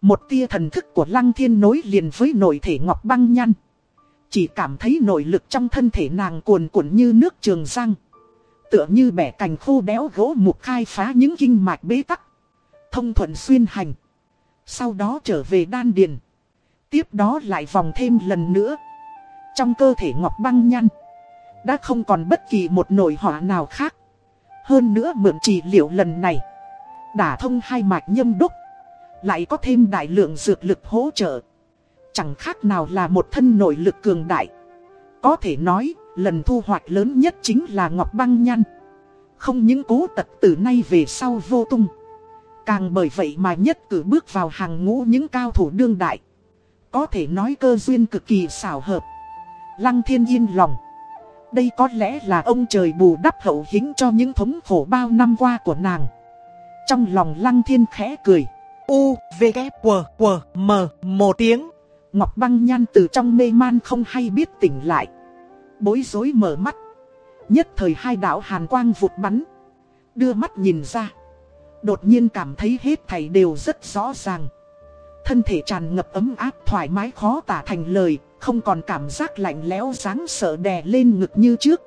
Một tia thần thức của lăng thiên nối liền với nội thể ngọc băng nhan, Chỉ cảm thấy nội lực trong thân thể nàng cuồn cuộn như nước trường răng. Tựa như bẻ cành khô đéo gỗ mục khai phá những kinh mạch bế tắc. Thông thuận xuyên hành. Sau đó trở về đan điền. Tiếp đó lại vòng thêm lần nữa. Trong cơ thể ngọc băng nhăn. Đã không còn bất kỳ một nổi họa nào khác. Hơn nữa mượn trị liệu lần này, Đả thông hai mạch nhâm đúc, Lại có thêm đại lượng dược lực hỗ trợ Chẳng khác nào là một thân nội lực cường đại Có thể nói lần thu hoạch lớn nhất chính là Ngọc Băng Nhăn Không những cố tật từ nay về sau vô tung Càng bởi vậy mà nhất cử bước vào hàng ngũ những cao thủ đương đại Có thể nói cơ duyên cực kỳ xảo hợp Lăng thiên yên lòng Đây có lẽ là ông trời bù đắp hậu hĩnh cho những thống khổ bao năm qua của nàng trong lòng lăng thiên khẽ cười. U, V, K, W, W, M, một tiếng. Ngọc băng nhan từ trong mê man không hay biết tỉnh lại. Bối rối mở mắt. Nhất thời hai đạo hàn quang vụt bắn. Đưa mắt nhìn ra. Đột nhiên cảm thấy hết thảy đều rất rõ ràng. Thân thể tràn ngập ấm áp thoải mái khó tả thành lời. Không còn cảm giác lạnh lẽo dáng sợ đè lên ngực như trước.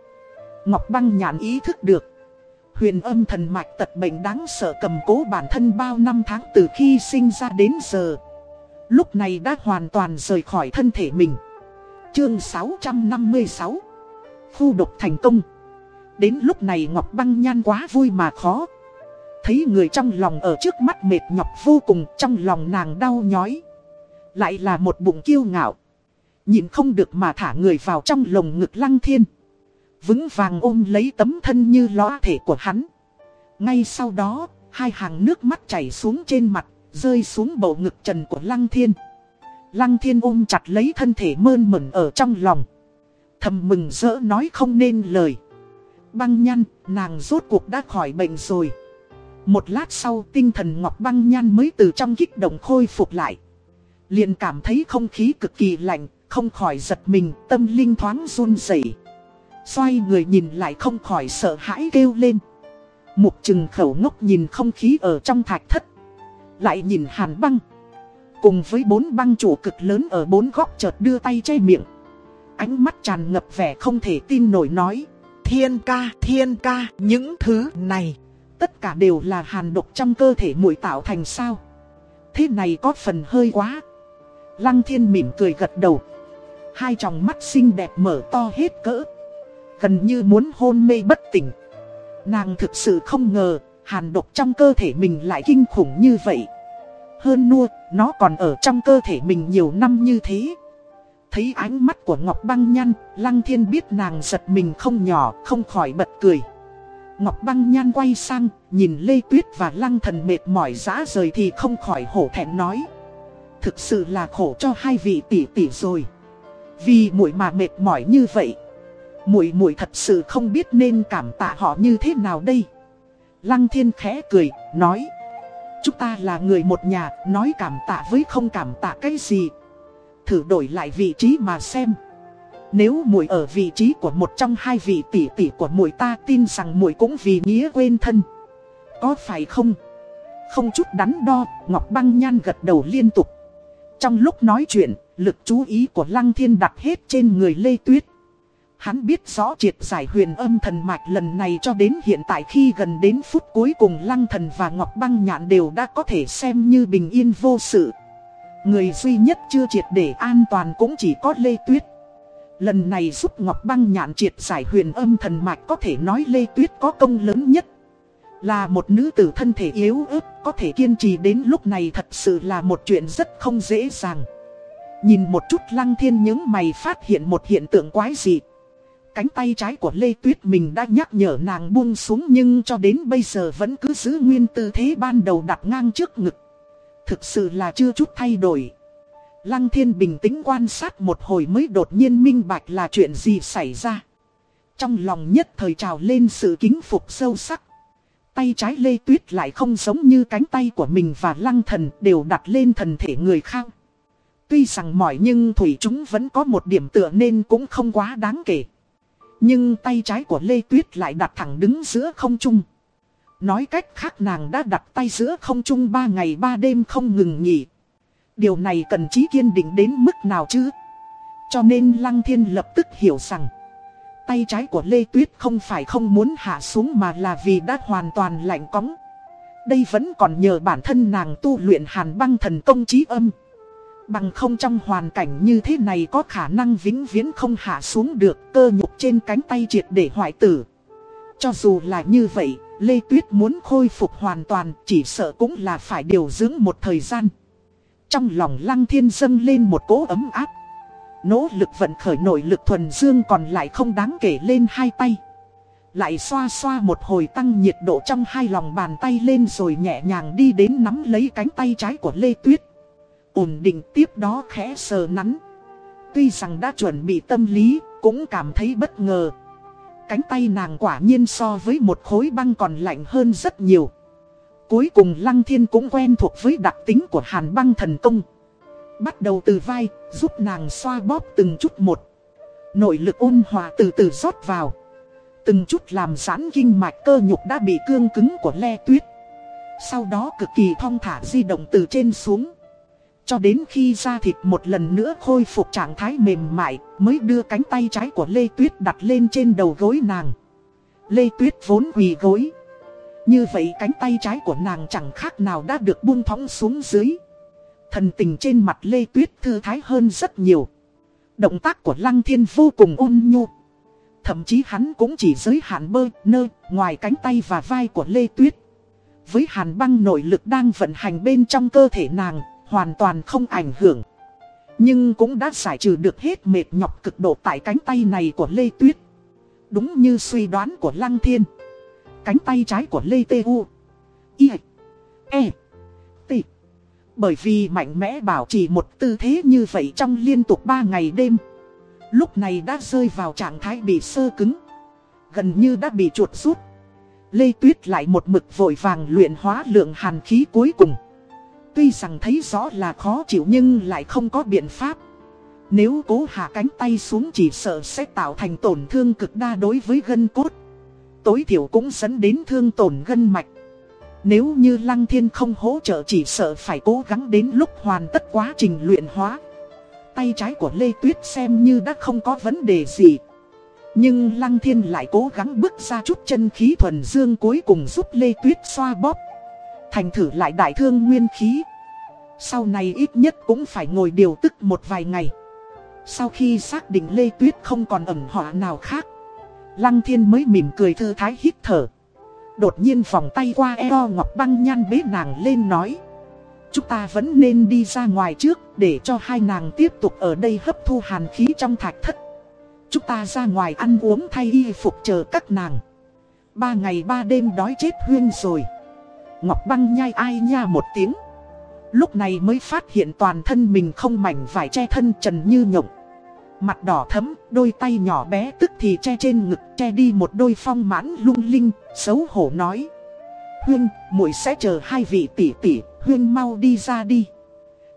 Ngọc băng nhàn ý thức được. Huyền âm thần mạch tật bệnh đáng sợ cầm cố bản thân bao năm tháng từ khi sinh ra đến giờ. Lúc này đã hoàn toàn rời khỏi thân thể mình. Chương 656 Khu độc thành công Đến lúc này Ngọc Băng Nhan quá vui mà khó. Thấy người trong lòng ở trước mắt mệt nhọc vô cùng trong lòng nàng đau nhói. Lại là một bụng kiêu ngạo. Nhìn không được mà thả người vào trong lồng ngực lăng thiên vững vàng ôm lấy tấm thân như lõa thể của hắn. Ngay sau đó, hai hàng nước mắt chảy xuống trên mặt, rơi xuống bầu ngực trần của Lăng Thiên. Lăng Thiên ôm chặt lấy thân thể mơn mẩn ở trong lòng. Thầm mừng rỡ nói không nên lời. Băng nhăn, nàng rốt cuộc đã khỏi bệnh rồi. Một lát sau tinh thần Ngọc Băng Nhan mới từ trong kích động khôi phục lại. liền cảm thấy không khí cực kỳ lạnh, không khỏi giật mình, tâm linh thoáng run rẩy. Xoay người nhìn lại không khỏi sợ hãi kêu lên Mục trừng khẩu ngốc nhìn không khí ở trong thạch thất Lại nhìn hàn băng Cùng với bốn băng chủ cực lớn ở bốn góc chợt đưa tay che miệng. Ánh mắt tràn ngập vẻ không thể tin nổi nói Thiên ca, thiên ca, những thứ này Tất cả đều là hàn độc trong cơ thể mũi tạo thành sao? Thế này có phần hơi quá. Lăng thiên mỉm cười gật đầu. Hai tròng mắt xinh đẹp mở to hết cỡ. Gần như muốn hôn mê bất tỉnh. Nàng thực sự không ngờ, hàn độc trong cơ thể mình lại kinh khủng như vậy. Hơn nua, nó còn ở trong cơ thể mình nhiều năm như thế. Thấy ánh mắt của Ngọc Băng Nhăn, Lăng Thiên biết nàng giật mình không nhỏ, không khỏi bật cười. Ngọc Băng Nhan quay sang, nhìn Lê Tuyết và Lăng Thần mệt mỏi dã rời thì không khỏi hổ thẹn nói. Thực sự là khổ cho hai vị tỷ tỷ rồi. Vì muội mà mệt mỏi như vậy. Muội muội thật sự không biết nên cảm tạ họ như thế nào đây. Lăng thiên khẽ cười, nói. Chúng ta là người một nhà, nói cảm tạ với không cảm tạ cái gì. Thử đổi lại vị trí mà xem. Nếu muội ở vị trí của một trong hai vị tỷ tỷ của muội ta tin rằng muội cũng vì nghĩa quên thân. Có phải không? Không chút đắn đo, Ngọc Băng Nhan gật đầu liên tục. Trong lúc nói chuyện, lực chú ý của Lăng Thiên đặt hết trên người Lê Tuyết. Hắn biết rõ triệt giải huyền âm thần mạch lần này cho đến hiện tại khi gần đến phút cuối cùng Lăng Thần và Ngọc Băng Nhạn đều đã có thể xem như bình yên vô sự. Người duy nhất chưa triệt để an toàn cũng chỉ có Lê Tuyết. Lần này giúp Ngọc Băng Nhạn triệt giải huyền âm thần mạch có thể nói Lê Tuyết có công lớn nhất. Là một nữ tử thân thể yếu ớt, có thể kiên trì đến lúc này thật sự là một chuyện rất không dễ dàng. Nhìn một chút lăng thiên những mày phát hiện một hiện tượng quái dị. Cánh tay trái của Lê Tuyết mình đã nhắc nhở nàng buông xuống nhưng cho đến bây giờ vẫn cứ giữ nguyên tư thế ban đầu đặt ngang trước ngực. Thực sự là chưa chút thay đổi. Lăng thiên bình tĩnh quan sát một hồi mới đột nhiên minh bạch là chuyện gì xảy ra. Trong lòng nhất thời trào lên sự kính phục sâu sắc. Tay trái Lê Tuyết lại không giống như cánh tay của mình và lăng thần đều đặt lên thần thể người khác. Tuy rằng mỏi nhưng Thủy chúng vẫn có một điểm tựa nên cũng không quá đáng kể. Nhưng tay trái của Lê Tuyết lại đặt thẳng đứng giữa không trung. Nói cách khác nàng đã đặt tay giữa không trung ba ngày ba đêm không ngừng nghỉ. Điều này cần trí kiên định đến mức nào chứ? Cho nên Lăng Thiên lập tức hiểu rằng, Tay trái của Lê Tuyết không phải không muốn hạ xuống mà là vì đã hoàn toàn lạnh cóng. Đây vẫn còn nhờ bản thân nàng tu luyện hàn băng thần công trí âm. Bằng không trong hoàn cảnh như thế này có khả năng vĩnh viễn không hạ xuống được cơ nhục trên cánh tay triệt để hoại tử. Cho dù là như vậy, Lê Tuyết muốn khôi phục hoàn toàn chỉ sợ cũng là phải điều dưỡng một thời gian. Trong lòng lăng thiên dâng lên một cỗ ấm áp. Nỗ lực vận khởi nội lực thuần dương còn lại không đáng kể lên hai tay. Lại xoa xoa một hồi tăng nhiệt độ trong hai lòng bàn tay lên rồi nhẹ nhàng đi đến nắm lấy cánh tay trái của Lê Tuyết. Ổn định tiếp đó khẽ sờ nắn. Tuy rằng đã chuẩn bị tâm lý, cũng cảm thấy bất ngờ. Cánh tay nàng quả nhiên so với một khối băng còn lạnh hơn rất nhiều. Cuối cùng Lăng Thiên cũng quen thuộc với đặc tính của hàn băng thần công. Bắt đầu từ vai, giúp nàng xoa bóp từng chút một. Nội lực ôn hòa từ từ rót vào. Từng chút làm giãn kinh mạch cơ nhục đã bị cương cứng của le tuyết. Sau đó cực kỳ thong thả di động từ trên xuống. Cho đến khi da thịt một lần nữa khôi phục trạng thái mềm mại, mới đưa cánh tay trái của Lê Tuyết đặt lên trên đầu gối nàng. Lê Tuyết vốn quỳ gối. Như vậy cánh tay trái của nàng chẳng khác nào đã được buông thõng xuống dưới. Thần tình trên mặt Lê Tuyết thư thái hơn rất nhiều. Động tác của Lăng Thiên vô cùng ôn nhu. Thậm chí hắn cũng chỉ giới hạn bơ, nơ, ngoài cánh tay và vai của Lê Tuyết. Với hàn băng nội lực đang vận hành bên trong cơ thể nàng, hoàn toàn không ảnh hưởng. Nhưng cũng đã giải trừ được hết mệt nhọc cực độ tại cánh tay này của Lê Tuyết. Đúng như suy đoán của Lăng Thiên. Cánh tay trái của Lê Tê U. Y. E. T. Bởi vì mạnh mẽ bảo trì một tư thế như vậy trong liên tục 3 ngày đêm. Lúc này đã rơi vào trạng thái bị sơ cứng. Gần như đã bị chuột rút. Lê Tuyết lại một mực vội vàng luyện hóa lượng hàn khí cuối cùng. Tuy rằng thấy rõ là khó chịu nhưng lại không có biện pháp. Nếu cố hạ cánh tay xuống chỉ sợ sẽ tạo thành tổn thương cực đa đối với gân cốt. Tối thiểu cũng dẫn đến thương tổn gân mạch. Nếu như Lăng Thiên không hỗ trợ chỉ sợ phải cố gắng đến lúc hoàn tất quá trình luyện hóa. Tay trái của Lê Tuyết xem như đã không có vấn đề gì. Nhưng Lăng Thiên lại cố gắng bước ra chút chân khí thuần dương cuối cùng giúp Lê Tuyết xoa bóp. Thành thử lại đại thương nguyên khí. Sau này ít nhất cũng phải ngồi điều tức một vài ngày. Sau khi xác định Lê Tuyết không còn ẩn họa nào khác. Lăng Thiên mới mỉm cười thư thái hít thở. Đột nhiên vòng tay qua eo Ngọc Băng Nhan bế nàng lên nói, Chúng ta vẫn nên đi ra ngoài trước để cho hai nàng tiếp tục ở đây hấp thu hàn khí trong thạch thất Chúng ta ra ngoài ăn uống thay y phục chờ các nàng Ba ngày ba đêm đói chết huyên rồi Ngọc Băng nhai ai nha một tiếng Lúc này mới phát hiện toàn thân mình không mảnh vải che thân trần như nhộng Mặt đỏ thấm, đôi tay nhỏ bé tức thì che trên ngực, che đi một đôi phong mãn lung linh, xấu hổ nói. Huyên, muội sẽ chờ hai vị tỷ tỷ, Huyên mau đi ra đi.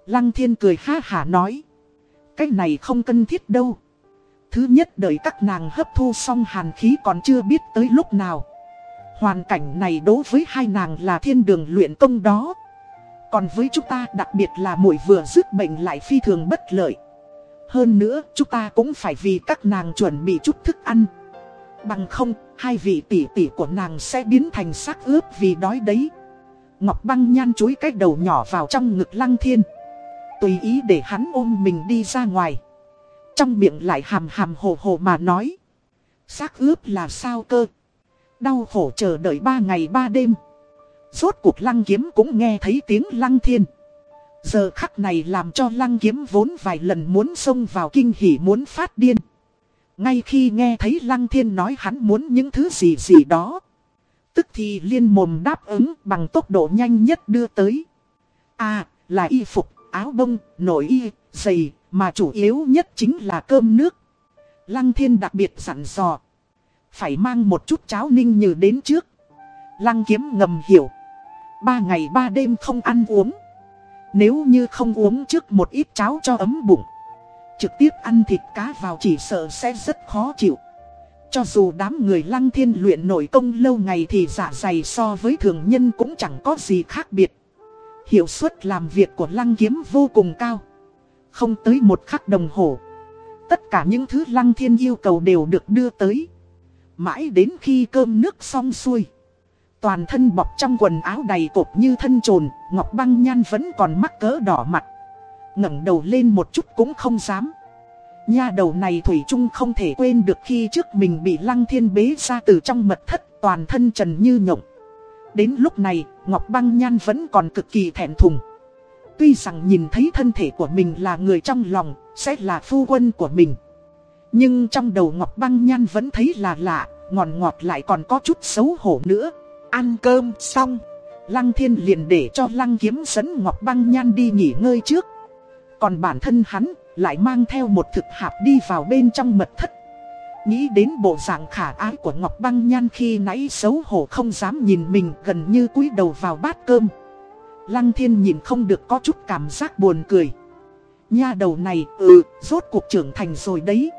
Lăng thiên cười ha hả nói. Cái này không cần thiết đâu. Thứ nhất đợi các nàng hấp thu xong hàn khí còn chưa biết tới lúc nào. Hoàn cảnh này đối với hai nàng là thiên đường luyện công đó. Còn với chúng ta đặc biệt là mũi vừa dứt bệnh lại phi thường bất lợi. Hơn nữa chúng ta cũng phải vì các nàng chuẩn bị chút thức ăn. Bằng không, hai vị tỷ tỷ của nàng sẽ biến thành xác ướp vì đói đấy. Ngọc băng nhan chuối cái đầu nhỏ vào trong ngực lăng thiên. Tùy ý để hắn ôm mình đi ra ngoài. Trong miệng lại hàm hàm hồ hồ mà nói. Xác ướp là sao cơ? Đau khổ chờ đợi ba ngày ba đêm. Rốt cuộc lăng kiếm cũng nghe thấy tiếng lăng thiên. Giờ khắc này làm cho lăng kiếm vốn vài lần muốn xông vào kinh hỉ muốn phát điên. Ngay khi nghe thấy lăng thiên nói hắn muốn những thứ gì gì đó. Tức thì liên mồm đáp ứng bằng tốc độ nhanh nhất đưa tới. À, là y phục, áo bông, nội y, giày, mà chủ yếu nhất chính là cơm nước. Lăng thiên đặc biệt sẵn dò. Phải mang một chút cháo ninh như đến trước. Lăng kiếm ngầm hiểu. Ba ngày ba đêm không ăn uống. Nếu như không uống trước một ít cháo cho ấm bụng. Trực tiếp ăn thịt cá vào chỉ sợ sẽ rất khó chịu. Cho dù đám người lăng thiên luyện nội công lâu ngày thì dạ dày so với thường nhân cũng chẳng có gì khác biệt. Hiệu suất làm việc của lăng kiếm vô cùng cao. Không tới một khắc đồng hồ. Tất cả những thứ lăng thiên yêu cầu đều được đưa tới. Mãi đến khi cơm nước xong xuôi. Toàn thân bọc trong quần áo đầy cột như thân trồn, Ngọc Băng Nhan vẫn còn mắc cỡ đỏ mặt. ngẩng đầu lên một chút cũng không dám. Nha đầu này Thủy Trung không thể quên được khi trước mình bị Lăng Thiên bế ra từ trong mật thất toàn thân trần như nhộng. Đến lúc này, Ngọc Băng Nhan vẫn còn cực kỳ thẹn thùng. Tuy rằng nhìn thấy thân thể của mình là người trong lòng, sẽ là phu quân của mình. Nhưng trong đầu Ngọc Băng Nhan vẫn thấy là lạ, ngọt ngọt lại còn có chút xấu hổ nữa. Ăn cơm xong, Lăng Thiên liền để cho Lăng Kiếm dẫn Ngọc Băng Nhan đi nghỉ ngơi trước. Còn bản thân hắn lại mang theo một thực hạp đi vào bên trong mật thất. Nghĩ đến bộ dạng khả ái của Ngọc Băng Nhan khi nãy xấu hổ không dám nhìn mình gần như cúi đầu vào bát cơm. Lăng Thiên nhìn không được có chút cảm giác buồn cười. Nha đầu này, ừ, rốt cuộc trưởng thành rồi đấy.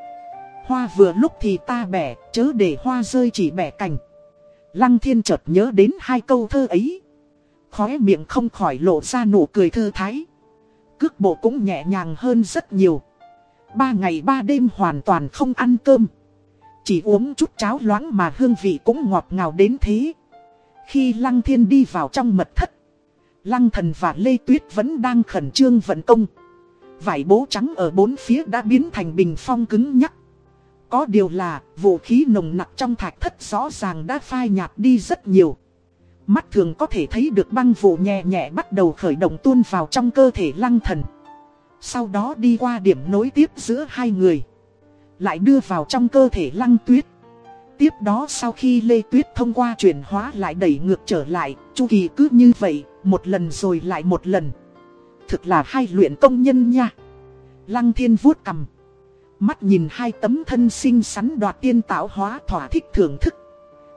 Hoa vừa lúc thì ta bẻ, chớ để hoa rơi chỉ bẻ cành. Lăng thiên chợt nhớ đến hai câu thơ ấy. Khóe miệng không khỏi lộ ra nụ cười thư thái. Cước bộ cũng nhẹ nhàng hơn rất nhiều. Ba ngày ba đêm hoàn toàn không ăn cơm. Chỉ uống chút cháo loãng mà hương vị cũng ngọt ngào đến thế. Khi Lăng Thiên đi vào trong mật thất. Lăng Thần và Lê Tuyết vẫn đang khẩn trương vận công. Vải bố trắng ở bốn phía đã biến thành bình phong cứng nhắc. Có điều là, vũ khí nồng nặc trong thạch thất rõ ràng đã phai nhạt đi rất nhiều. Mắt thường có thể thấy được băng vụ nhẹ nhẹ bắt đầu khởi động tuôn vào trong cơ thể lăng thần. Sau đó đi qua điểm nối tiếp giữa hai người. Lại đưa vào trong cơ thể lăng tuyết. Tiếp đó sau khi Lê Tuyết thông qua chuyển hóa lại đẩy ngược trở lại, chu kỳ cứ như vậy, một lần rồi lại một lần. Thực là hai luyện công nhân nha. Lăng thiên vuốt cầm. Mắt nhìn hai tấm thân xinh xắn đoạt tiên tạo hóa thỏa thích thưởng thức.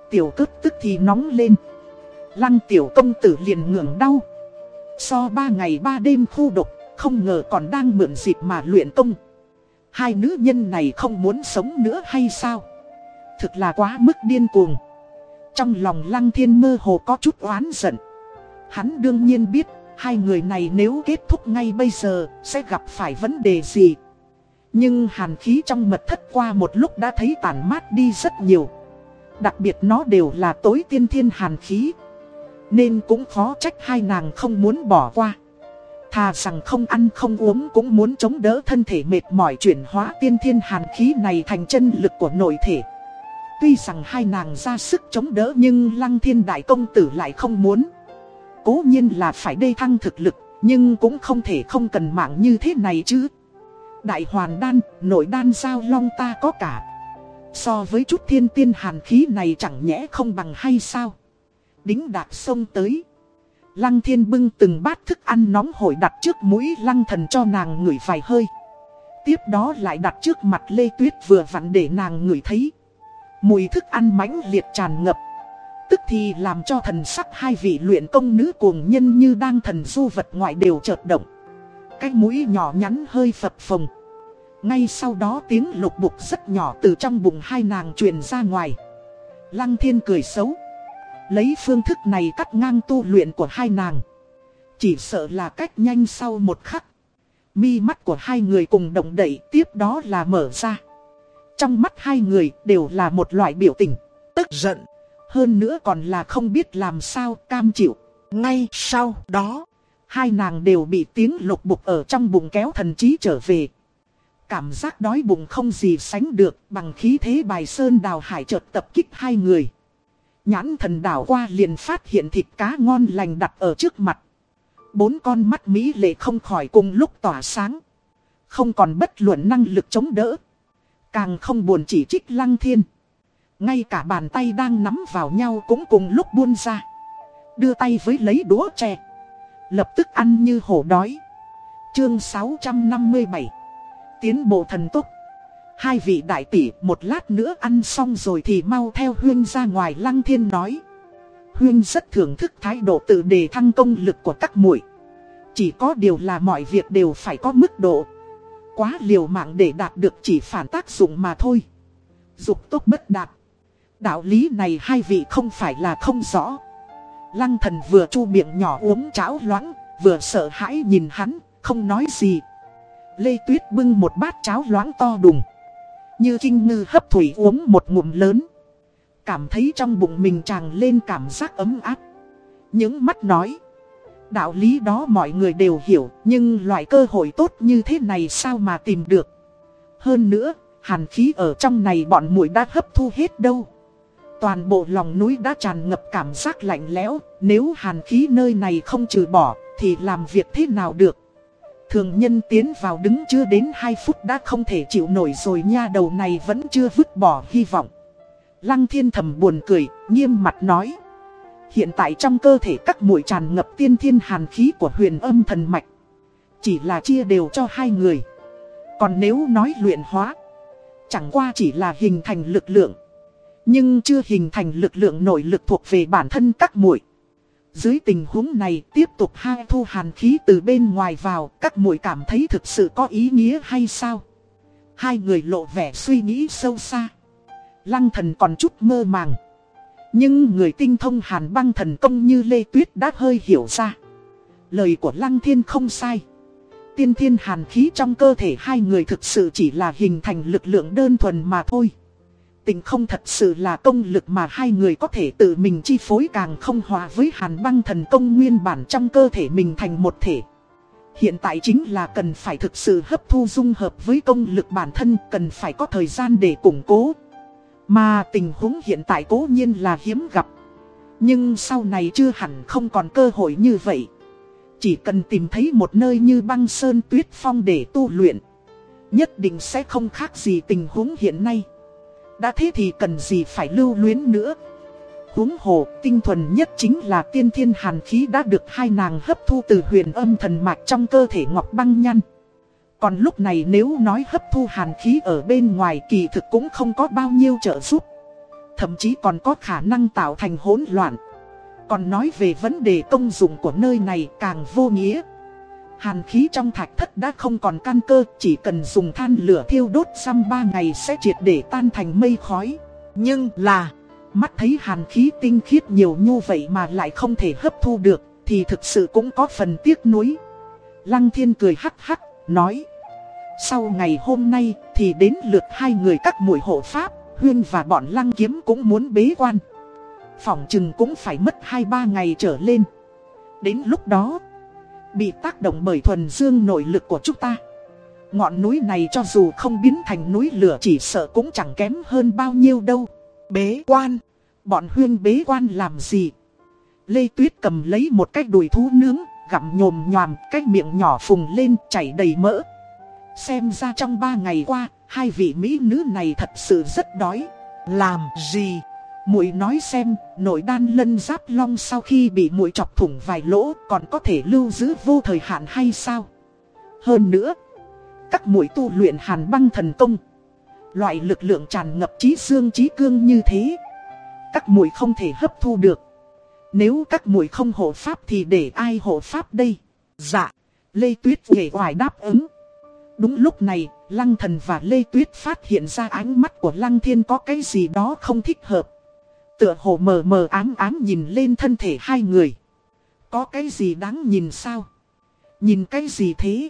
Tiểu cướp tức thì nóng lên. Lăng tiểu công tử liền ngưỡng đau. So ba ngày ba đêm khu độc, không ngờ còn đang mượn dịp mà luyện công. Hai nữ nhân này không muốn sống nữa hay sao? Thực là quá mức điên cuồng. Trong lòng lăng thiên mơ hồ có chút oán giận. Hắn đương nhiên biết, hai người này nếu kết thúc ngay bây giờ, sẽ gặp phải vấn đề gì. Nhưng hàn khí trong mật thất qua một lúc đã thấy tản mát đi rất nhiều. Đặc biệt nó đều là tối tiên thiên hàn khí. Nên cũng khó trách hai nàng không muốn bỏ qua. Thà rằng không ăn không uống cũng muốn chống đỡ thân thể mệt mỏi chuyển hóa tiên thiên hàn khí này thành chân lực của nội thể. Tuy rằng hai nàng ra sức chống đỡ nhưng lăng thiên đại công tử lại không muốn. Cố nhiên là phải đê thăng thực lực, nhưng cũng không thể không cần mạng như thế này chứ. Đại hoàn đan, nội đan giao long ta có cả. So với chút thiên tiên hàn khí này chẳng nhẽ không bằng hay sao? Đính đạc sông tới. Lăng thiên bưng từng bát thức ăn nóng hổi đặt trước mũi lăng thần cho nàng ngửi vài hơi. Tiếp đó lại đặt trước mặt Lê Tuyết vừa vặn để nàng ngửi thấy. Mùi thức ăn mãnh liệt tràn ngập. Tức thì làm cho thần sắc hai vị luyện công nữ cuồng nhân như đang thần du vật ngoại đều chợt động cái mũi nhỏ nhắn hơi phập phồng. Ngay sau đó tiếng lục bục rất nhỏ từ trong bụng hai nàng truyền ra ngoài. Lăng thiên cười xấu. Lấy phương thức này cắt ngang tu luyện của hai nàng. Chỉ sợ là cách nhanh sau một khắc. Mi mắt của hai người cùng động đậy tiếp đó là mở ra. Trong mắt hai người đều là một loại biểu tình, tức giận. Hơn nữa còn là không biết làm sao cam chịu. Ngay sau đó, hai nàng đều bị tiếng lục bục ở trong bụng kéo thần trí trở về. Cảm giác đói bụng không gì sánh được bằng khí thế bài sơn đào hải chợt tập kích hai người. Nhãn thần đảo qua liền phát hiện thịt cá ngon lành đặt ở trước mặt. Bốn con mắt Mỹ lệ không khỏi cùng lúc tỏa sáng. Không còn bất luận năng lực chống đỡ. Càng không buồn chỉ trích lăng thiên. Ngay cả bàn tay đang nắm vào nhau cũng cùng lúc buôn ra. Đưa tay với lấy đũa tre. Lập tức ăn như hổ đói. Chương 657 Tiến bộ thần tốc Hai vị đại tỷ một lát nữa ăn xong rồi thì mau theo Huyên ra ngoài, Lăng Thiên nói. Huyên rất thưởng thức thái độ tự đề thăng công lực của các muội. Chỉ có điều là mọi việc đều phải có mức độ. Quá liều mạng để đạt được chỉ phản tác dụng mà thôi. Dục tốt bất đạt. Đạo lý này hai vị không phải là không rõ. Lăng thần vừa chu miệng nhỏ uống cháo loãng, vừa sợ hãi nhìn hắn, không nói gì. Lê Tuyết bưng một bát cháo loãng to đùng. Như kinh ngư hấp thủy uống một ngụm lớn. Cảm thấy trong bụng mình tràn lên cảm giác ấm áp. Những mắt nói. Đạo lý đó mọi người đều hiểu, nhưng loại cơ hội tốt như thế này sao mà tìm được. Hơn nữa, hàn khí ở trong này bọn muội đã hấp thu hết đâu. Toàn bộ lòng núi đã tràn ngập cảm giác lạnh lẽo, nếu hàn khí nơi này không trừ bỏ, thì làm việc thế nào được. Thường nhân tiến vào đứng chưa đến 2 phút đã không thể chịu nổi rồi nha đầu này vẫn chưa vứt bỏ hy vọng. Lăng thiên thầm buồn cười, nghiêm mặt nói. Hiện tại trong cơ thể các mũi tràn ngập tiên thiên hàn khí của huyền âm thần mạch. Chỉ là chia đều cho hai người. Còn nếu nói luyện hóa, chẳng qua chỉ là hình thành lực lượng. Nhưng chưa hình thành lực lượng nội lực thuộc về bản thân các muội. Dưới tình huống này tiếp tục hai thu hàn khí từ bên ngoài vào, các muội cảm thấy thực sự có ý nghĩa hay sao? Hai người lộ vẻ suy nghĩ sâu xa. Lăng thần còn chút mơ màng. Nhưng người tinh thông hàn băng thần công như Lê Tuyết đã hơi hiểu ra. Lời của Lăng Thiên không sai. Tiên thiên hàn khí trong cơ thể hai người thực sự chỉ là hình thành lực lượng đơn thuần mà thôi. Tình không thật sự là công lực mà hai người có thể tự mình chi phối càng không hòa với hàn băng thần công nguyên bản trong cơ thể mình thành một thể. Hiện tại chính là cần phải thực sự hấp thu dung hợp với công lực bản thân, cần phải có thời gian để củng cố. Mà tình huống hiện tại cố nhiên là hiếm gặp. Nhưng sau này chưa hẳn không còn cơ hội như vậy. Chỉ cần tìm thấy một nơi như băng sơn tuyết phong để tu luyện. Nhất định sẽ không khác gì tình huống hiện nay. Đã thế thì cần gì phải lưu luyến nữa. huống hồ, tinh thuần nhất chính là tiên thiên hàn khí đã được hai nàng hấp thu từ huyền âm thần mạch trong cơ thể ngọc băng nhăn. Còn lúc này nếu nói hấp thu hàn khí ở bên ngoài kỳ thực cũng không có bao nhiêu trợ giúp. Thậm chí còn có khả năng tạo thành hỗn loạn. Còn nói về vấn đề công dụng của nơi này càng vô nghĩa. Hàn khí trong thạch thất đã không còn căn cơ, chỉ cần dùng than lửa thiêu đốt xăm ba ngày sẽ triệt để tan thành mây khói. Nhưng là, mắt thấy hàn khí tinh khiết nhiều như vậy mà lại không thể hấp thu được, thì thực sự cũng có phần tiếc nuối. Lăng thiên cười hắc hắc, nói. Sau ngày hôm nay thì đến lượt hai người các mũi hộ pháp, Huyên và bọn lăng kiếm cũng muốn bế quan. Phòng chừng cũng phải mất 2-3 ngày trở lên. Đến lúc đó, bị tác động bởi thuần dương nội lực của chúng ta. Ngọn núi này cho dù không biến thành núi lửa chỉ sợ cũng chẳng kém hơn bao nhiêu đâu. Bế quan, bọn Huyên bế quan làm gì? Lê Tuyết cầm lấy một cái đùi thú nướng, gặm nhồm nhòm, cái miệng nhỏ phùng lên chảy đầy mỡ. Xem ra trong ba ngày qua, hai vị mỹ nữ này thật sự rất đói. Làm gì? Muội nói xem, nội đan lân giáp long sau khi bị muội chọc thủng vài lỗ còn có thể lưu giữ vô thời hạn hay sao? Hơn nữa, các muội tu luyện hàn băng thần công, loại lực lượng tràn ngập trí xương trí cương như thế, các muội không thể hấp thu được. Nếu các muội không hộ pháp thì để ai hộ pháp đây? Dạ, Lê Tuyết nghề hoài đáp ứng. Đúng lúc này, Lăng thần và Lê Tuyết phát hiện ra ánh mắt của Lăng thiên có cái gì đó không thích hợp. Tựa hồ mờ mờ ám ám nhìn lên thân thể hai người. Có cái gì đáng nhìn sao? Nhìn cái gì thế?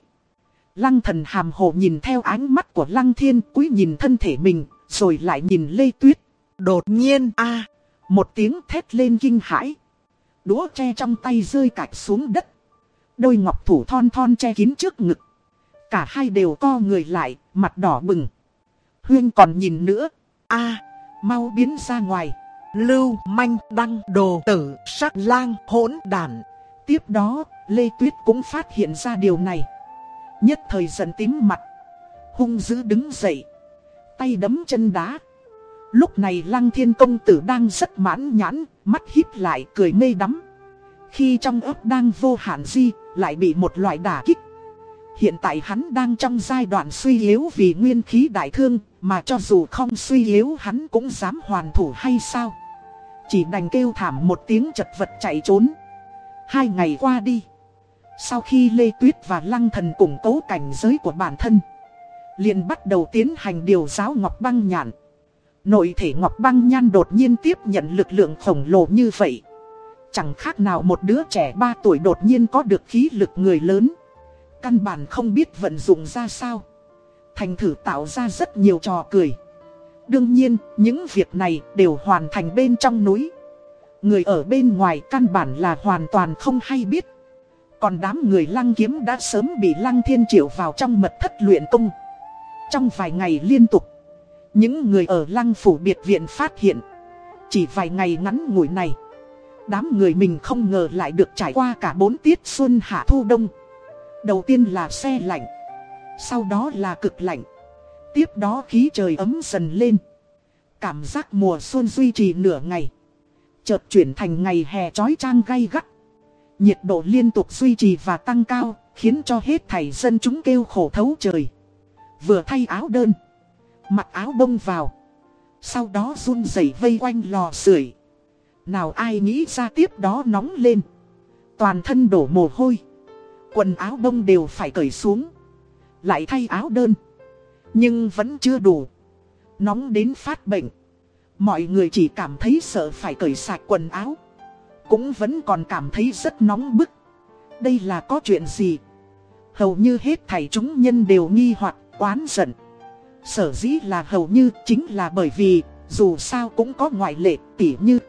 Lăng thần hàm hồ nhìn theo ánh mắt của lăng thiên cúi nhìn thân thể mình, rồi lại nhìn Lê Tuyết. Đột nhiên a một tiếng thét lên kinh hãi. Đũa tre trong tay rơi cạch xuống đất. Đôi ngọc thủ thon thon che kín trước ngực. Cả hai đều co người lại, mặt đỏ bừng. Huyên còn nhìn nữa. a mau biến ra ngoài. Lưu manh đăng đồ tử sắc lang hỗn đàn. Tiếp đó, Lê Tuyết cũng phát hiện ra điều này. Nhất thời giận tím mặt. Hung dữ đứng dậy. Tay đấm chân đá. Lúc này Lăng Thiên Công Tử đang rất mãn nhãn, mắt híp lại cười mê đắm. Khi trong ấp đang vô hạn di, lại bị một loại đả kích. Hiện tại hắn đang trong giai đoạn suy yếu vì nguyên khí đại thương, mà cho dù không suy yếu hắn cũng dám hoàn thủ hay sao. Chỉ đành kêu thảm một tiếng chật vật chạy trốn. Hai ngày qua đi. Sau khi Lê Tuyết và Lăng Thần củng cố cảnh giới của bản thân, liền bắt đầu tiến hành điều giáo Ngọc Băng Nhạn. Nội thể Ngọc Băng Nhan đột nhiên tiếp nhận lực lượng khổng lồ như vậy. Chẳng khác nào một đứa trẻ 3 tuổi đột nhiên có được khí lực người lớn. Căn bản không biết vận dụng ra sao. Thành thử tạo ra rất nhiều trò cười. Đương nhiên, những việc này đều hoàn thành bên trong núi. Người ở bên ngoài căn bản là hoàn toàn không hay biết. Còn đám người lăng kiếm đã sớm bị lăng thiên triệu vào trong mật thất luyện công. Trong vài ngày liên tục, những người ở lăng phủ biệt viện phát hiện. Chỉ vài ngày ngắn ngủi này, đám người mình không ngờ lại được trải qua cả bốn tiết xuân hạ thu đông. Đầu tiên là xe lạnh, sau đó là cực lạnh, tiếp đó khí trời ấm dần lên. Cảm giác mùa xuân duy trì nửa ngày, chợt chuyển thành ngày hè trói trang gay gắt. Nhiệt độ liên tục duy trì và tăng cao, khiến cho hết thảy dân chúng kêu khổ thấu trời. Vừa thay áo đơn, mặc áo bông vào. Sau đó run rẩy vây quanh lò sưởi. Nào ai nghĩ ra tiếp đó nóng lên. Toàn thân đổ mồ hôi. Quần áo bông đều phải cởi xuống. Lại thay áo đơn. Nhưng vẫn chưa đủ. Nóng đến phát bệnh. Mọi người chỉ cảm thấy sợ phải cởi sạch quần áo cũng vẫn còn cảm thấy rất nóng bức. Đây là có chuyện gì? Hầu như hết thảy chúng nhân đều nghi hoặc oán giận. Sở dĩ là hầu như chính là bởi vì, dù sao cũng có ngoại lệ tỉ như.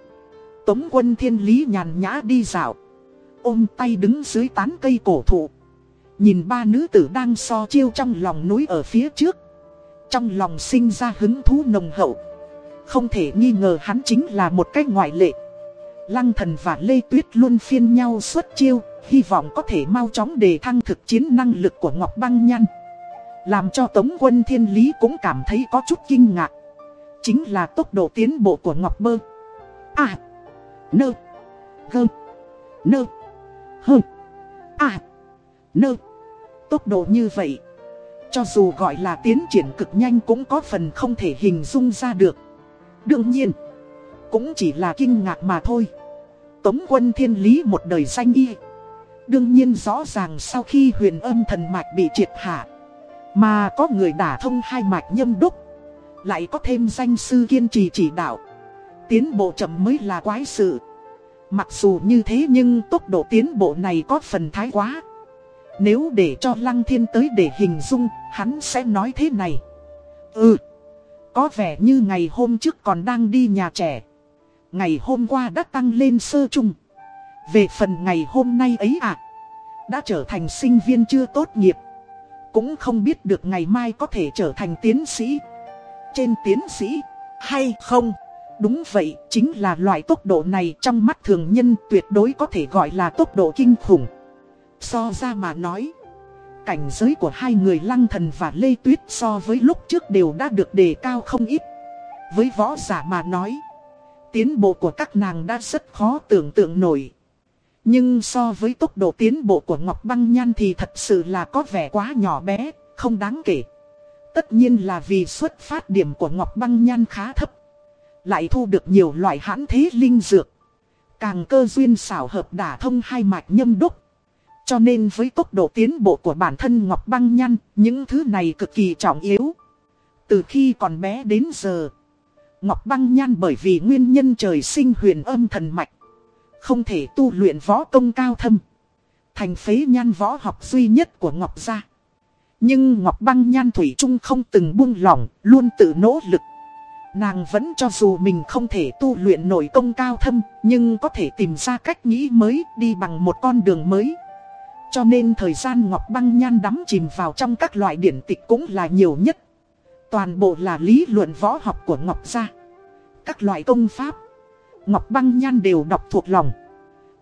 Tống quân thiên lý nhàn nhã đi dạo. Ôm tay đứng dưới tán cây cổ thụ. Nhìn ba nữ tử đang so chiêu trong lòng núi ở phía trước. Trong lòng sinh ra hứng thú nồng hậu. Không thể nghi ngờ hắn chính là một cách ngoại lệ. Lăng thần và Lê Tuyết luôn phiên nhau xuất chiêu, hy vọng có thể mau chóng đề thăng thực chiến năng lực của Ngọc Băng Nhăn. Làm cho Tống quân Thiên Lý cũng cảm thấy có chút kinh ngạc. Chính là tốc độ tiến bộ của Ngọc Bơ. À, nơ, gơ, nơ, hơ, à, nơ. Tốc độ như vậy, cho dù gọi là tiến triển cực nhanh cũng có phần không thể hình dung ra được. Đương nhiên, cũng chỉ là kinh ngạc mà thôi. Tống quân thiên lý một đời danh y. Đương nhiên rõ ràng sau khi huyền âm thần mạch bị triệt hạ. Mà có người đả thông hai mạch nhâm đúc. Lại có thêm danh sư kiên trì chỉ đạo. Tiến bộ chậm mới là quái sự. Mặc dù như thế nhưng tốc độ tiến bộ này có phần thái quá. Nếu để cho Lăng Thiên tới để hình dung, hắn sẽ nói thế này. Ừ, có vẻ như ngày hôm trước còn đang đi nhà trẻ ngày hôm qua đã tăng lên sơ trung. Về phần ngày hôm nay ấy à, đã trở thành sinh viên chưa tốt nghiệp. Cũng không biết được ngày mai có thể trở thành tiến sĩ. Trên tiến sĩ, hay không? Đúng vậy, chính là loại tốc độ này trong mắt thường nhân tuyệt đối có thể gọi là tốc độ kinh khủng. So ra mà nói, cảnh giới của hai người Lăng Thần và Lê Tuyết so với lúc trước đều đã được đề cao không ít. Với võ giả mà nói, tiến bộ của các nàng đã rất khó tưởng tượng nổi. Nhưng so với tốc độ tiến bộ của Ngọc Băng Nhan thì thật sự là có vẻ quá nhỏ bé, không đáng kể. Tất nhiên là vì xuất phát điểm của Ngọc Băng Nhan khá thấp. Lại thu được nhiều loại hãn thế linh dược. Càng cơ duyên xảo hợp đả thông hai mạch nhâm đúc. Cho nên với tốc độ tiến bộ của bản thân Ngọc Băng Nhan, những thứ này cực kỳ trọng yếu. Từ khi còn bé đến giờ, Ngọc Băng Nhan bởi vì nguyên nhân trời sinh huyền âm thần mạch, không thể tu luyện võ công cao thâm. Thành phế nhan võ học duy nhất của Ngọc Gia. Nhưng Ngọc Băng Nhan Thủy Trung không từng buông lỏng, luôn tự nỗ lực. Nàng vẫn cho dù mình không thể tu luyện nổi công cao thâm, nhưng có thể tìm ra cách nghĩ mới, đi bằng một con đường mới. Cho nên thời gian Ngọc Băng Nhan đắm chìm vào trong các loại điển tịch cũng là nhiều nhất. Toàn bộ là lý luận võ học của Ngọc Gia. Các loại công pháp, Ngọc Băng Nhan đều đọc thuộc lòng.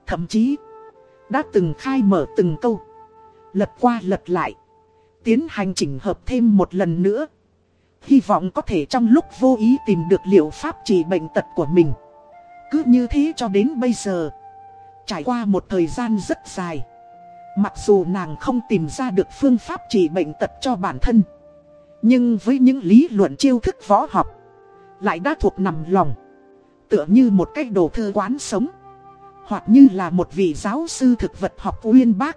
Thậm chí, đã từng khai mở từng câu. Lật qua lật lại. Tiến hành chỉnh hợp thêm một lần nữa. Hy vọng có thể trong lúc vô ý tìm được liệu pháp trị bệnh tật của mình. Cứ như thế cho đến bây giờ. Trải qua một thời gian rất dài. Mặc dù nàng không tìm ra được phương pháp trị bệnh tật cho bản thân. Nhưng với những lý luận chiêu thức võ học. Lại đã thuộc nằm lòng. Tựa như một cái đồ thư quán sống. Hoặc như là một vị giáo sư thực vật học uyên bác.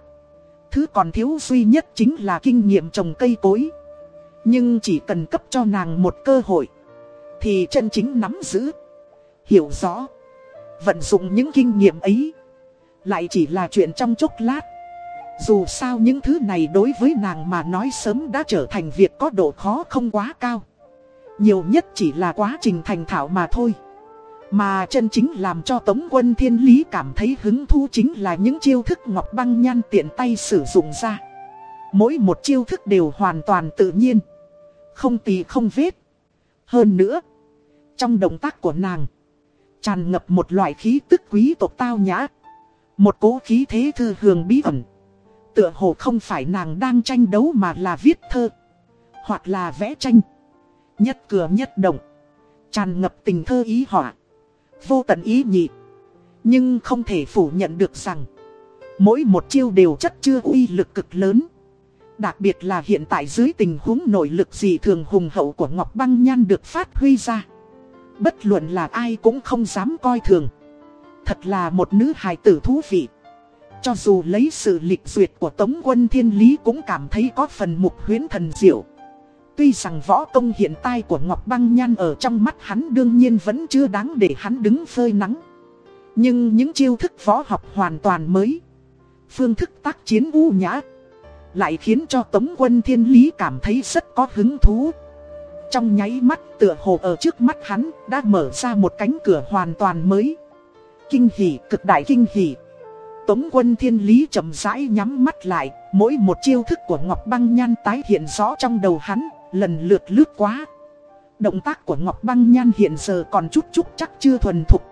Thứ còn thiếu duy nhất chính là kinh nghiệm trồng cây cối. Nhưng chỉ cần cấp cho nàng một cơ hội Thì chân chính nắm giữ, Hiểu rõ, Vận dụng những kinh nghiệm ấy Lại chỉ là chuyện trong chốc lát dù sao những thứ này đối với nàng mà nói sớm đã trở thành việc có độ khó không quá cao Nhiều nhất chỉ là quá trình thành thạo mà thôi Mà chân chính làm cho Tống quân Thiên Lý cảm thấy hứng thú chính là những chiêu thức Ngọc Băng Nhan tiện tay sử dụng ra Mỗi một chiêu thức đều hoàn toàn tự nhiên không tì không vết. Hơn nữa, trong động tác của nàng, tràn ngập một loại khí tức quý tộc tao nhã. Một cố khí thế thư hường bí ẩn. Tựa hồ không phải nàng đang tranh đấu mà là viết thơ. Hoặc là vẽ tranh. Nhất cửa nhất động. Tràn ngập tình thơ ý họa. Vô tận ý nhị. Nhưng không thể phủ nhận được rằng. Mỗi một chiêu đều chất chưa uy lực cực lớn. Đặc biệt là hiện tại dưới tình huống nội lực dị thường hùng hậu của Ngọc Băng Nhan được phát huy ra. Bất luận là ai cũng không dám coi thường. Thật là một nữ hài tử thú vị. Cho dù lấy sự lịch duyệt của Tống quân Thiên Lý cũng cảm thấy có phần mục huyến thần diệu. Tuy rằng võ công hiện tại của Ngọc Băng Nhan ở trong mắt hắn đương nhiên vẫn chưa đáng để hắn đứng phơi nắng. Nhưng những chiêu thức võ học hoàn toàn mới. Phương thức tác chiến u nhã lại khiến cho Tống quân Thiên Lý cảm thấy rất có hứng thú Trong nháy mắt tựa hồ ở trước mắt hắn đã mở ra một cánh cửa hoàn toàn mới Kinh hỉ, cực đại kinh hỉ Tống quân Thiên Lý chậm rãi nhắm mắt lại, Mỗi một chiêu thức của Ngọc Băng Nhan tái hiện rõ trong đầu hắn, Lần lượt lướt quá Động tác của Ngọc Băng Nhan hiện giờ còn chút chút chắc chưa thuần thục.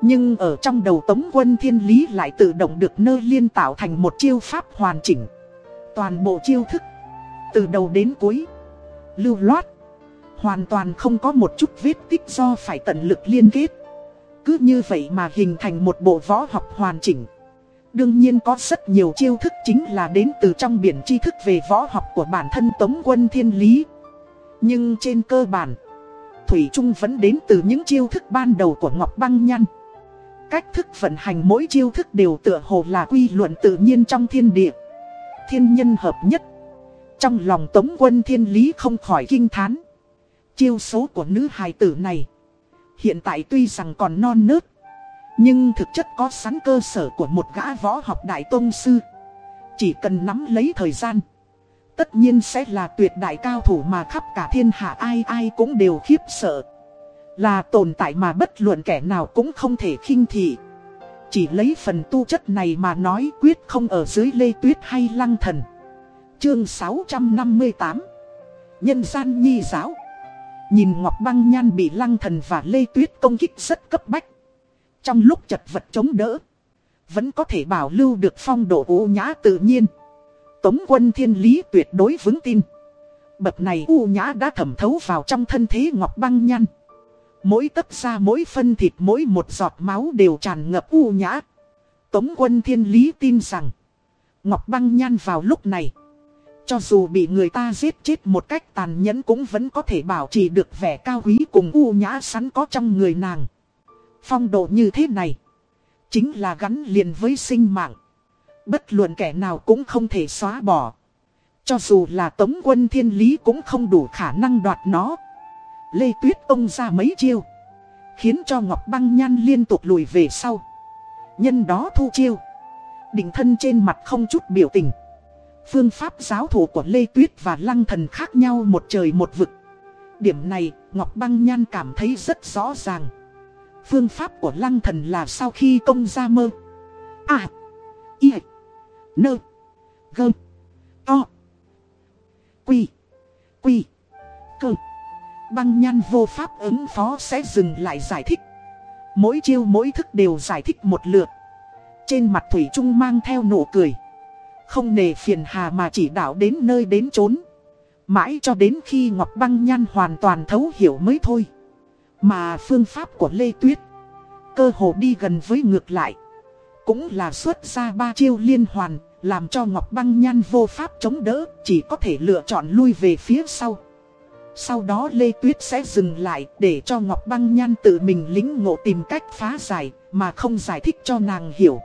Nhưng ở trong đầu Tống quân Thiên Lý lại tự động được nơ liên tạo thành một chiêu pháp hoàn chỉnh. Toàn bộ chiêu thức, Từ đầu đến cuối, Lưu loát. Hoàn toàn không có một chút vết tích do phải tận lực liên kết. Cứ như vậy mà hình thành một bộ võ học hoàn chỉnh. Đương nhiên có rất nhiều chiêu thức chính là đến từ trong biển tri thức về võ học của bản thân Tống quân Thiên Lý Nhưng trên cơ bản, Thủy Trung vẫn đến từ những chiêu thức ban đầu của Ngọc Băng Nhăn Cách thức vận hành mỗi chiêu thức đều tựa hồ là quy luận tự nhiên trong thiên địa thiên nhân hợp nhất. Trong lòng tống quân thiên lý không khỏi kinh thán. Chiêu số của nữ hài tử này. Hiện tại tuy rằng còn non nớt. Nhưng thực chất có sẵn cơ sở của một gã võ học đại tôn sư. Chỉ cần nắm lấy thời gian. Tất nhiên sẽ là tuyệt đại cao thủ mà khắp cả thiên hạ ai ai cũng đều khiếp sợ. Là tồn tại mà bất luận kẻ nào cũng không thể khinh thị. Chỉ lấy phần tu chất này mà nói quyết không ở dưới lê tuyết hay lăng thần. Chương 658 Nhân gian nhi giáo Nhìn Ngọc Băng Nhan bị lăng thần và lê tuyết công kích rất cấp bách. Trong lúc chật vật chống đỡ, vẫn có thể bảo lưu được phong độ u nhã tự nhiên. Tống quân thiên lý tuyệt đối vững tin. Bậc này u nhã đã thẩm thấu vào trong thân thế Ngọc Băng Nhan. Mỗi tấc da mỗi phân thịt mỗi một giọt máu đều tràn ngập u nhã. Tống quân thiên lý tin rằng. Ngọc băng nhan vào lúc này. Cho dù bị người ta giết chết một cách tàn nhẫn cũng vẫn có thể bảo trì được vẻ cao quý cùng u nhã sẵn có trong người nàng. Phong độ như thế này. Chính là gắn liền với sinh mạng. Bất luận kẻ nào cũng không thể xóa bỏ. Cho dù là tống quân thiên lý cũng không đủ khả năng đoạt nó. Lê Tuyết ông ra mấy chiêu. Khiến cho Ngọc Băng Nhan liên tục lùi về sau. Nhân đó thu chiêu. đỉnh thân trên mặt không chút biểu tình. Phương pháp giáo thủ của Lê Tuyết và Lăng Thần khác nhau một trời một vực. Điểm này, Ngọc Băng Nhan cảm thấy rất rõ ràng. Phương pháp của Lăng Thần là sau khi công ra mơ. À, y, nơ, gơ, to, quy, quy, cơ. Băng Nhan vô pháp ứng phó sẽ dừng lại giải thích. Mỗi chiêu mỗi thức đều giải thích một lượt. Trên mặt Thủy Trung mang theo nụ cười. Không nề phiền hà mà chỉ đạo đến nơi đến chốn. Mãi cho đến khi Ngọc Băng Nhan hoàn toàn thấu hiểu mới thôi. Mà phương pháp của Lê Tuyết, cơ hồ đi gần với ngược lại. Cũng là xuất ra ba chiêu liên hoàn, làm cho Ngọc Băng Nhan vô pháp chống đỡ, chỉ có thể lựa chọn lui về phía sau. Sau đó Lê Tuyết sẽ dừng lại để cho Ngọc Băng Nhan tự mình lính ngộ tìm cách phá giải, mà không giải thích cho nàng hiểu.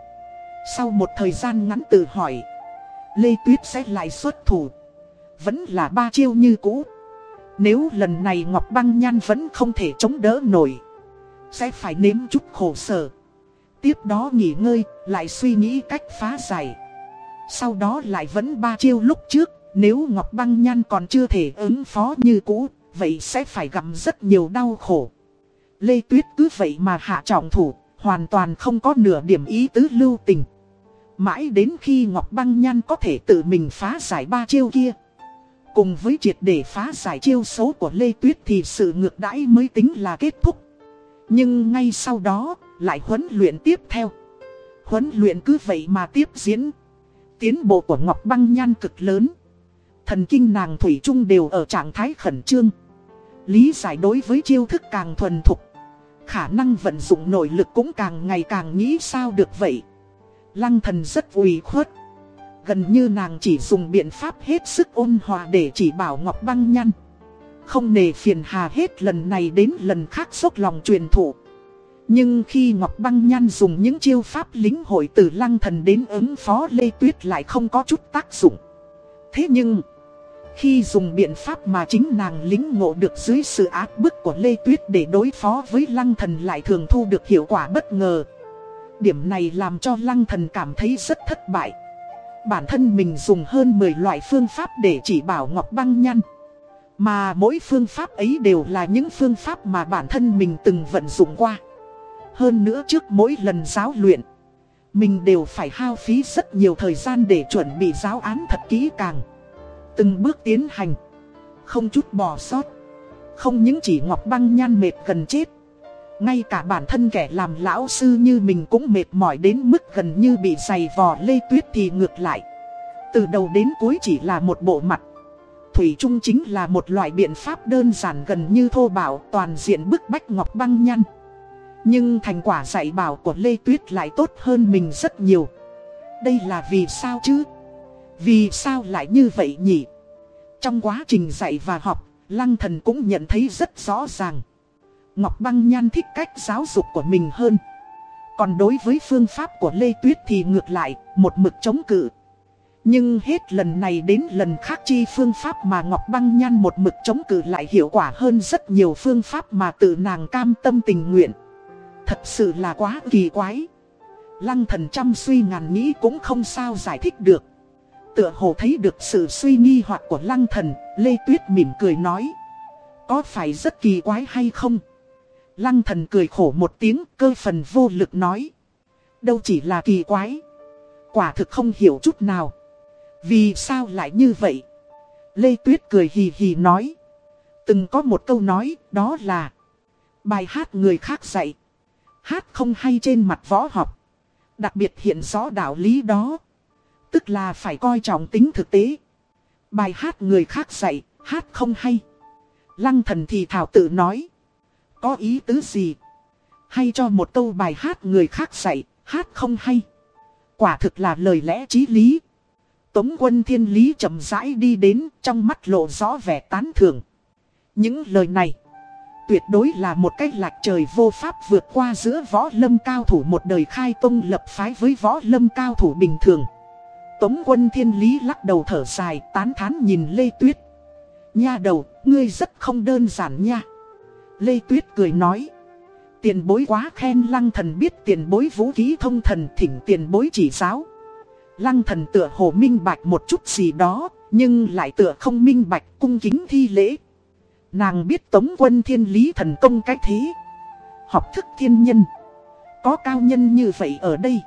Sau một thời gian ngắn tự hỏi, Lê Tuyết sẽ lại xuất thủ. Vẫn là ba chiêu như cũ. Nếu lần này Ngọc Băng Nhan vẫn không thể chống đỡ nổi, sẽ phải nếm chút khổ sở. Tiếp đó nghỉ ngơi, lại suy nghĩ cách phá giải. Sau đó lại vẫn ba chiêu lúc trước, nếu Ngọc Băng Nhan còn chưa thể ứng phó như cũ, vậy sẽ phải gặp rất nhiều đau khổ. Lê Tuyết cứ vậy mà hạ trọng thủ, hoàn toàn không có nửa điểm ý tứ lưu tình. Mãi đến khi Ngọc Băng Nhan có thể tự mình phá giải ba chiêu kia. Cùng với triệt để phá giải chiêu xấu của Lê Tuyết thì sự ngược đãi mới tính là kết thúc. Nhưng ngay sau đó, lại huấn luyện tiếp theo. Huấn luyện cứ vậy mà tiếp diễn. Tiến bộ của Ngọc Băng Nhan cực lớn. Thần kinh nàng Thủy Trung đều ở trạng thái khẩn trương. Lý giải đối với chiêu thức càng thuần thục. Khả năng vận dụng nội lực cũng càng ngày càng nghĩ sao được vậy. Lăng thần rất ủy khuất. Gần như nàng chỉ dùng biện pháp hết sức ôn hòa để chỉ bảo Ngọc Băng Nhăn. Không nề phiền hà hết lần này đến lần khác sốt lòng truyền thụ. Nhưng khi Ngọc Băng Nhan dùng những chiêu pháp lính hội từ lăng thần đến ứng phó Lê Tuyết lại không có chút tác dụng. Thế nhưng, khi dùng biện pháp mà chính nàng lính ngộ được dưới sự áp bức của Lê Tuyết để đối phó với lăng thần lại thường thu được hiệu quả bất ngờ. Điểm này làm cho lăng thần cảm thấy rất thất bại. Bản thân mình dùng hơn 10 loại phương pháp để chỉ bảo Ngọc Băng Nhăn. Mà mỗi phương pháp ấy đều là những phương pháp mà bản thân mình từng vận dụng qua. Hơn nữa trước mỗi lần giáo luyện, mình đều phải hao phí rất nhiều thời gian để chuẩn bị giáo án thật kỹ càng. Từng bước tiến hành, không chút bỏ sót. Không những chỉ Ngọc Băng Nhan mệt gần chết ngay cả bản thân kẻ làm lão sư như mình cũng mệt mỏi đến mức gần như bị dày vò lê tuyết thì ngược lại. Từ đầu đến cuối chỉ là một bộ mặt. Thủy chung chính là một loại biện pháp đơn giản gần như thô bạo toàn diện bức bách ngọc băng nhăn. Nhưng thành quả dạy bảo của Lê Tuyết lại tốt hơn mình rất nhiều. Đây là vì sao chứ? Vì sao lại như vậy nhỉ? Trong quá trình dạy và học, Lăng Thần cũng nhận thấy rất rõ ràng. Ngọc Băng Nhan thích cách giáo dục của mình hơn. Còn đối với phương pháp của Lê Tuyết thì ngược lại, một mực chống cự. Nhưng hết lần này đến lần khác chi phương pháp mà Ngọc Băng Nhan một mực chống cự lại hiệu quả hơn rất nhiều phương pháp mà tự nàng cam tâm tình nguyện. Thật sự là quá kỳ quái. Lăng thần chăm suy ngàn nghĩ cũng không sao giải thích được. Tựa hồ thấy được sự suy nghi hoặc của lăng thần, Lê Tuyết mỉm cười nói. Có phải rất kỳ quái hay không? Lăng thần cười khổ một tiếng cơ phần vô lực nói. Đâu chỉ là kỳ quái. Quả thực không hiểu chút nào. Vì sao lại như vậy? Lê Tuyết cười hì hì nói. Từng có một câu nói đó là. Bài hát người khác dạy. Hát không hay trên mặt võ học. Đặc biệt hiện rõ đạo lý đó. Tức là phải coi trọng tính thực tế. Bài hát người khác dạy, hát không hay. Lăng thần thì thảo tự nói. Có ý tứ gì? Hay cho một câu bài hát người khác dạy, hát không hay. Quả thực là lời lẽ trí lý. Tống quân thiên lý chậm rãi đi đến trong mắt lộ rõ vẻ tán thưởng. Những lời này tuyệt đối là một cách lạc trời vô pháp vượt qua giữa võ lâm cao thủ một đời khai tông lập phái với võ lâm cao thủ bình thường. Tống quân thiên lý lắc đầu thở dài tán thán nhìn Lê Tuyết. Nha đầu, ngươi rất không đơn giản nha. Lê Tuyết cười nói. Tiền bối quá khen lăng thần biết tiền bối vũ khí thông thần thỉnh tiền bối chỉ giáo. Lăng thần tựa hồ minh bạch một chút gì đó, nhưng lại tựa không minh bạch cung kính thi lễ. Nàng biết tống quân thiên lý thần công cách thế. Học thức thiên nhân. Có cao nhân như vậy ở đây.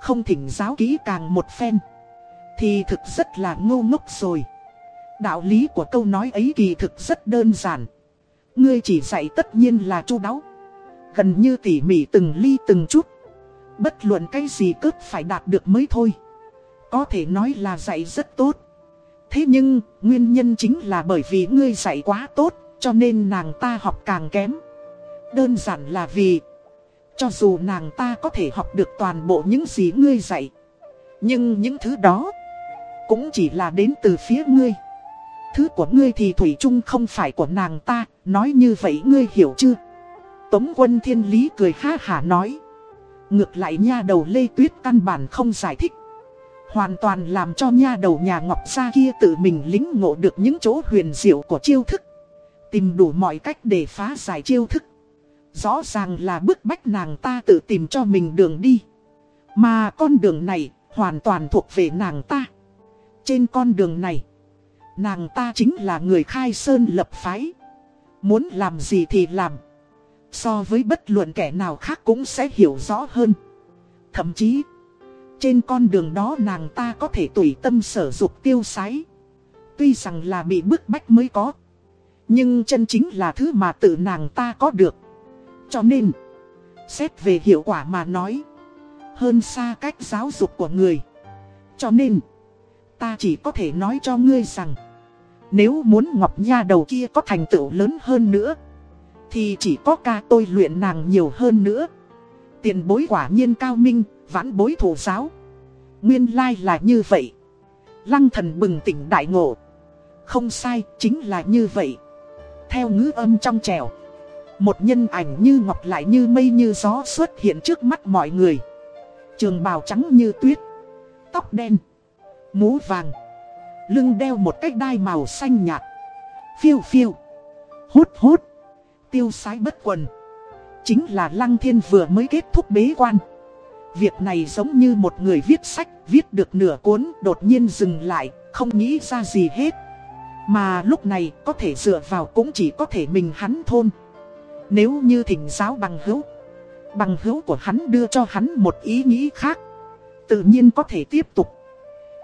Không thỉnh giáo kỹ càng một phen. Thì thực rất là ngu ngốc rồi. Đạo lý của câu nói ấy kỳ thực rất đơn giản. Ngươi chỉ dạy tất nhiên là chu đáo. Gần như tỉ mỉ từng ly từng chút. Bất luận cái gì cướp phải đạt được mới thôi. Có thể nói là dạy rất tốt. Thế nhưng, nguyên nhân chính là bởi vì ngươi dạy quá tốt, cho nên nàng ta học càng kém. Đơn giản là vì, cho dù nàng ta có thể học được toàn bộ những gì ngươi dạy, nhưng những thứ đó cũng chỉ là đến từ phía ngươi. Thứ của ngươi thì Thủy chung không phải của nàng ta, nói như vậy ngươi hiểu chưa? Tống quân thiên lý cười ha hả nói. Ngược lại nha đầu Lê Tuyết căn bản không giải thích. Hoàn toàn làm cho nha đầu nhà Ngọc Gia kia tự mình lính ngộ được những chỗ huyền diệu của chiêu thức. Tìm đủ mọi cách để phá giải chiêu thức. Rõ ràng là bức bách nàng ta tự tìm cho mình đường đi. Mà con đường này hoàn toàn thuộc về nàng ta. Trên con đường này, nàng ta chính là người khai sơn lập phái. Muốn làm gì thì làm. So với bất luận kẻ nào khác cũng sẽ hiểu rõ hơn. Thậm chí, trên con đường đó nàng ta có thể tùy tâm sở dục tiêu sái. Tuy rằng là bị bức bách mới có. Nhưng chân chính là thứ mà tự nàng ta có được. Cho nên, xét về hiệu quả mà nói, hơn xa cách giáo dục của người. Cho nên, ta chỉ có thể nói cho ngươi rằng, nếu muốn Ngọc Nha đầu kia có thành tựu lớn hơn nữa, thì chỉ có ca tôi luyện nàng nhiều hơn nữa. Tiền bối quả nhiên cao minh, vãn bối thủ giáo. Nguyên lai là như vậy. Lăng thần bừng tỉnh đại ngộ. Không sai, chính là như vậy. Theo ngữ âm trong trèo. Một nhân ảnh như ngọc lại như mây như gió xuất hiện trước mắt mọi người. Trường bào trắng như tuyết. Tóc đen. Mũ vàng. Lưng đeo một cái đai màu xanh nhạt. Phiêu phiêu. Hút hút. Tiêu sái bất quần. Chính là Lăng Thiên vừa mới kết thúc bế quan. Việc này giống như một người viết sách, viết được nửa cuốn, đột nhiên dừng lại, không nghĩ ra gì hết. Mà lúc này có thể dựa vào cũng chỉ có thể mình hắn thôn. Nếu như thỉnh giáo bằng hữu, bằng hữu của hắn đưa cho hắn một ý nghĩ khác, tự nhiên có thể tiếp tục.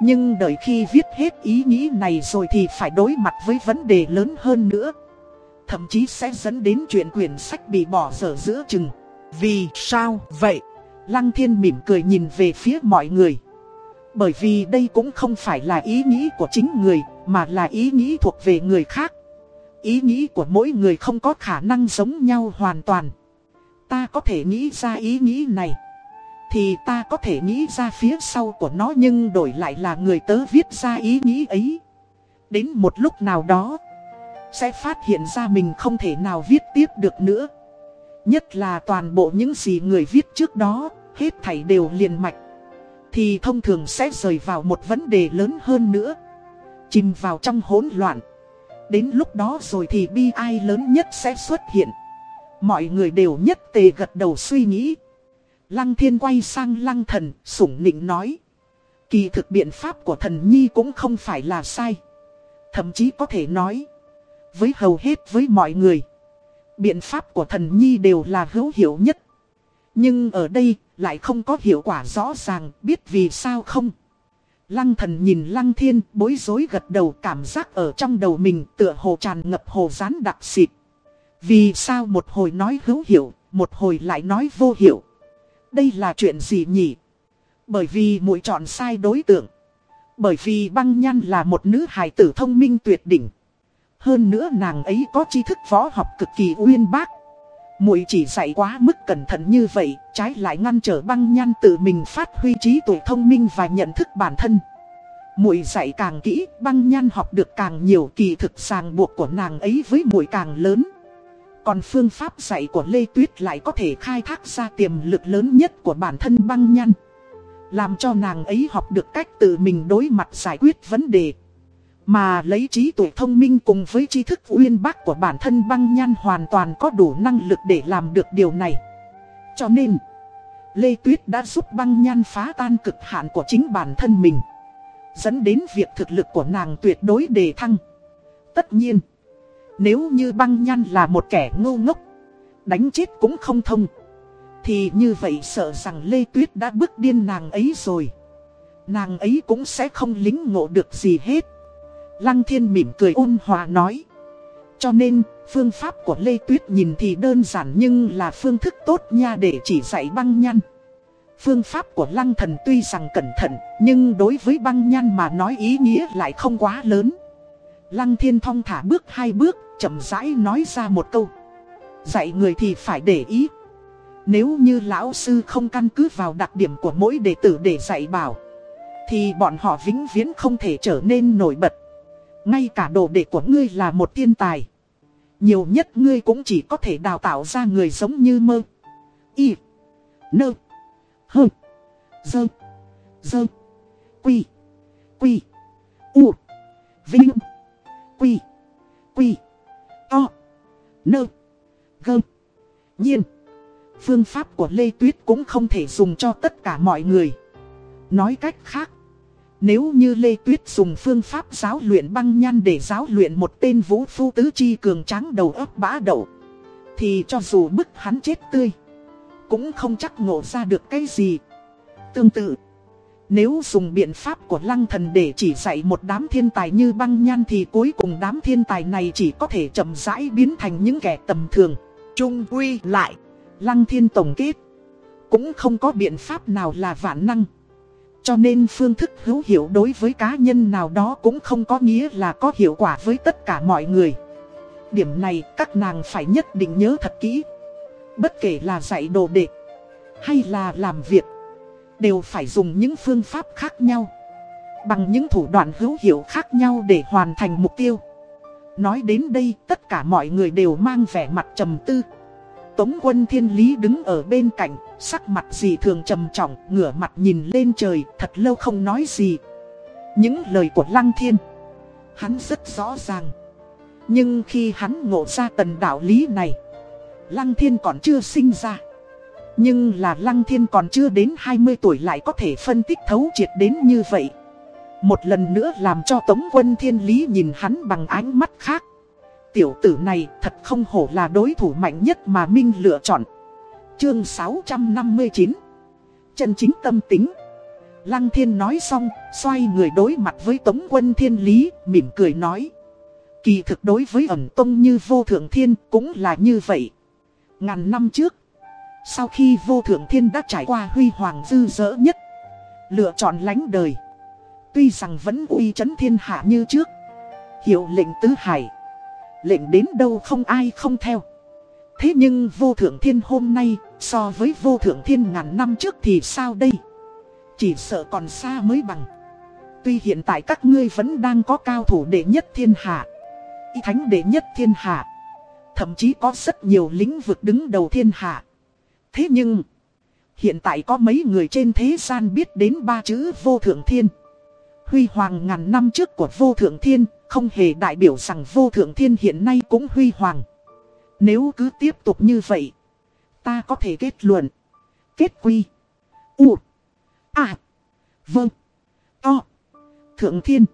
Nhưng đợi khi viết hết ý nghĩ này rồi thì phải đối mặt với vấn đề lớn hơn nữa. Thậm chí sẽ dẫn đến chuyện quyển sách bị bỏ dở giữa chừng. Vì sao vậy? Lăng thiên mỉm cười nhìn về phía mọi người. Bởi vì đây cũng không phải là ý nghĩ của chính người, mà là ý nghĩ thuộc về người khác. Ý nghĩ của mỗi người không có khả năng giống nhau hoàn toàn. Ta có thể nghĩ ra ý nghĩ này. Thì ta có thể nghĩ ra phía sau của nó nhưng đổi lại là người tớ viết ra ý nghĩ ấy. Đến một lúc nào đó, sẽ phát hiện ra mình không thể nào viết tiếp được nữa. Nhất là toàn bộ những gì người viết trước đó, hết thảy đều liền mạch. Thì thông thường sẽ rời vào một vấn đề lớn hơn nữa. Chìm vào trong hỗn loạn. Đến lúc đó rồi thì bi ai lớn nhất sẽ xuất hiện. Mọi người đều nhất tề gật đầu suy nghĩ. Lăng thiên quay sang lăng thần, sủng nịnh nói. Kỳ thực biện pháp của thần nhi cũng không phải là sai. Thậm chí có thể nói. Với hầu hết với mọi người. Biện pháp của thần nhi đều là hữu hiệu nhất. Nhưng ở đây lại không có hiệu quả rõ ràng biết vì sao không. Lăng thần nhìn lăng thiên bối rối gật đầu cảm giác ở trong đầu mình tựa hồ tràn ngập hồ rán đặc xịt. Vì sao một hồi nói hữu hiệu, một hồi lại nói vô hiệu. Đây là chuyện gì nhỉ? Bởi vì mũi chọn sai đối tượng. Bởi vì băng nhăn là một nữ hài tử thông minh tuyệt đỉnh. Hơn nữa nàng ấy có tri thức võ học cực kỳ uyên bác. Muội chỉ dạy quá mức cẩn thận như vậy, trái lại ngăn trở băng nhan tự mình phát huy trí tuệ thông minh và nhận thức bản thân. Muội dạy càng kỹ, băng nhan học được càng nhiều kỳ thực ràng buộc của nàng ấy với muội càng lớn. Còn phương pháp dạy của Lê Tuyết lại có thể khai thác ra tiềm lực lớn nhất của bản thân băng nhan. Làm cho nàng ấy học được cách tự mình đối mặt giải quyết vấn đề. Mà lấy trí tuệ thông minh cùng với tri thức uyên bác của bản thân băng nhan hoàn toàn có đủ năng lực để làm được điều này. Cho nên, Lê Tuyết đã giúp băng nhan phá tan cực hạn của chính bản thân mình. Dẫn đến việc thực lực của nàng tuyệt đối đề thăng. Tất nhiên, nếu như băng nhăn là một kẻ ngu ngốc, đánh chết cũng không thông. Thì như vậy sợ rằng Lê Tuyết đã bước điên nàng ấy rồi. Nàng ấy cũng sẽ không lính ngộ được gì hết. Lăng thiên mỉm cười ôn hòa nói. Cho nên, phương pháp của Lê Tuyết nhìn thì đơn giản nhưng là phương thức tốt nha để chỉ dạy băng nhăn. Phương pháp của lăng thần tuy rằng cẩn thận, nhưng đối với băng nhăn mà nói ý nghĩa lại không quá lớn. Lăng thiên thong thả bước hai bước, chậm rãi nói ra một câu. Dạy người thì phải để ý. Nếu như lão sư không căn cứ vào đặc điểm của mỗi đệ tử để dạy bảo, thì bọn họ vĩnh viễn không thể trở nên nổi bật. Ngay cả đồ đệ của ngươi là một thiên tài. Nhiều nhất ngươi cũng chỉ có thể đào tạo ra người giống như mơ. Y. Nơ. Hơ. Dơ. Dơ. Quy. Quy. U. Vinh. Quy. Quy. To. Nơ. Gơ. Nhiên. Phương pháp của Lê Tuyết cũng không thể dùng cho tất cả mọi người. Nói cách khác. Nếu như Lê Tuyết dùng phương pháp giáo luyện băng nhan để giáo luyện một tên vũ phu tứ chi cường tráng đầu óc bá đậu, Thì cho dù bức hắn chết tươi, Cũng không chắc ngộ ra được cái gì Tương tự nếu dùng biện pháp của lăng thần để chỉ dạy một đám thiên tài như băng nhan Thì cuối cùng đám thiên tài này chỉ có thể chậm rãi biến thành những kẻ tầm thường Trung quy lại Lăng thiên tổng kết Cũng không có biện pháp nào là vạn năng cho nên phương thức hữu hiệu đối với cá nhân nào đó cũng không có nghĩa là có hiệu quả với tất cả mọi người. Điểm này các nàng phải nhất định nhớ thật kỹ. Bất kể là dạy đồ đệ hay là làm việc, đều phải dùng những phương pháp khác nhau. Bằng những thủ đoạn hữu hiệu khác nhau để hoàn thành mục tiêu. Nói đến đây tất cả mọi người đều mang vẻ mặt trầm tư. Tống quân thiên lý đứng ở bên cạnh, sắc mặt gì thường trầm trọng, ngửa mặt nhìn lên trời, thật lâu không nói gì. Những lời của Lăng Thiên, hắn rất rõ ràng. Nhưng khi hắn ngộ ra tần đạo lý này, Lăng Thiên còn chưa sinh ra. Nhưng là Lăng Thiên còn chưa đến 20 tuổi lại có thể phân tích thấu triệt đến như vậy. Một lần nữa làm cho Tống quân thiên lý nhìn hắn bằng ánh mắt khác. Tiểu tử này thật không hổ là đối thủ mạnh nhất mà Minh lựa chọn. Chương 659 Chân chính tâm tính Lăng thiên nói xong, xoay người đối mặt với Tống quân thiên lý, mỉm cười nói. Kỳ thực đối với ẩn tông như vô thượng thiên cũng là như vậy. Ngàn năm trước, sau khi vô thượng thiên đã trải qua huy hoàng dư dỡ nhất, lựa chọn lánh đời. Tuy rằng vẫn uy chấn thiên hạ như trước, hiệu lệnh tứ hải lệnh đến đâu không ai không theo. Thế nhưng vô thượng thiên hôm nay, so với vô thượng thiên ngàn năm trước thì sao đây? Chỉ sợ còn xa mới bằng. Tuy hiện tại các ngươi vẫn đang có cao thủ đệ nhất thiên hạ, y thánh đệ nhất thiên hạ, thậm chí có rất nhiều lĩnh vực đứng đầu thiên hạ. Thế nhưng, hiện tại có mấy người trên thế gian biết đến ba chữ vô thượng thiên. Huy hoàng ngàn năm trước của vô thượng thiên không hề đại biểu rằng vô thượng thiên hiện nay cũng huy hoàng. Nếu cứ tiếp tục như vậy, ta có thể kết luận. Kết quy. U. À. Vâng. To. Thượng thiên.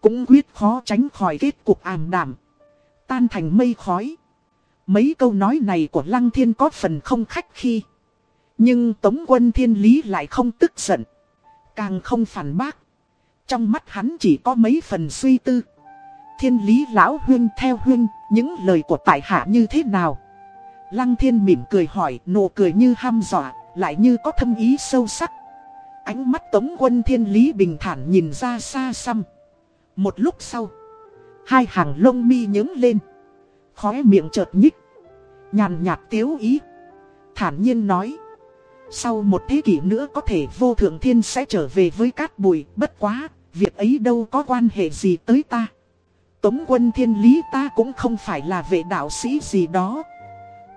Cũng quyết khó tránh khỏi kết cục ảm đảm. Tan thành mây khói. Mấy câu nói này của Lăng Thiên có phần không khách khi. Nhưng Tống quân Thiên Lý lại không tức giận. Càng không phản bác. Trong mắt hắn chỉ có mấy phần suy tư. Thiên lý lão huyên theo huyên, những lời của tại hạ như thế nào? Lăng thiên mỉm cười hỏi, nụ cười như ham dọa, lại như có thâm ý sâu sắc. Ánh mắt tống quân thiên lý bình thản nhìn ra xa xăm. Một lúc sau, hai hàng lông mi nhướng lên. Khóe miệng chợt nhích. Nhàn nhạt tiếu ý. Thản nhiên nói. Sau một thế kỷ nữa có thể vô thượng thiên sẽ trở về với cát bụi, bất quá, việc ấy đâu có quan hệ gì tới ta. Tống quân thiên lý ta cũng không phải là vệ đạo sĩ gì đó.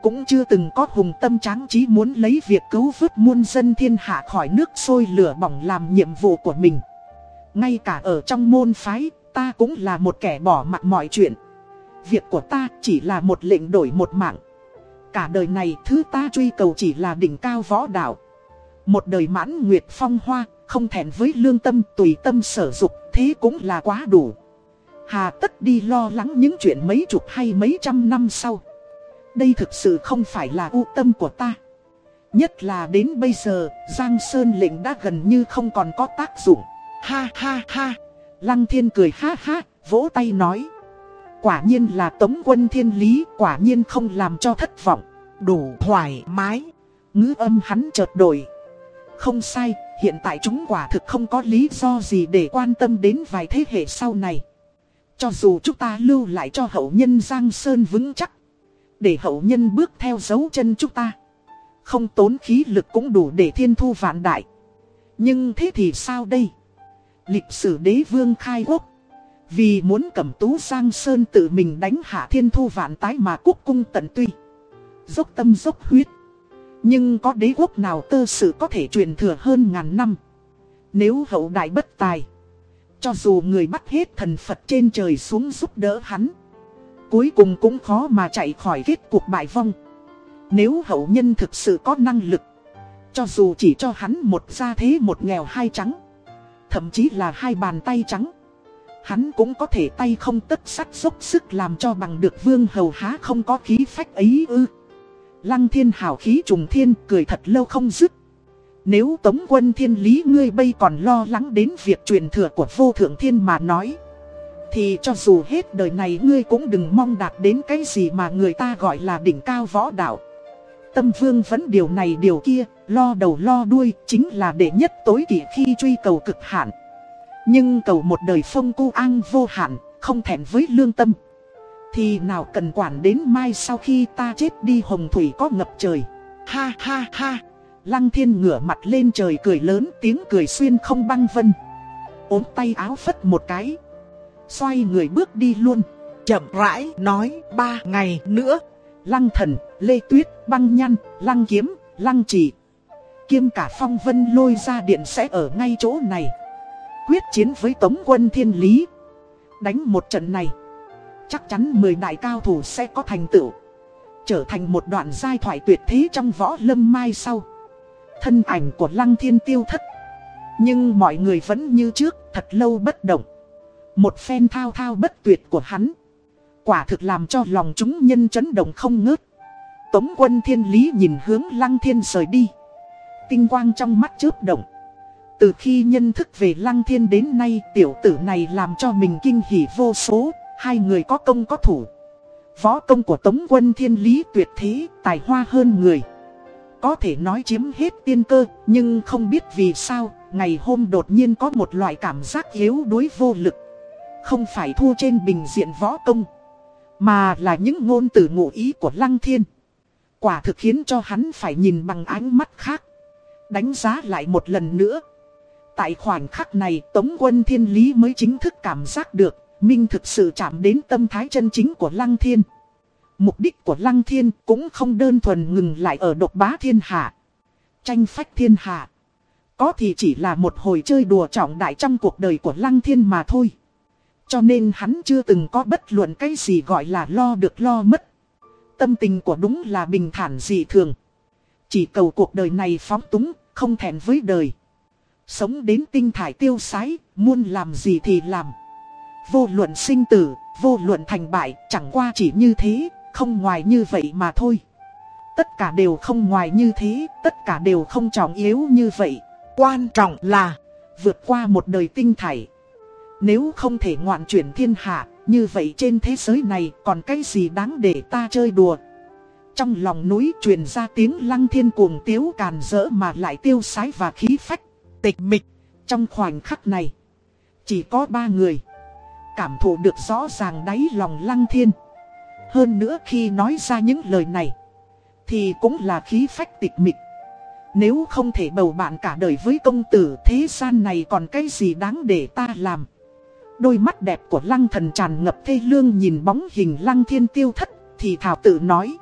Cũng chưa từng có hùng tâm tráng trí muốn lấy việc cứu vớt muôn dân thiên hạ khỏi nước sôi lửa bỏng làm nhiệm vụ của mình Ngay cả ở trong môn phái, ta cũng là một kẻ bỏ mặt mọi chuyện Việc của ta chỉ là một lệnh đổi một mạng. Cả đời này thứ ta truy cầu chỉ là đỉnh cao võ đạo. Một đời mãn nguyệt phong hoa, không thèn với lương tâm tùy tâm sở dục, thế cũng là quá đủ. Hà tất đi lo lắng những chuyện mấy chục hay mấy trăm năm sau. Đây thực sự không phải là ưu tâm của ta. Nhất là đến bây giờ, Giang Sơn lệnh đã gần như không còn có tác dụng. Ha ha ha! Lăng thiên cười ha ha, vỗ tay nói. Quả nhiên là tống quân thiên lý, quả nhiên không làm cho thất vọng Đủ thoải mái Ngữ âm hắn chợt đổi Không sai, hiện tại chúng quả thực không có lý do gì để quan tâm đến vài thế hệ sau này cho dù chúng ta lưu lại cho hậu nhân Giang Sơn vững chắc. Để hậu nhân bước theo dấu chân chúng ta. Không tốn khí lực cũng đủ để thiên thu vạn đại. Nhưng thế thì sao đây? Lịch sử đế vương khai quốc. Vì muốn cầm tú Giang Sơn tự mình đánh hạ thiên thu vạn tái mà quốc cung tận tuy. Dốc tâm dốc huyết. Nhưng có đế quốc nào tơ sự có thể truyền thừa hơn ngàn năm. Nếu hậu đại bất tài. Cho dù người bắt hết thần Phật trên trời xuống giúp đỡ hắn, Cuối cùng cũng khó mà chạy khỏi kết cuộc bại vong Nếu hậu nhân thực sự có năng lực, Cho dù chỉ cho hắn một gia thế một nghèo hai trắng, Thậm chí là hai bàn tay trắng Hắn cũng có thể tay không tất sắt dốc sức làm cho bằng được vương hầu há không có khí phách ấy ư. Lăng thiên hào khí trùng thiên cười thật lâu không dứt. Nếu tống quân thiên lý ngươi bây còn lo lắng đến việc truyền thừa của vô thượng thiên mà nói Thì cho dù hết đời này ngươi cũng đừng mong đạt đến cái gì mà người ta gọi là đỉnh cao võ đạo. Tâm vương vẫn điều này điều kia, lo đầu lo đuôi chính là đệ nhất tối kỷ khi truy cầu cực hạn. Nhưng cầu một đời phong cu an vô hạn, không thèm với lương tâm Thì nào cần quản đến mai sau khi ta chết đi hồng thủy có ngập trời Ha ha ha Lăng thiên ngửa mặt lên trời cười lớn tiếng cười xuyên không băng vân. ốm tay áo phất một cái. Xoay người bước đi luôn. Chậm rãi nói ba ngày nữa. Lăng thần, lê tuyết, băng nhăn, lăng kiếm, lăng trì. Kiêm cả phong vân lôi ra điện sẽ ở ngay chỗ này. Quyết chiến với tống quân thiên lý. Đánh một trận này. Chắc chắn 10 đại cao thủ sẽ có thành tựu, trở thành một đoạn giai thoại tuyệt thế trong võ lâm mai sau. Thân ảnh của lăng thiên tiêu thất, Nhưng mọi người vẫn như trước, thật lâu bất động Một phen thao thao bất tuyệt của hắn, Quả thực làm cho lòng chúng nhân chấn động không ngớt Tống quân thiên lý nhìn hướng lăng thiên rời đi, Tinh quang trong mắt chớp động từ khi nhân thức về lăng thiên đến nay Tiểu tử này làm cho mình kinh hỉ vô số Hai người có công có thủ Võ công của Tống quân thiên lý tuyệt thế Tài hoa hơn người có thể nói chiếm hết tiên cơ, nhưng không biết vì sao, ngày hôm đột nhiên có một loại cảm giác yếu đuối vô lực. Không phải thua trên bình diện võ công, mà là những ngôn từ ngụ ý của Lăng Thiên. Quả thực khiến cho hắn phải nhìn bằng ánh mắt khác. Đánh giá lại một lần nữa. Tại khoảnh khắc này Tống quân Thiên Lý mới chính thức cảm giác được, Minh thực sự chạm đến tâm thái chân chính của Lăng Thiên. Mục đích của Lăng Thiên cũng không đơn thuần ngừng lại ở độc bá thiên hạ. Tranh phách thiên hạ. Có thì chỉ là một hồi chơi đùa trọng đại trong cuộc đời của Lăng Thiên mà thôi. Cho nên hắn chưa từng có bất luận cái gì gọi là lo được lo mất. Tâm tình của đúng là bình thản dị thường. Chỉ cầu cuộc đời này phóng túng, không thẹn với đời. Sống đến tinh thải tiêu sái, muốn làm gì thì làm. Vô luận sinh tử, vô luận thành bại, chẳng qua chỉ như thế, không ngoài như vậy mà thôi. Tất cả đều không ngoài như thế, tất cả đều không trọng yếu như vậy. Quan trọng là vượt qua một đời tinh thải. Nếu không thể ngoạn chuyển thiên hạ, như vậy trên thế giới này còn cái gì đáng để ta chơi đùa. Trong lòng núi truyền ra tiếng lăng thiên cuồng tiếu càn rỡ mà lại tiêu sái và khí phách, tịch mịch. Trong khoảnh khắc này, chỉ có ba người. Cảm thụ được rõ ràng đáy lòng lăng thiên. Hơn nữa khi nói ra những lời này Thì cũng là khí phách tịch mịch Nếu không thể bầu bạn cả đời với công tử Thế gian này còn cái gì đáng để ta làm Đôi mắt đẹp của lăng thần tràn ngập thê lương nhìn bóng hình lăng thiên tiêu thất Thì thảo tự nói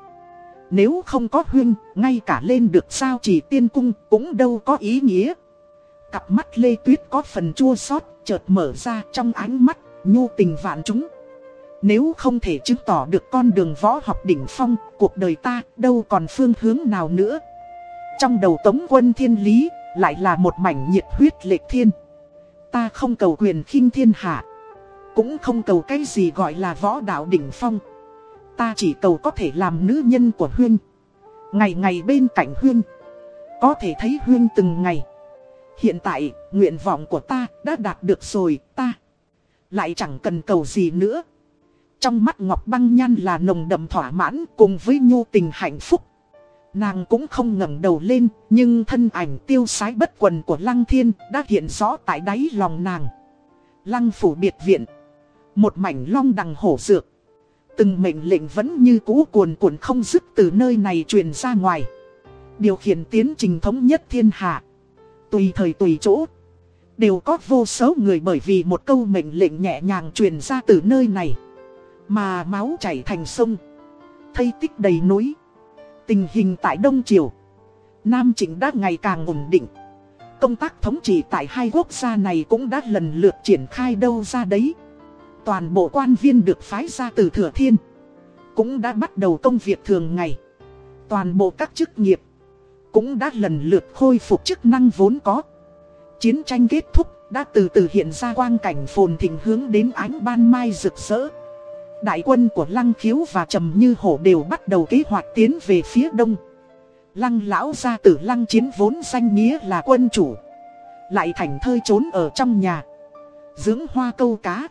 Nếu không có huyên, ngay cả lên được sao chỉ tiên cung cũng đâu có ý nghĩa. Cặp mắt Lê Tuyết có phần chua xót chợt mở ra trong ánh mắt, nhu tình vạn chúng. Nếu không thể chứng tỏ được con đường võ học đỉnh phong, cuộc đời ta đâu còn phương hướng nào nữa. Trong đầu tống quân thiên lý, lại là một mảnh nhiệt huyết lệch thiên. Ta không cầu quyền khinh thiên hạ, cũng không cầu cái gì gọi là võ đạo đỉnh phong. Ta chỉ cầu có thể làm nữ nhân của Huyên. Ngày ngày bên cạnh Huyên. Có thể thấy Huyên từng ngày. Hiện tại, nguyện vọng của ta đã đạt được rồi, ta lại chẳng cần cầu gì nữa. Trong mắt Ngọc Băng Nhan là nồng đậm thỏa mãn cùng với nhu tình hạnh phúc. Nàng cũng không ngẩng đầu lên, nhưng thân ảnh tiêu sái bất quần của Lăng Thiên đã hiện rõ tại đáy lòng nàng. Lăng phủ biệt viện, một mảnh long đằng hổ dược. Từng mệnh lệnh vẫn như cũ cuồn cuộn không dứt từ nơi này truyền ra ngoài. Điều khiển tiến trình thống nhất thiên hạ. Tùy thời tùy chỗ. Đều có vô số người bởi vì một câu mệnh lệnh nhẹ nhàng truyền ra từ nơi này. Mà máu chảy thành sông. Thây tích đầy núi. Tình hình tại Đông Triều. Nam Trịnh đã ngày càng ổn định. Công tác thống trị tại hai quốc gia này cũng đã lần lượt triển khai đâu ra đấy. Toàn bộ quan viên được phái ra từ Thừa Thiên. Cũng đã bắt đầu công việc thường ngày. Toàn bộ các chức nghiệp. Cũng đã lần lượt khôi phục chức năng vốn có. Chiến tranh kết thúc đã từ từ hiện ra quang cảnh phồn thịnh hướng đến ánh ban mai rực rỡ. Đại quân của Lăng Khiếu và Trầm Như Hổ đều bắt đầu kế hoạch tiến về phía đông. Lăng lão gia tử Lăng Chiến vốn danh nghĩa là quân chủ. Lại thành thơi trốn ở trong nhà. Dưỡng hoa câu cá.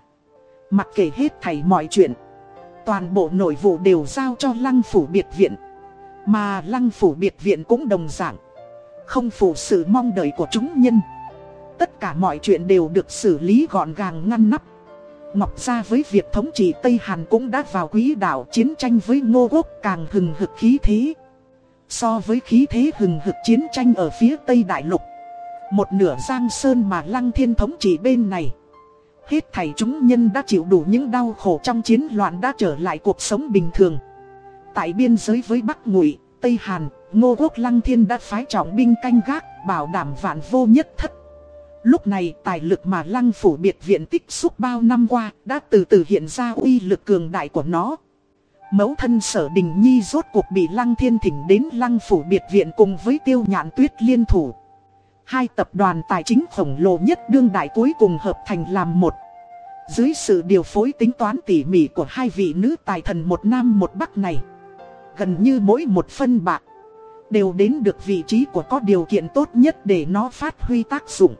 Mặc kệ hết thảy mọi chuyện. Toàn bộ nội vụ đều giao cho Lăng Phủ Biệt Viện. Mà Lăng Phủ Biệt Viện cũng đồng dạng. Không phụ sự mong đợi của chúng nhân. Tất cả mọi chuyện đều được xử lý gọn gàng ngăn nắp. Ngọc Gia với việc thống trị Tây Hàn cũng đã vào quý đạo chiến tranh với Ngô Quốc càng hừng hực khí thế. So với khí thế hừng hực chiến tranh ở phía Tây Đại Lục, một nửa Giang Sơn mà Lăng Thiên thống trị bên này. Hết thảy chúng nhân đã chịu đủ những đau khổ trong chiến loạn đã trở lại cuộc sống bình thường. Tại biên giới với Bắc Ngụy, Tây Hàn, Ngô Quốc Lăng Thiên đã phái trọng binh canh gác, bảo đảm vạn vô nhất thất. Lúc này tài lực mà lăng phủ biệt viện tích xúc bao năm qua đã từ từ hiện ra uy lực cường đại của nó. Mẫu thân sở đình nhi rốt cuộc bị lăng thiên thỉnh đến lăng phủ biệt viện cùng với tiêu nhạn tuyết liên thủ. Hai tập đoàn tài chính khổng lồ nhất đương đại cuối cùng hợp thành làm một. Dưới sự điều phối tính toán tỉ mỉ của hai vị nữ tài thần một nam một bắc này. Gần như mỗi một phân bạc đều đến được vị trí của có điều kiện tốt nhất để nó phát huy tác dụng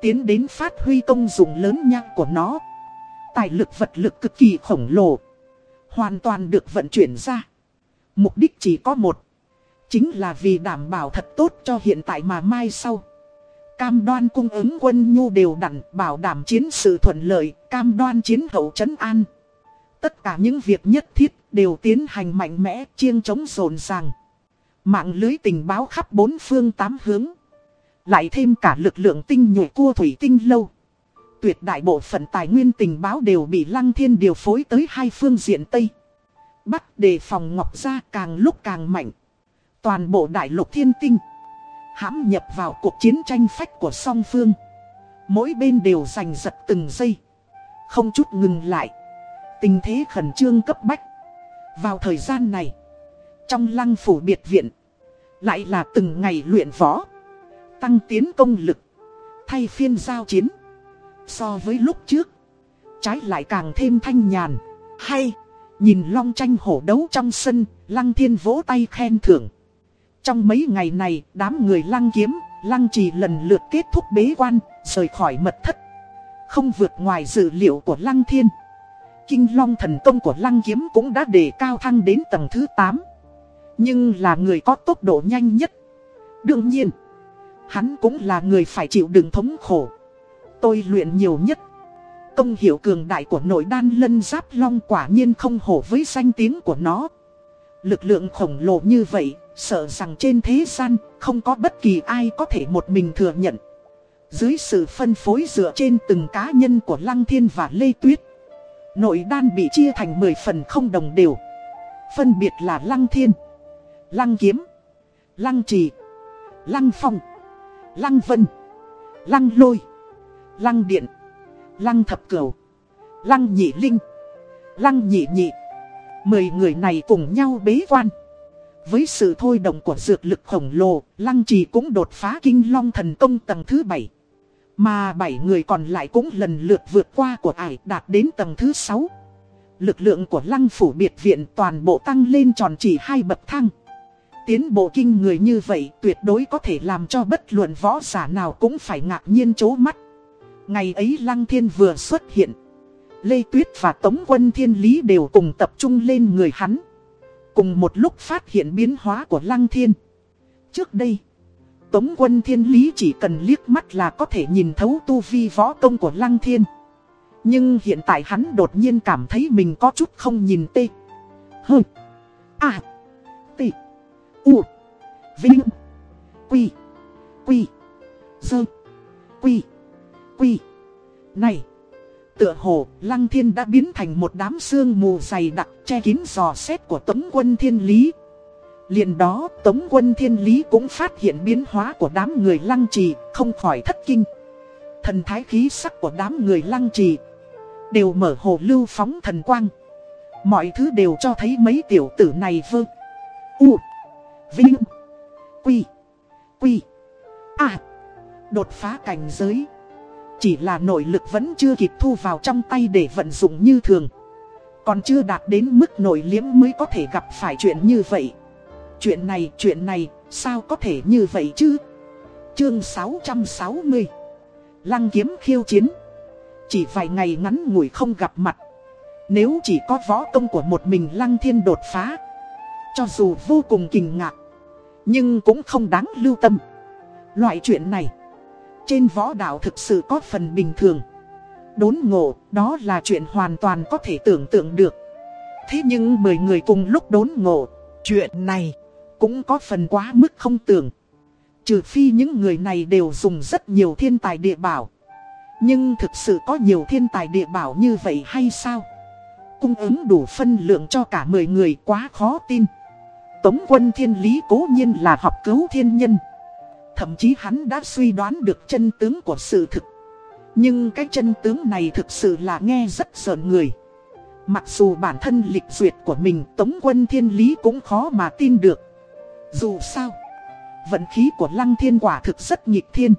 tiến đến phát huy công dụng lớn nhang của nó. Tài lực vật lực cực kỳ khổng lồ, hoàn toàn được vận chuyển ra. Mục đích chỉ có một, chính là vì đảm bảo thật tốt cho hiện tại mà mai sau. Cam đoan cung ứng quân nhu đều đặn, bảo đảm chiến sự thuận lợi, cam đoan chiến hậu trấn an. Tất cả những việc nhất thiết đều tiến hành mạnh mẽ, chiêng chống rồn ràng. Mạng lưới tình báo khắp bốn phương tám hướng. Lại thêm cả lực lượng tinh nhuệ cua thủy tinh lâu. Tuyệt đại bộ phận tài nguyên tình báo đều bị Lăng Thiên điều phối tới hai phương diện Tây. Bắc đề phòng Ngọc Gia càng lúc càng mạnh. Toàn bộ đại lục thiên tinh. hãm nhập vào cuộc chiến tranh phách của song phương. Mỗi bên đều giành giật từng giây. Không chút ngừng lại. Tình thế khẩn trương cấp bách. Vào thời gian này. Trong lăng phủ biệt viện. Lại là từng ngày luyện võ tăng tiến công lực, thay phiên giao chiến. So với lúc trước, trái lại càng thêm thanh nhàn, hay, nhìn long tranh hổ đấu trong sân, lăng thiên vỗ tay khen thưởng. Trong mấy ngày này, đám người lăng kiếm, lăng trì lần lượt kết thúc bế quan, rời khỏi mật thất. Không vượt ngoài dự liệu của lăng thiên. Kinh long thần công của lăng kiếm cũng đã đề cao thăng đến tầng thứ 8. Nhưng là người có tốc độ nhanh nhất. Đương nhiên. Hắn cũng là người phải chịu đựng thống khổ. Tôi luyện nhiều nhất. Công hiệu cường đại của nội đan lân giáp long quả nhiên không hổ với danh tiếng của nó. Lực lượng khổng lồ như vậy, sợ rằng trên thế gian không có bất kỳ ai có thể một mình thừa nhận. Dưới sự phân phối dựa trên từng cá nhân của Lăng Thiên và Lê Tuyết, nội đan bị chia thành 10 phần không đồng đều. Phân biệt là Lăng Thiên, Lăng kiếm, lăng trì, lăng phong, lăng vân, lăng lôi, lăng điện, lăng thập cửu, lăng nhị linh, lăng nhị nhị. Mười người này cùng nhau bế quan. Với sự thôi động của dược lực khổng lồ, lăng trì cũng đột phá kinh long thần công tầng thứ bảy. Mà bảy người còn lại cũng lần lượt vượt qua của ải đạt đến tầng thứ sáu. Lực lượng của lăng phủ biệt viện toàn bộ tăng lên tròn chỉ hai bậc thang. Tiến bộ kinh người như vậy tuyệt đối có thể làm cho bất luận võ giả nào cũng phải ngạc nhiên chố mắt. Ngày ấy lăng thiên vừa xuất hiện. Lê Tuyết và Tống quân thiên lý đều cùng tập trung lên người hắn. Cùng một lúc phát hiện biến hóa của lăng thiên. Trước đây, Tống quân thiên lý chỉ cần liếc mắt là có thể nhìn thấu tu vi võ công của lăng thiên. Nhưng hiện tại hắn đột nhiên cảm thấy mình có chút không nhìn tê. Hừ. À. Tê. U. Vinh. Quy. Quy. Dơ. Quy. Quy. Này. Tựa hồ, Lăng Thiên đã biến thành một đám sương mù dày đặc che kín giò xét của Tống quân Thiên Lý liền đó, Tống quân Thiên Lý cũng phát hiện biến hóa của đám người Lăng Trì, không khỏi thất kinh. Thần thái khí sắc của đám người Lăng Trì đều mở hồ lưu phóng thần quang. Mọi thứ đều cho thấy mấy tiểu tử này vơ. U. Vinh. Quy. Quy. À. Đột phá cảnh giới. Chỉ là nội lực vẫn chưa kịp thu vào trong tay để vận dụng như thường Còn chưa đạt đến mức nội liếm mới có thể gặp phải chuyện như vậy Chuyện này, chuyện này, sao có thể như vậy chứ? Chương 660 Lăng kiếm khiêu chiến. Chỉ vài ngày ngắn ngủi không gặp mặt. Nếu chỉ có võ công của một mình lăng thiên đột phá Cho dù vô cùng kinh ngạc Nhưng cũng không đáng lưu tâm. Loại chuyện này trên võ đạo thực sự có phần bình thường. Đốn ngộ, đó là chuyện hoàn toàn có thể tưởng tượng được. Thế nhưng 10 người cùng lúc đốn ngộ, chuyện này cũng có phần quá mức không tưởng. Trừ phi những người này đều dùng rất nhiều thiên tài địa bảo. Nhưng thực sự có nhiều thiên tài địa bảo như vậy hay sao? Cung ứng đủ phân lượng cho cả 10 người quá khó tin. Tống quân thiên lý cố nhiên là học cứu thiên nhân. Thậm chí hắn đã suy đoán được chân tướng của sự thực. Nhưng cái chân tướng này thực sự là nghe rất sợn người. Mặc dù bản thân lịch duyệt của mình, Tống quân thiên lý cũng khó mà tin được. Dù sao, vận khí của lăng thiên quả thực rất nghịch thiên.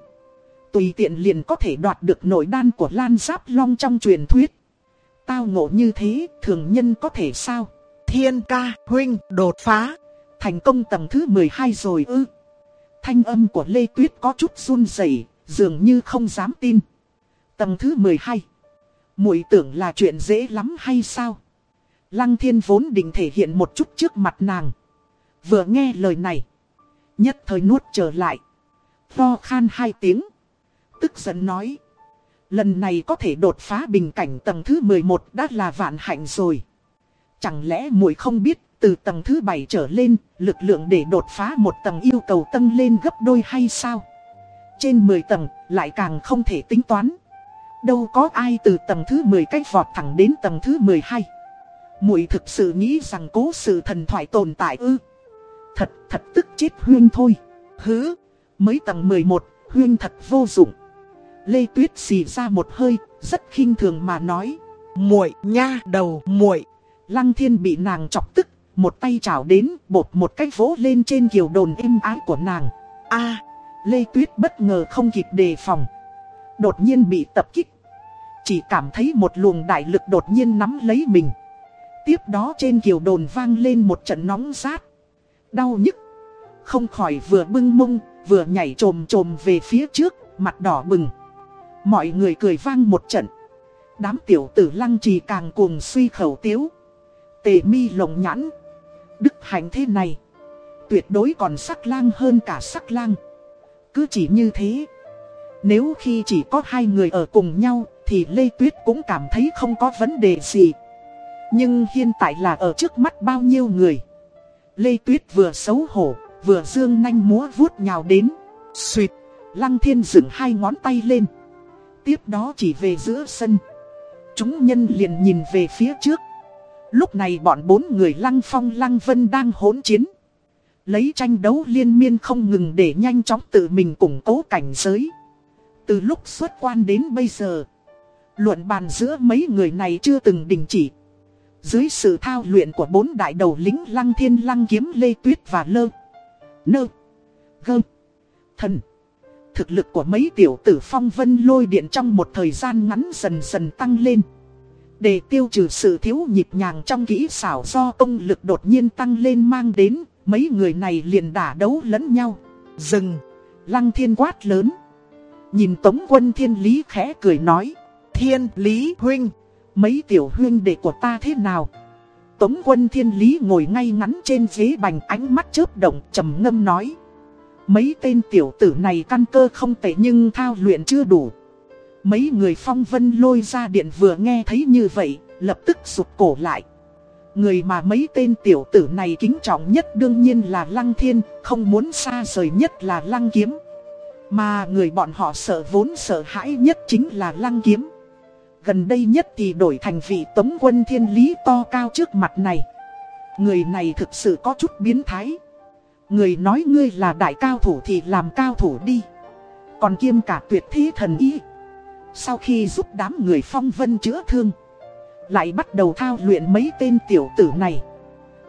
Tùy tiện liền có thể đoạt được nội đan của Lan Giáp Long trong truyền thuyết. Tao ngộ như thế, thường nhân có thể sao? Thiên ca, huynh, đột phá. Thành công tầng thứ 12 rồi ư. Thanh âm của Lê Tuyết có chút run rẩy, dường như không dám tin. Tầng thứ 12. muội tưởng là chuyện dễ lắm hay sao? Lăng thiên vốn định thể hiện một chút trước mặt nàng. Vừa nghe lời này. Nhất thời nuốt trở lại. Vo khan hai tiếng. Tức giận nói. Lần này có thể đột phá bình cảnh tầng thứ 11 đã là vạn hạnh rồi. Chẳng lẽ muội không biết từ tầng thứ 7 trở lên, lực lượng để đột phá một tầng yêu cầu tăng lên gấp đôi hay sao? Trên 10 tầng, lại càng không thể tính toán. Đâu có ai từ tầng thứ 10 cách vọt thẳng đến tầng thứ 12. Muội thực sự nghĩ rằng cố sự thần thoại tồn tại ư. Thật, thật tức chết Huyên thôi. Hứ, mới tầng 11, Huyên thật vô dụng. Lê Tuyết xì ra một hơi, rất khinh thường mà nói. muội nha đầu muội Lăng thiên bị nàng chọc tức một tay chảo đến bột một cái vỗ lên trên kiều đồn êm ái của nàng a Lê Tuyết bất ngờ không kịp đề phòng Đột nhiên bị tập kích Chỉ cảm thấy một luồng đại lực đột nhiên nắm lấy mình Tiếp đó trên kiều đồn vang lên một trận nóng rát Đau nhức. Không khỏi vừa bưng mông, Vừa nhảy trồm trồm về phía trước, Mặt đỏ bừng. Mọi người cười vang một trận. Đám tiểu tử lăng trì càng cuồng suy khẩu tiếu. Tề mi lồng nhãn. Đức hạnh thế này. Tuyệt đối còn sắc lang hơn cả sắc lang. Cứ chỉ như thế. Nếu khi chỉ có hai người ở cùng nhau, Thì Lê Tuyết cũng cảm thấy không có vấn đề gì. Nhưng hiện tại là ở trước mắt bao nhiêu người? Lê Tuyết vừa xấu hổ Vừa dương nanh múa vuốt nhào đến Xuyệt Lăng thiên dựng hai ngón tay lên Tiếp đó chỉ về giữa sân Chúng nhân liền nhìn về phía trước Lúc này bọn bốn người Lăng Phong Lăng Vân đang hỗn chiến. Lấy tranh đấu liên miên không ngừng để nhanh chóng tự mình củng cố cảnh giới. Từ lúc xuất quan đến bây giờ, luận bàn giữa mấy người này chưa từng đình chỉ. Dưới sự thao luyện của bốn đại đầu lính lăng thiên lăng kiếm lê tuyết và lơ. Nơ. Gơ. Thần. Thực lực của mấy tiểu tử phong vân lôi điện trong một thời gian ngắn dần dần tăng lên. Để tiêu trừ sự thiếu nhịp nhàng trong kỹ xảo do công lực đột nhiên tăng lên mang đến, mấy người này liền đả đấu lẫn nhau. Dừng, lăng thiên quát lớn. Nhìn tống quân thiên lý khẽ cười nói. Thiên lý huynh, mấy tiểu huynh đệ của ta thế nào? Tống quân thiên lý ngồi ngay ngắn trên ghế bành ánh mắt chớp động trầm ngâm nói. Mấy tên tiểu tử này căn cơ không tệ nhưng thao luyện chưa đủ. Mấy người phong vân lôi ra điện vừa nghe thấy như vậy, lập tức sụp cổ lại. Người mà mấy tên tiểu tử này kính trọng nhất đương nhiên là Lăng Thiên, không muốn xa rời nhất là Lăng Kiếm. Mà người bọn họ sợ vốn sợ hãi nhất chính là Lăng Kiếm. Gần đây nhất thì đổi thành vị tống quân thiên lý to cao trước mặt này. Người này thực sự có chút biến thái. Người nói ngươi là đại cao thủ thì làm cao thủ đi. Còn kiêm cả tuyệt thế thần y. Sau khi giúp đám người phong vân chữa thương, Lại bắt đầu thao luyện mấy tên tiểu tử này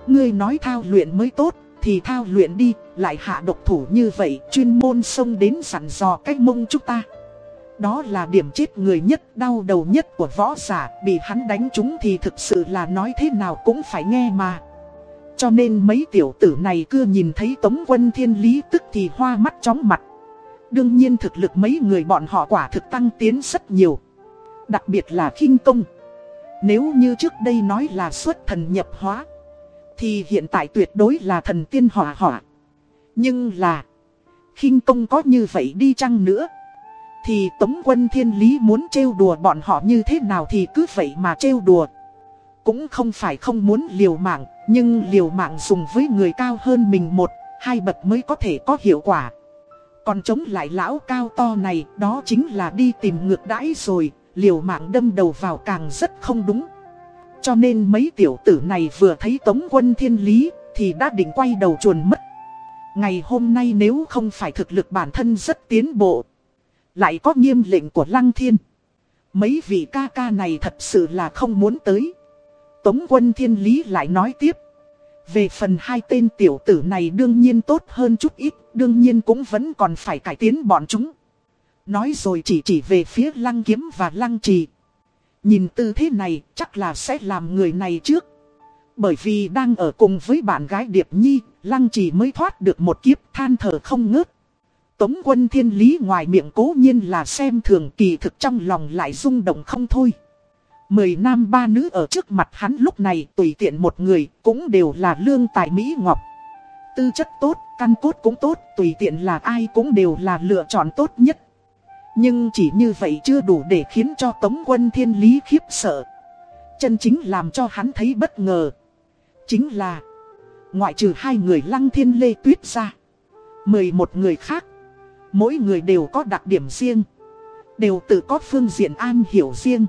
Ngươi nói thao luyện mới tốt, Thì thao luyện đi, Lại hạ độc thủ như vậy, Chuyên môn xông đến sẵn dò cách mông chúng ta đó là điểm chết người nhất, Đau đầu nhất của võ giả, Bị hắn đánh chúng thì thực sự là nói thế nào cũng phải nghe mà Cho nên mấy tiểu tử này cứ nhìn thấy tống quân thiên lý tức thì hoa mắt chóng mặt Đương nhiên thực lực mấy người bọn họ quả thực tăng tiến rất nhiều. Đặc biệt là khinh công. Nếu như trước đây nói là xuất thần nhập hóa. Thì hiện tại tuyệt đối là thần tiên hỏa hỏa. Nhưng là. khinh công có như vậy đi chăng nữa. Thì Tống quân thiên lý muốn trêu đùa bọn họ như thế nào thì cứ vậy mà trêu đùa. Cũng không phải không muốn liều mạng. Nhưng liều mạng dùng với người cao hơn mình một, hai bậc mới có thể có hiệu quả. Còn chống lại lão cao to này đó chính là đi tìm ngược đãi rồi, liều mạng đâm đầu vào càng rất không đúng. Cho nên mấy tiểu tử này vừa thấy tống quân thiên lý thì đã định quay đầu chuồn mất. Ngày hôm nay nếu không phải thực lực bản thân rất tiến bộ, lại có nghiêm lệnh của lăng thiên. Mấy vị ca ca này thật sự là không muốn tới. Tống quân thiên lý lại nói tiếp. Về phần hai tên tiểu tử này đương nhiên tốt hơn chút ít, đương nhiên cũng vẫn còn phải cải tiến bọn chúng. Nói rồi chỉ chỉ về phía lăng kiếm và lăng trì. Nhìn tư thế này chắc là sẽ làm người này trước. Bởi vì đang ở cùng với bạn gái Điệp Nhi, lăng trì mới thoát được một kiếp than thở không ngớt. Tống quân thiên lý ngoài miệng cố nhiên là xem thường kỳ thực trong lòng lại rung động không thôi. Mười nam ba nữ ở trước mặt hắn lúc này tùy tiện một người cũng đều là lương tài Mỹ Ngọc. Tư chất tốt, căn cốt cũng tốt, tùy tiện là ai cũng đều là lựa chọn tốt nhất. Nhưng chỉ như vậy chưa đủ để khiến cho Tống quân thiên lý khiếp sợ. Chân chính làm cho hắn thấy bất ngờ. Chính là, ngoại trừ hai người lăng thiên lê tuyết ra. Mười một người khác, mỗi người đều có đặc điểm riêng. Đều tự có phương diện an hiểu riêng.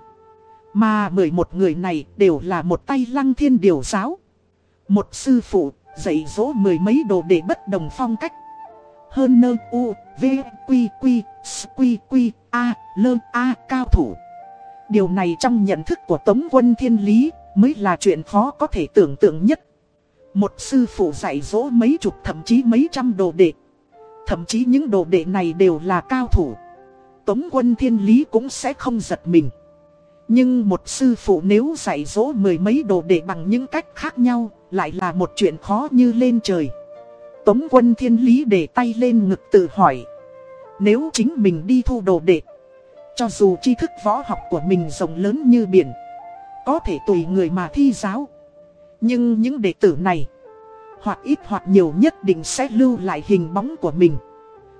Mà mười một người này đều là một tay lăng thiên điều giáo. Một sư phụ dạy dỗ mười mấy đồ để bất đồng phong cách. Hơn nơ u, v, quy, quy, s, quy, quy, a, lơ, a, cao thủ. Điều này trong nhận thức của Tống quân Thiên Lý mới là chuyện khó có thể tưởng tượng nhất. Một sư phụ dạy dỗ mấy chục thậm chí mấy trăm đồ đệ. Thậm chí những đồ đệ này đều là cao thủ. Tống quân Thiên Lý cũng sẽ không giật mình. Nhưng một sư phụ nếu dạy dỗ mười mấy đồ đệ bằng những cách khác nhau, lại là một chuyện khó như lên trời. Tống quân thiên lý để tay lên ngực tự hỏi. Nếu chính mình đi thu đồ đệ, cho dù tri thức võ học của mình rộng lớn như biển, có thể tùy người mà thi giáo. Nhưng những đệ tử này, hoặc ít hoặc nhiều nhất định sẽ lưu lại hình bóng của mình.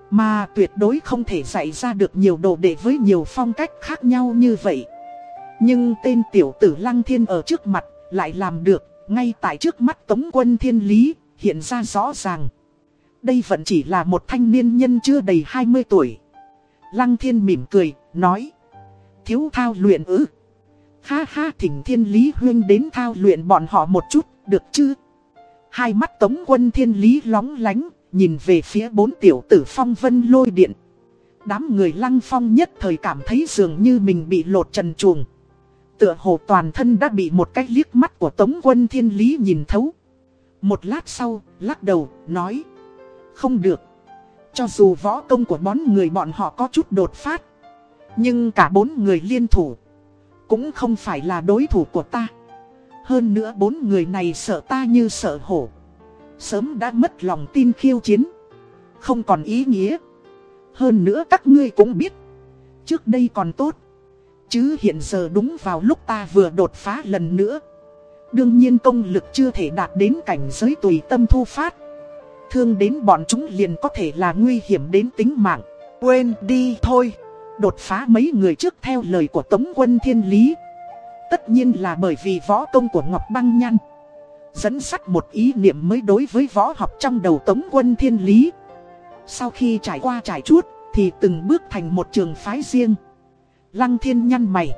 Mà tuyệt đối không thể dạy ra được nhiều đồ đệ với nhiều phong cách khác nhau như vậy. Nhưng tên tiểu tử Lăng Thiên ở trước mặt lại làm được, ngay tại trước mắt Tống quân Thiên Lý, hiện ra rõ ràng. Đây vẫn chỉ là một thanh niên nhân chưa đầy 20 tuổi. Lăng Thiên mỉm cười, nói. Thiếu thao luyện ư. Ha ha thỉnh Thiên Lý Huyên đến thao luyện bọn họ một chút, được chứ? Hai mắt tống quân thiên lý lóng lánh, nhìn về phía bốn tiểu tử phong vân lôi điện. Đám người lăng phong nhất thời cảm thấy dường như mình bị lột trần chuồng. Tựa hồ toàn thân đã bị một cái liếc mắt của tống quân thiên lý nhìn thấu. Một lát sau, lắc đầu, nói. Không được. Cho dù võ công của bốn người bọn họ có chút đột phát. Nhưng cả bốn người liên thủ. Cũng không phải là đối thủ của ta. Hơn nữa bốn người này sợ ta như sợ hổ. Sớm đã mất lòng tin khiêu chiến. Không còn ý nghĩa. Hơn nữa các ngươi cũng biết. Trước đây còn tốt. Chứ hiện giờ đúng vào lúc ta vừa đột phá lần nữa. Đương nhiên công lực chưa thể đạt đến cảnh giới tùy tâm thu phát. Thương đến bọn chúng liền có thể là nguy hiểm đến tính mạng. Quên đi thôi. Đột phá mấy người trước theo lời của Tống quân Thiên Lý. Tất nhiên là bởi vì võ công của Ngọc Băng nhan Dẫn sắt một ý niệm mới đối với võ học trong đầu Tống quân Thiên Lý. Sau khi trải qua trải chuốt, thì từng bước thành một trường phái riêng. Lăng thiên nhăn mày.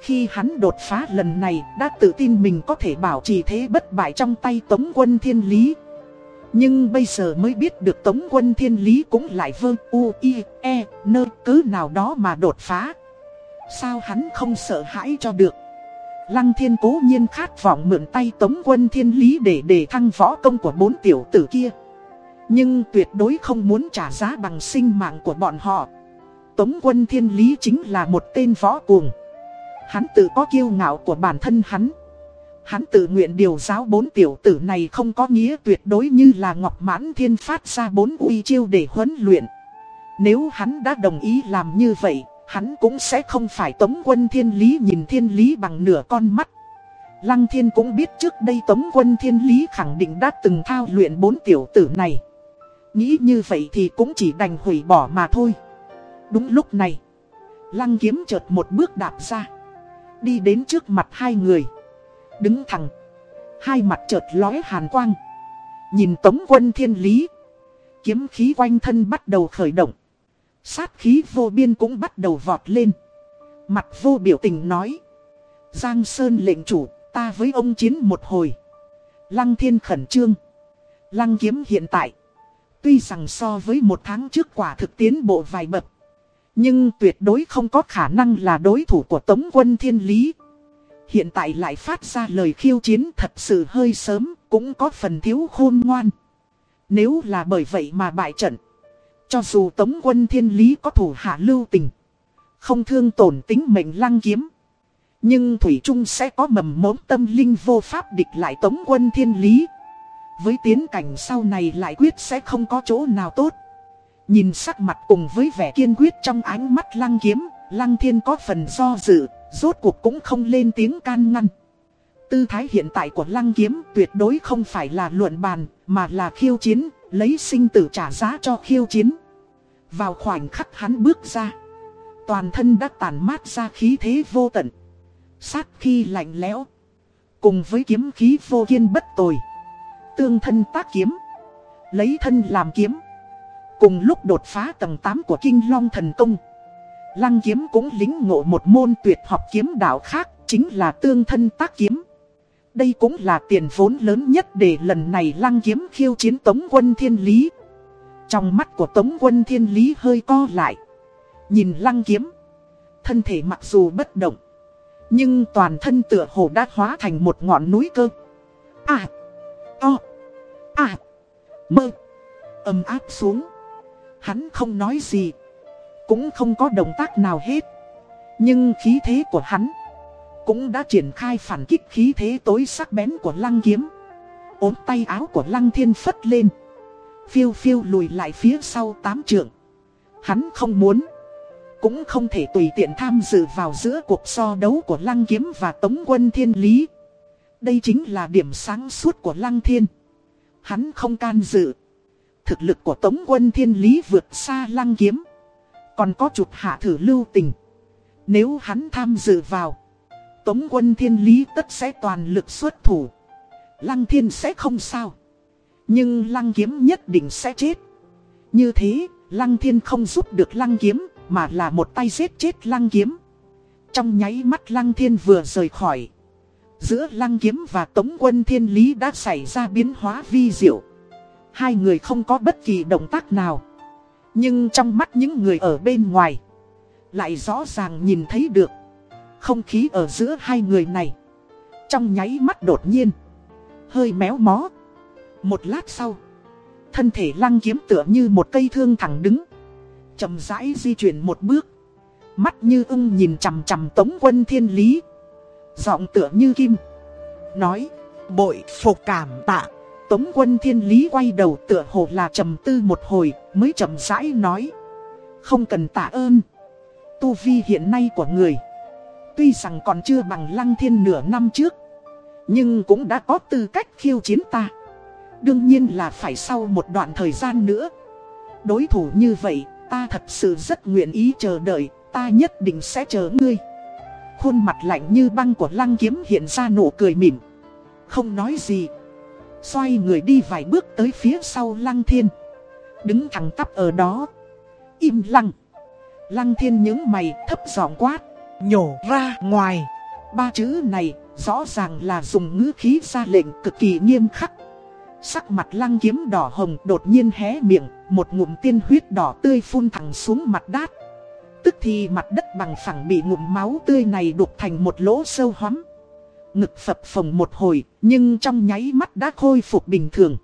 Khi hắn đột phá lần này đã tự tin mình có thể bảo trì thế bất bại trong tay Tống quân Thiên Lý. Nhưng bây giờ mới biết được Tống quân Thiên Lý cũng lại vơ u i e nơ cứ nào đó mà đột phá. Sao hắn không sợ hãi cho được. Lăng thiên cố nhiên khát vọng mượn tay Tống quân Thiên Lý để để thăng võ công của bốn tiểu tử kia. Nhưng tuyệt đối không muốn trả giá bằng sinh mạng của bọn họ. Tống quân thiên lý chính là một tên võ cuồng. Hắn tự có kiêu ngạo của bản thân hắn. Hắn tự nguyện điều giáo bốn tiểu tử này không có nghĩa tuyệt đối như là Ngọc Mãn Thiên phát ra bốn uy chiêu để huấn luyện. Nếu hắn đã đồng ý làm như vậy, hắn cũng sẽ không phải tống quân thiên lý nhìn thiên lý bằng nửa con mắt. Lăng thiên cũng biết trước đây tống quân thiên lý khẳng định đã từng thao luyện bốn tiểu tử này. Nghĩ như vậy thì cũng chỉ đành hủy bỏ mà thôi. Đúng lúc này, lăng kiếm chợt một bước đạp ra. Đi đến trước mặt hai người. Đứng thẳng. Hai mặt chợt lói hàn quang. Nhìn tống quân thiên lý. Kiếm khí quanh thân bắt đầu khởi động. Sát khí vô biên cũng bắt đầu vọt lên. Mặt vô biểu tình nói. Giang Sơn lệnh chủ, ta với ông chiến một hồi. Lăng thiên khẩn trương. Lăng kiếm hiện tại. Tuy rằng so với một tháng trước quả thực tiến bộ vài bậc. Nhưng tuyệt đối không có khả năng là đối thủ của Tống quân Thiên Lý. Hiện tại lại phát ra lời khiêu chiến thật sự hơi sớm, cũng có phần thiếu khôn ngoan. Nếu là bởi vậy mà bại trận, cho dù Tống quân Thiên Lý có thủ hạ lưu tình, không thương tổn tính mệnh lăng kiếm. Nhưng Thủy Trung sẽ có mầm mống tâm linh vô pháp địch lại Tống quân Thiên Lý. Với tiến cảnh sau này lại quyết sẽ không có chỗ nào tốt. Nhìn sắc mặt cùng với vẻ kiên quyết trong ánh mắt lăng kiếm, lăng thiên có phần do dự, rốt cuộc cũng không lên tiếng can ngăn. Tư thái hiện tại của lăng kiếm tuyệt đối không phải là luận bàn, mà là khiêu chiến, lấy sinh tử trả giá cho khiêu chiến. Vào khoảnh khắc hắn bước ra, toàn thân đã tàn mát ra khí thế vô tận. Sát khi lạnh lẽo, cùng với kiếm khí vô kiên bất tồi. Tương thân tác kiếm, lấy thân làm kiếm. Cùng lúc đột phá tầng 8 của Kinh Long Thần Công Lăng kiếm cũng lính ngộ một môn tuyệt học kiếm đạo khác Chính là tương thân tác kiếm đây cũng là tiền vốn lớn nhất để lần này lăng kiếm khiêu chiến Tống quân Thiên Lý. Trong mắt của Tống quân Thiên Lý hơi co lại. Nhìn lăng kiếm. Thân thể mặc dù bất động. Nhưng toàn thân tựa hồ đã hóa thành một ngọn núi cơ. À To À Mơ. Âm áp xuống. Hắn không nói gì. Cũng không có động tác nào hết. Nhưng khí thế của hắn cũng đã triển khai phản kích khí thế tối sắc bén của lăng kiếm. ốm tay áo của lăng thiên phất lên. Phiêu phiêu lùi lại phía sau tám trượng. Hắn không muốn. Cũng không thể tùy tiện tham dự vào giữa cuộc so đấu của lăng kiếm và tống quân thiên lý. Đây chính là điểm sáng suốt của lăng thiên. Hắn không can dự. Thực lực của Tống quân thiên lý vượt xa lăng kiếm. Còn có chụp hạ thử lưu tình. Nếu hắn tham dự vào, Tống quân thiên lý tất sẽ toàn lực xuất thủ. Lăng thiên sẽ không sao. Nhưng lăng kiếm nhất định sẽ chết. Như thế, lăng thiên không giúp được lăng kiếm, mà là một tay giết chết lăng kiếm. Trong nháy mắt lăng thiên vừa rời khỏi. Giữa lăng kiếm và tống quân thiên lý đã xảy ra biến hóa vi diệu. Hai người không có bất kỳ động tác nào. Nhưng trong mắt những người ở bên ngoài, lại rõ ràng nhìn thấy được. Không khí ở giữa hai người này, trong nháy mắt đột nhiên, hơi méo mó. Một lát sau, thân thể lăng kiếm tựa như một cây thương thẳng đứng. chậm rãi di chuyển một bước. Mắt như ưng nhìn chằm chằm tống quân thiên lý. Giọng tựa như kim. Nói, bội phục cảm tạ. Tống quân thiên lý quay đầu tựa hồ là trầm tư một hồi mới chậm rãi nói. Không cần tạ ơn. Tu vi hiện nay của người. Tuy rằng còn chưa bằng lăng thiên nửa năm trước. Nhưng cũng đã có tư cách khiêu chiến ta. Đương nhiên là phải sau một đoạn thời gian nữa. Đối thủ như vậy, ta thật sự rất nguyện ý chờ đợi, ta nhất định sẽ chờ ngươi. Khuôn mặt lạnh như băng của lăng kiếm hiện ra nụ cười mỉm. Không nói gì. Xoay người đi vài bước tới phía sau lăng thiên. Đứng thẳng tắp ở đó. Im lặng. Lăng thiên những mày thấp giọng quát. Nhổ ra ngoài. Ba chữ này rõ ràng là dùng ngữ khí ra lệnh cực kỳ nghiêm khắc. Sắc mặt lăng kiếm đỏ hồng đột nhiên hé miệng, một ngụm tiên huyết đỏ tươi phun thẳng xuống mặt đát. Tức thì mặt đất bằng phẳng bị ngụm máu tươi này đục thành một lỗ sâu hóm. Ngực phập phồng một hồi, nhưng trong nháy mắt đã khôi phục bình thường.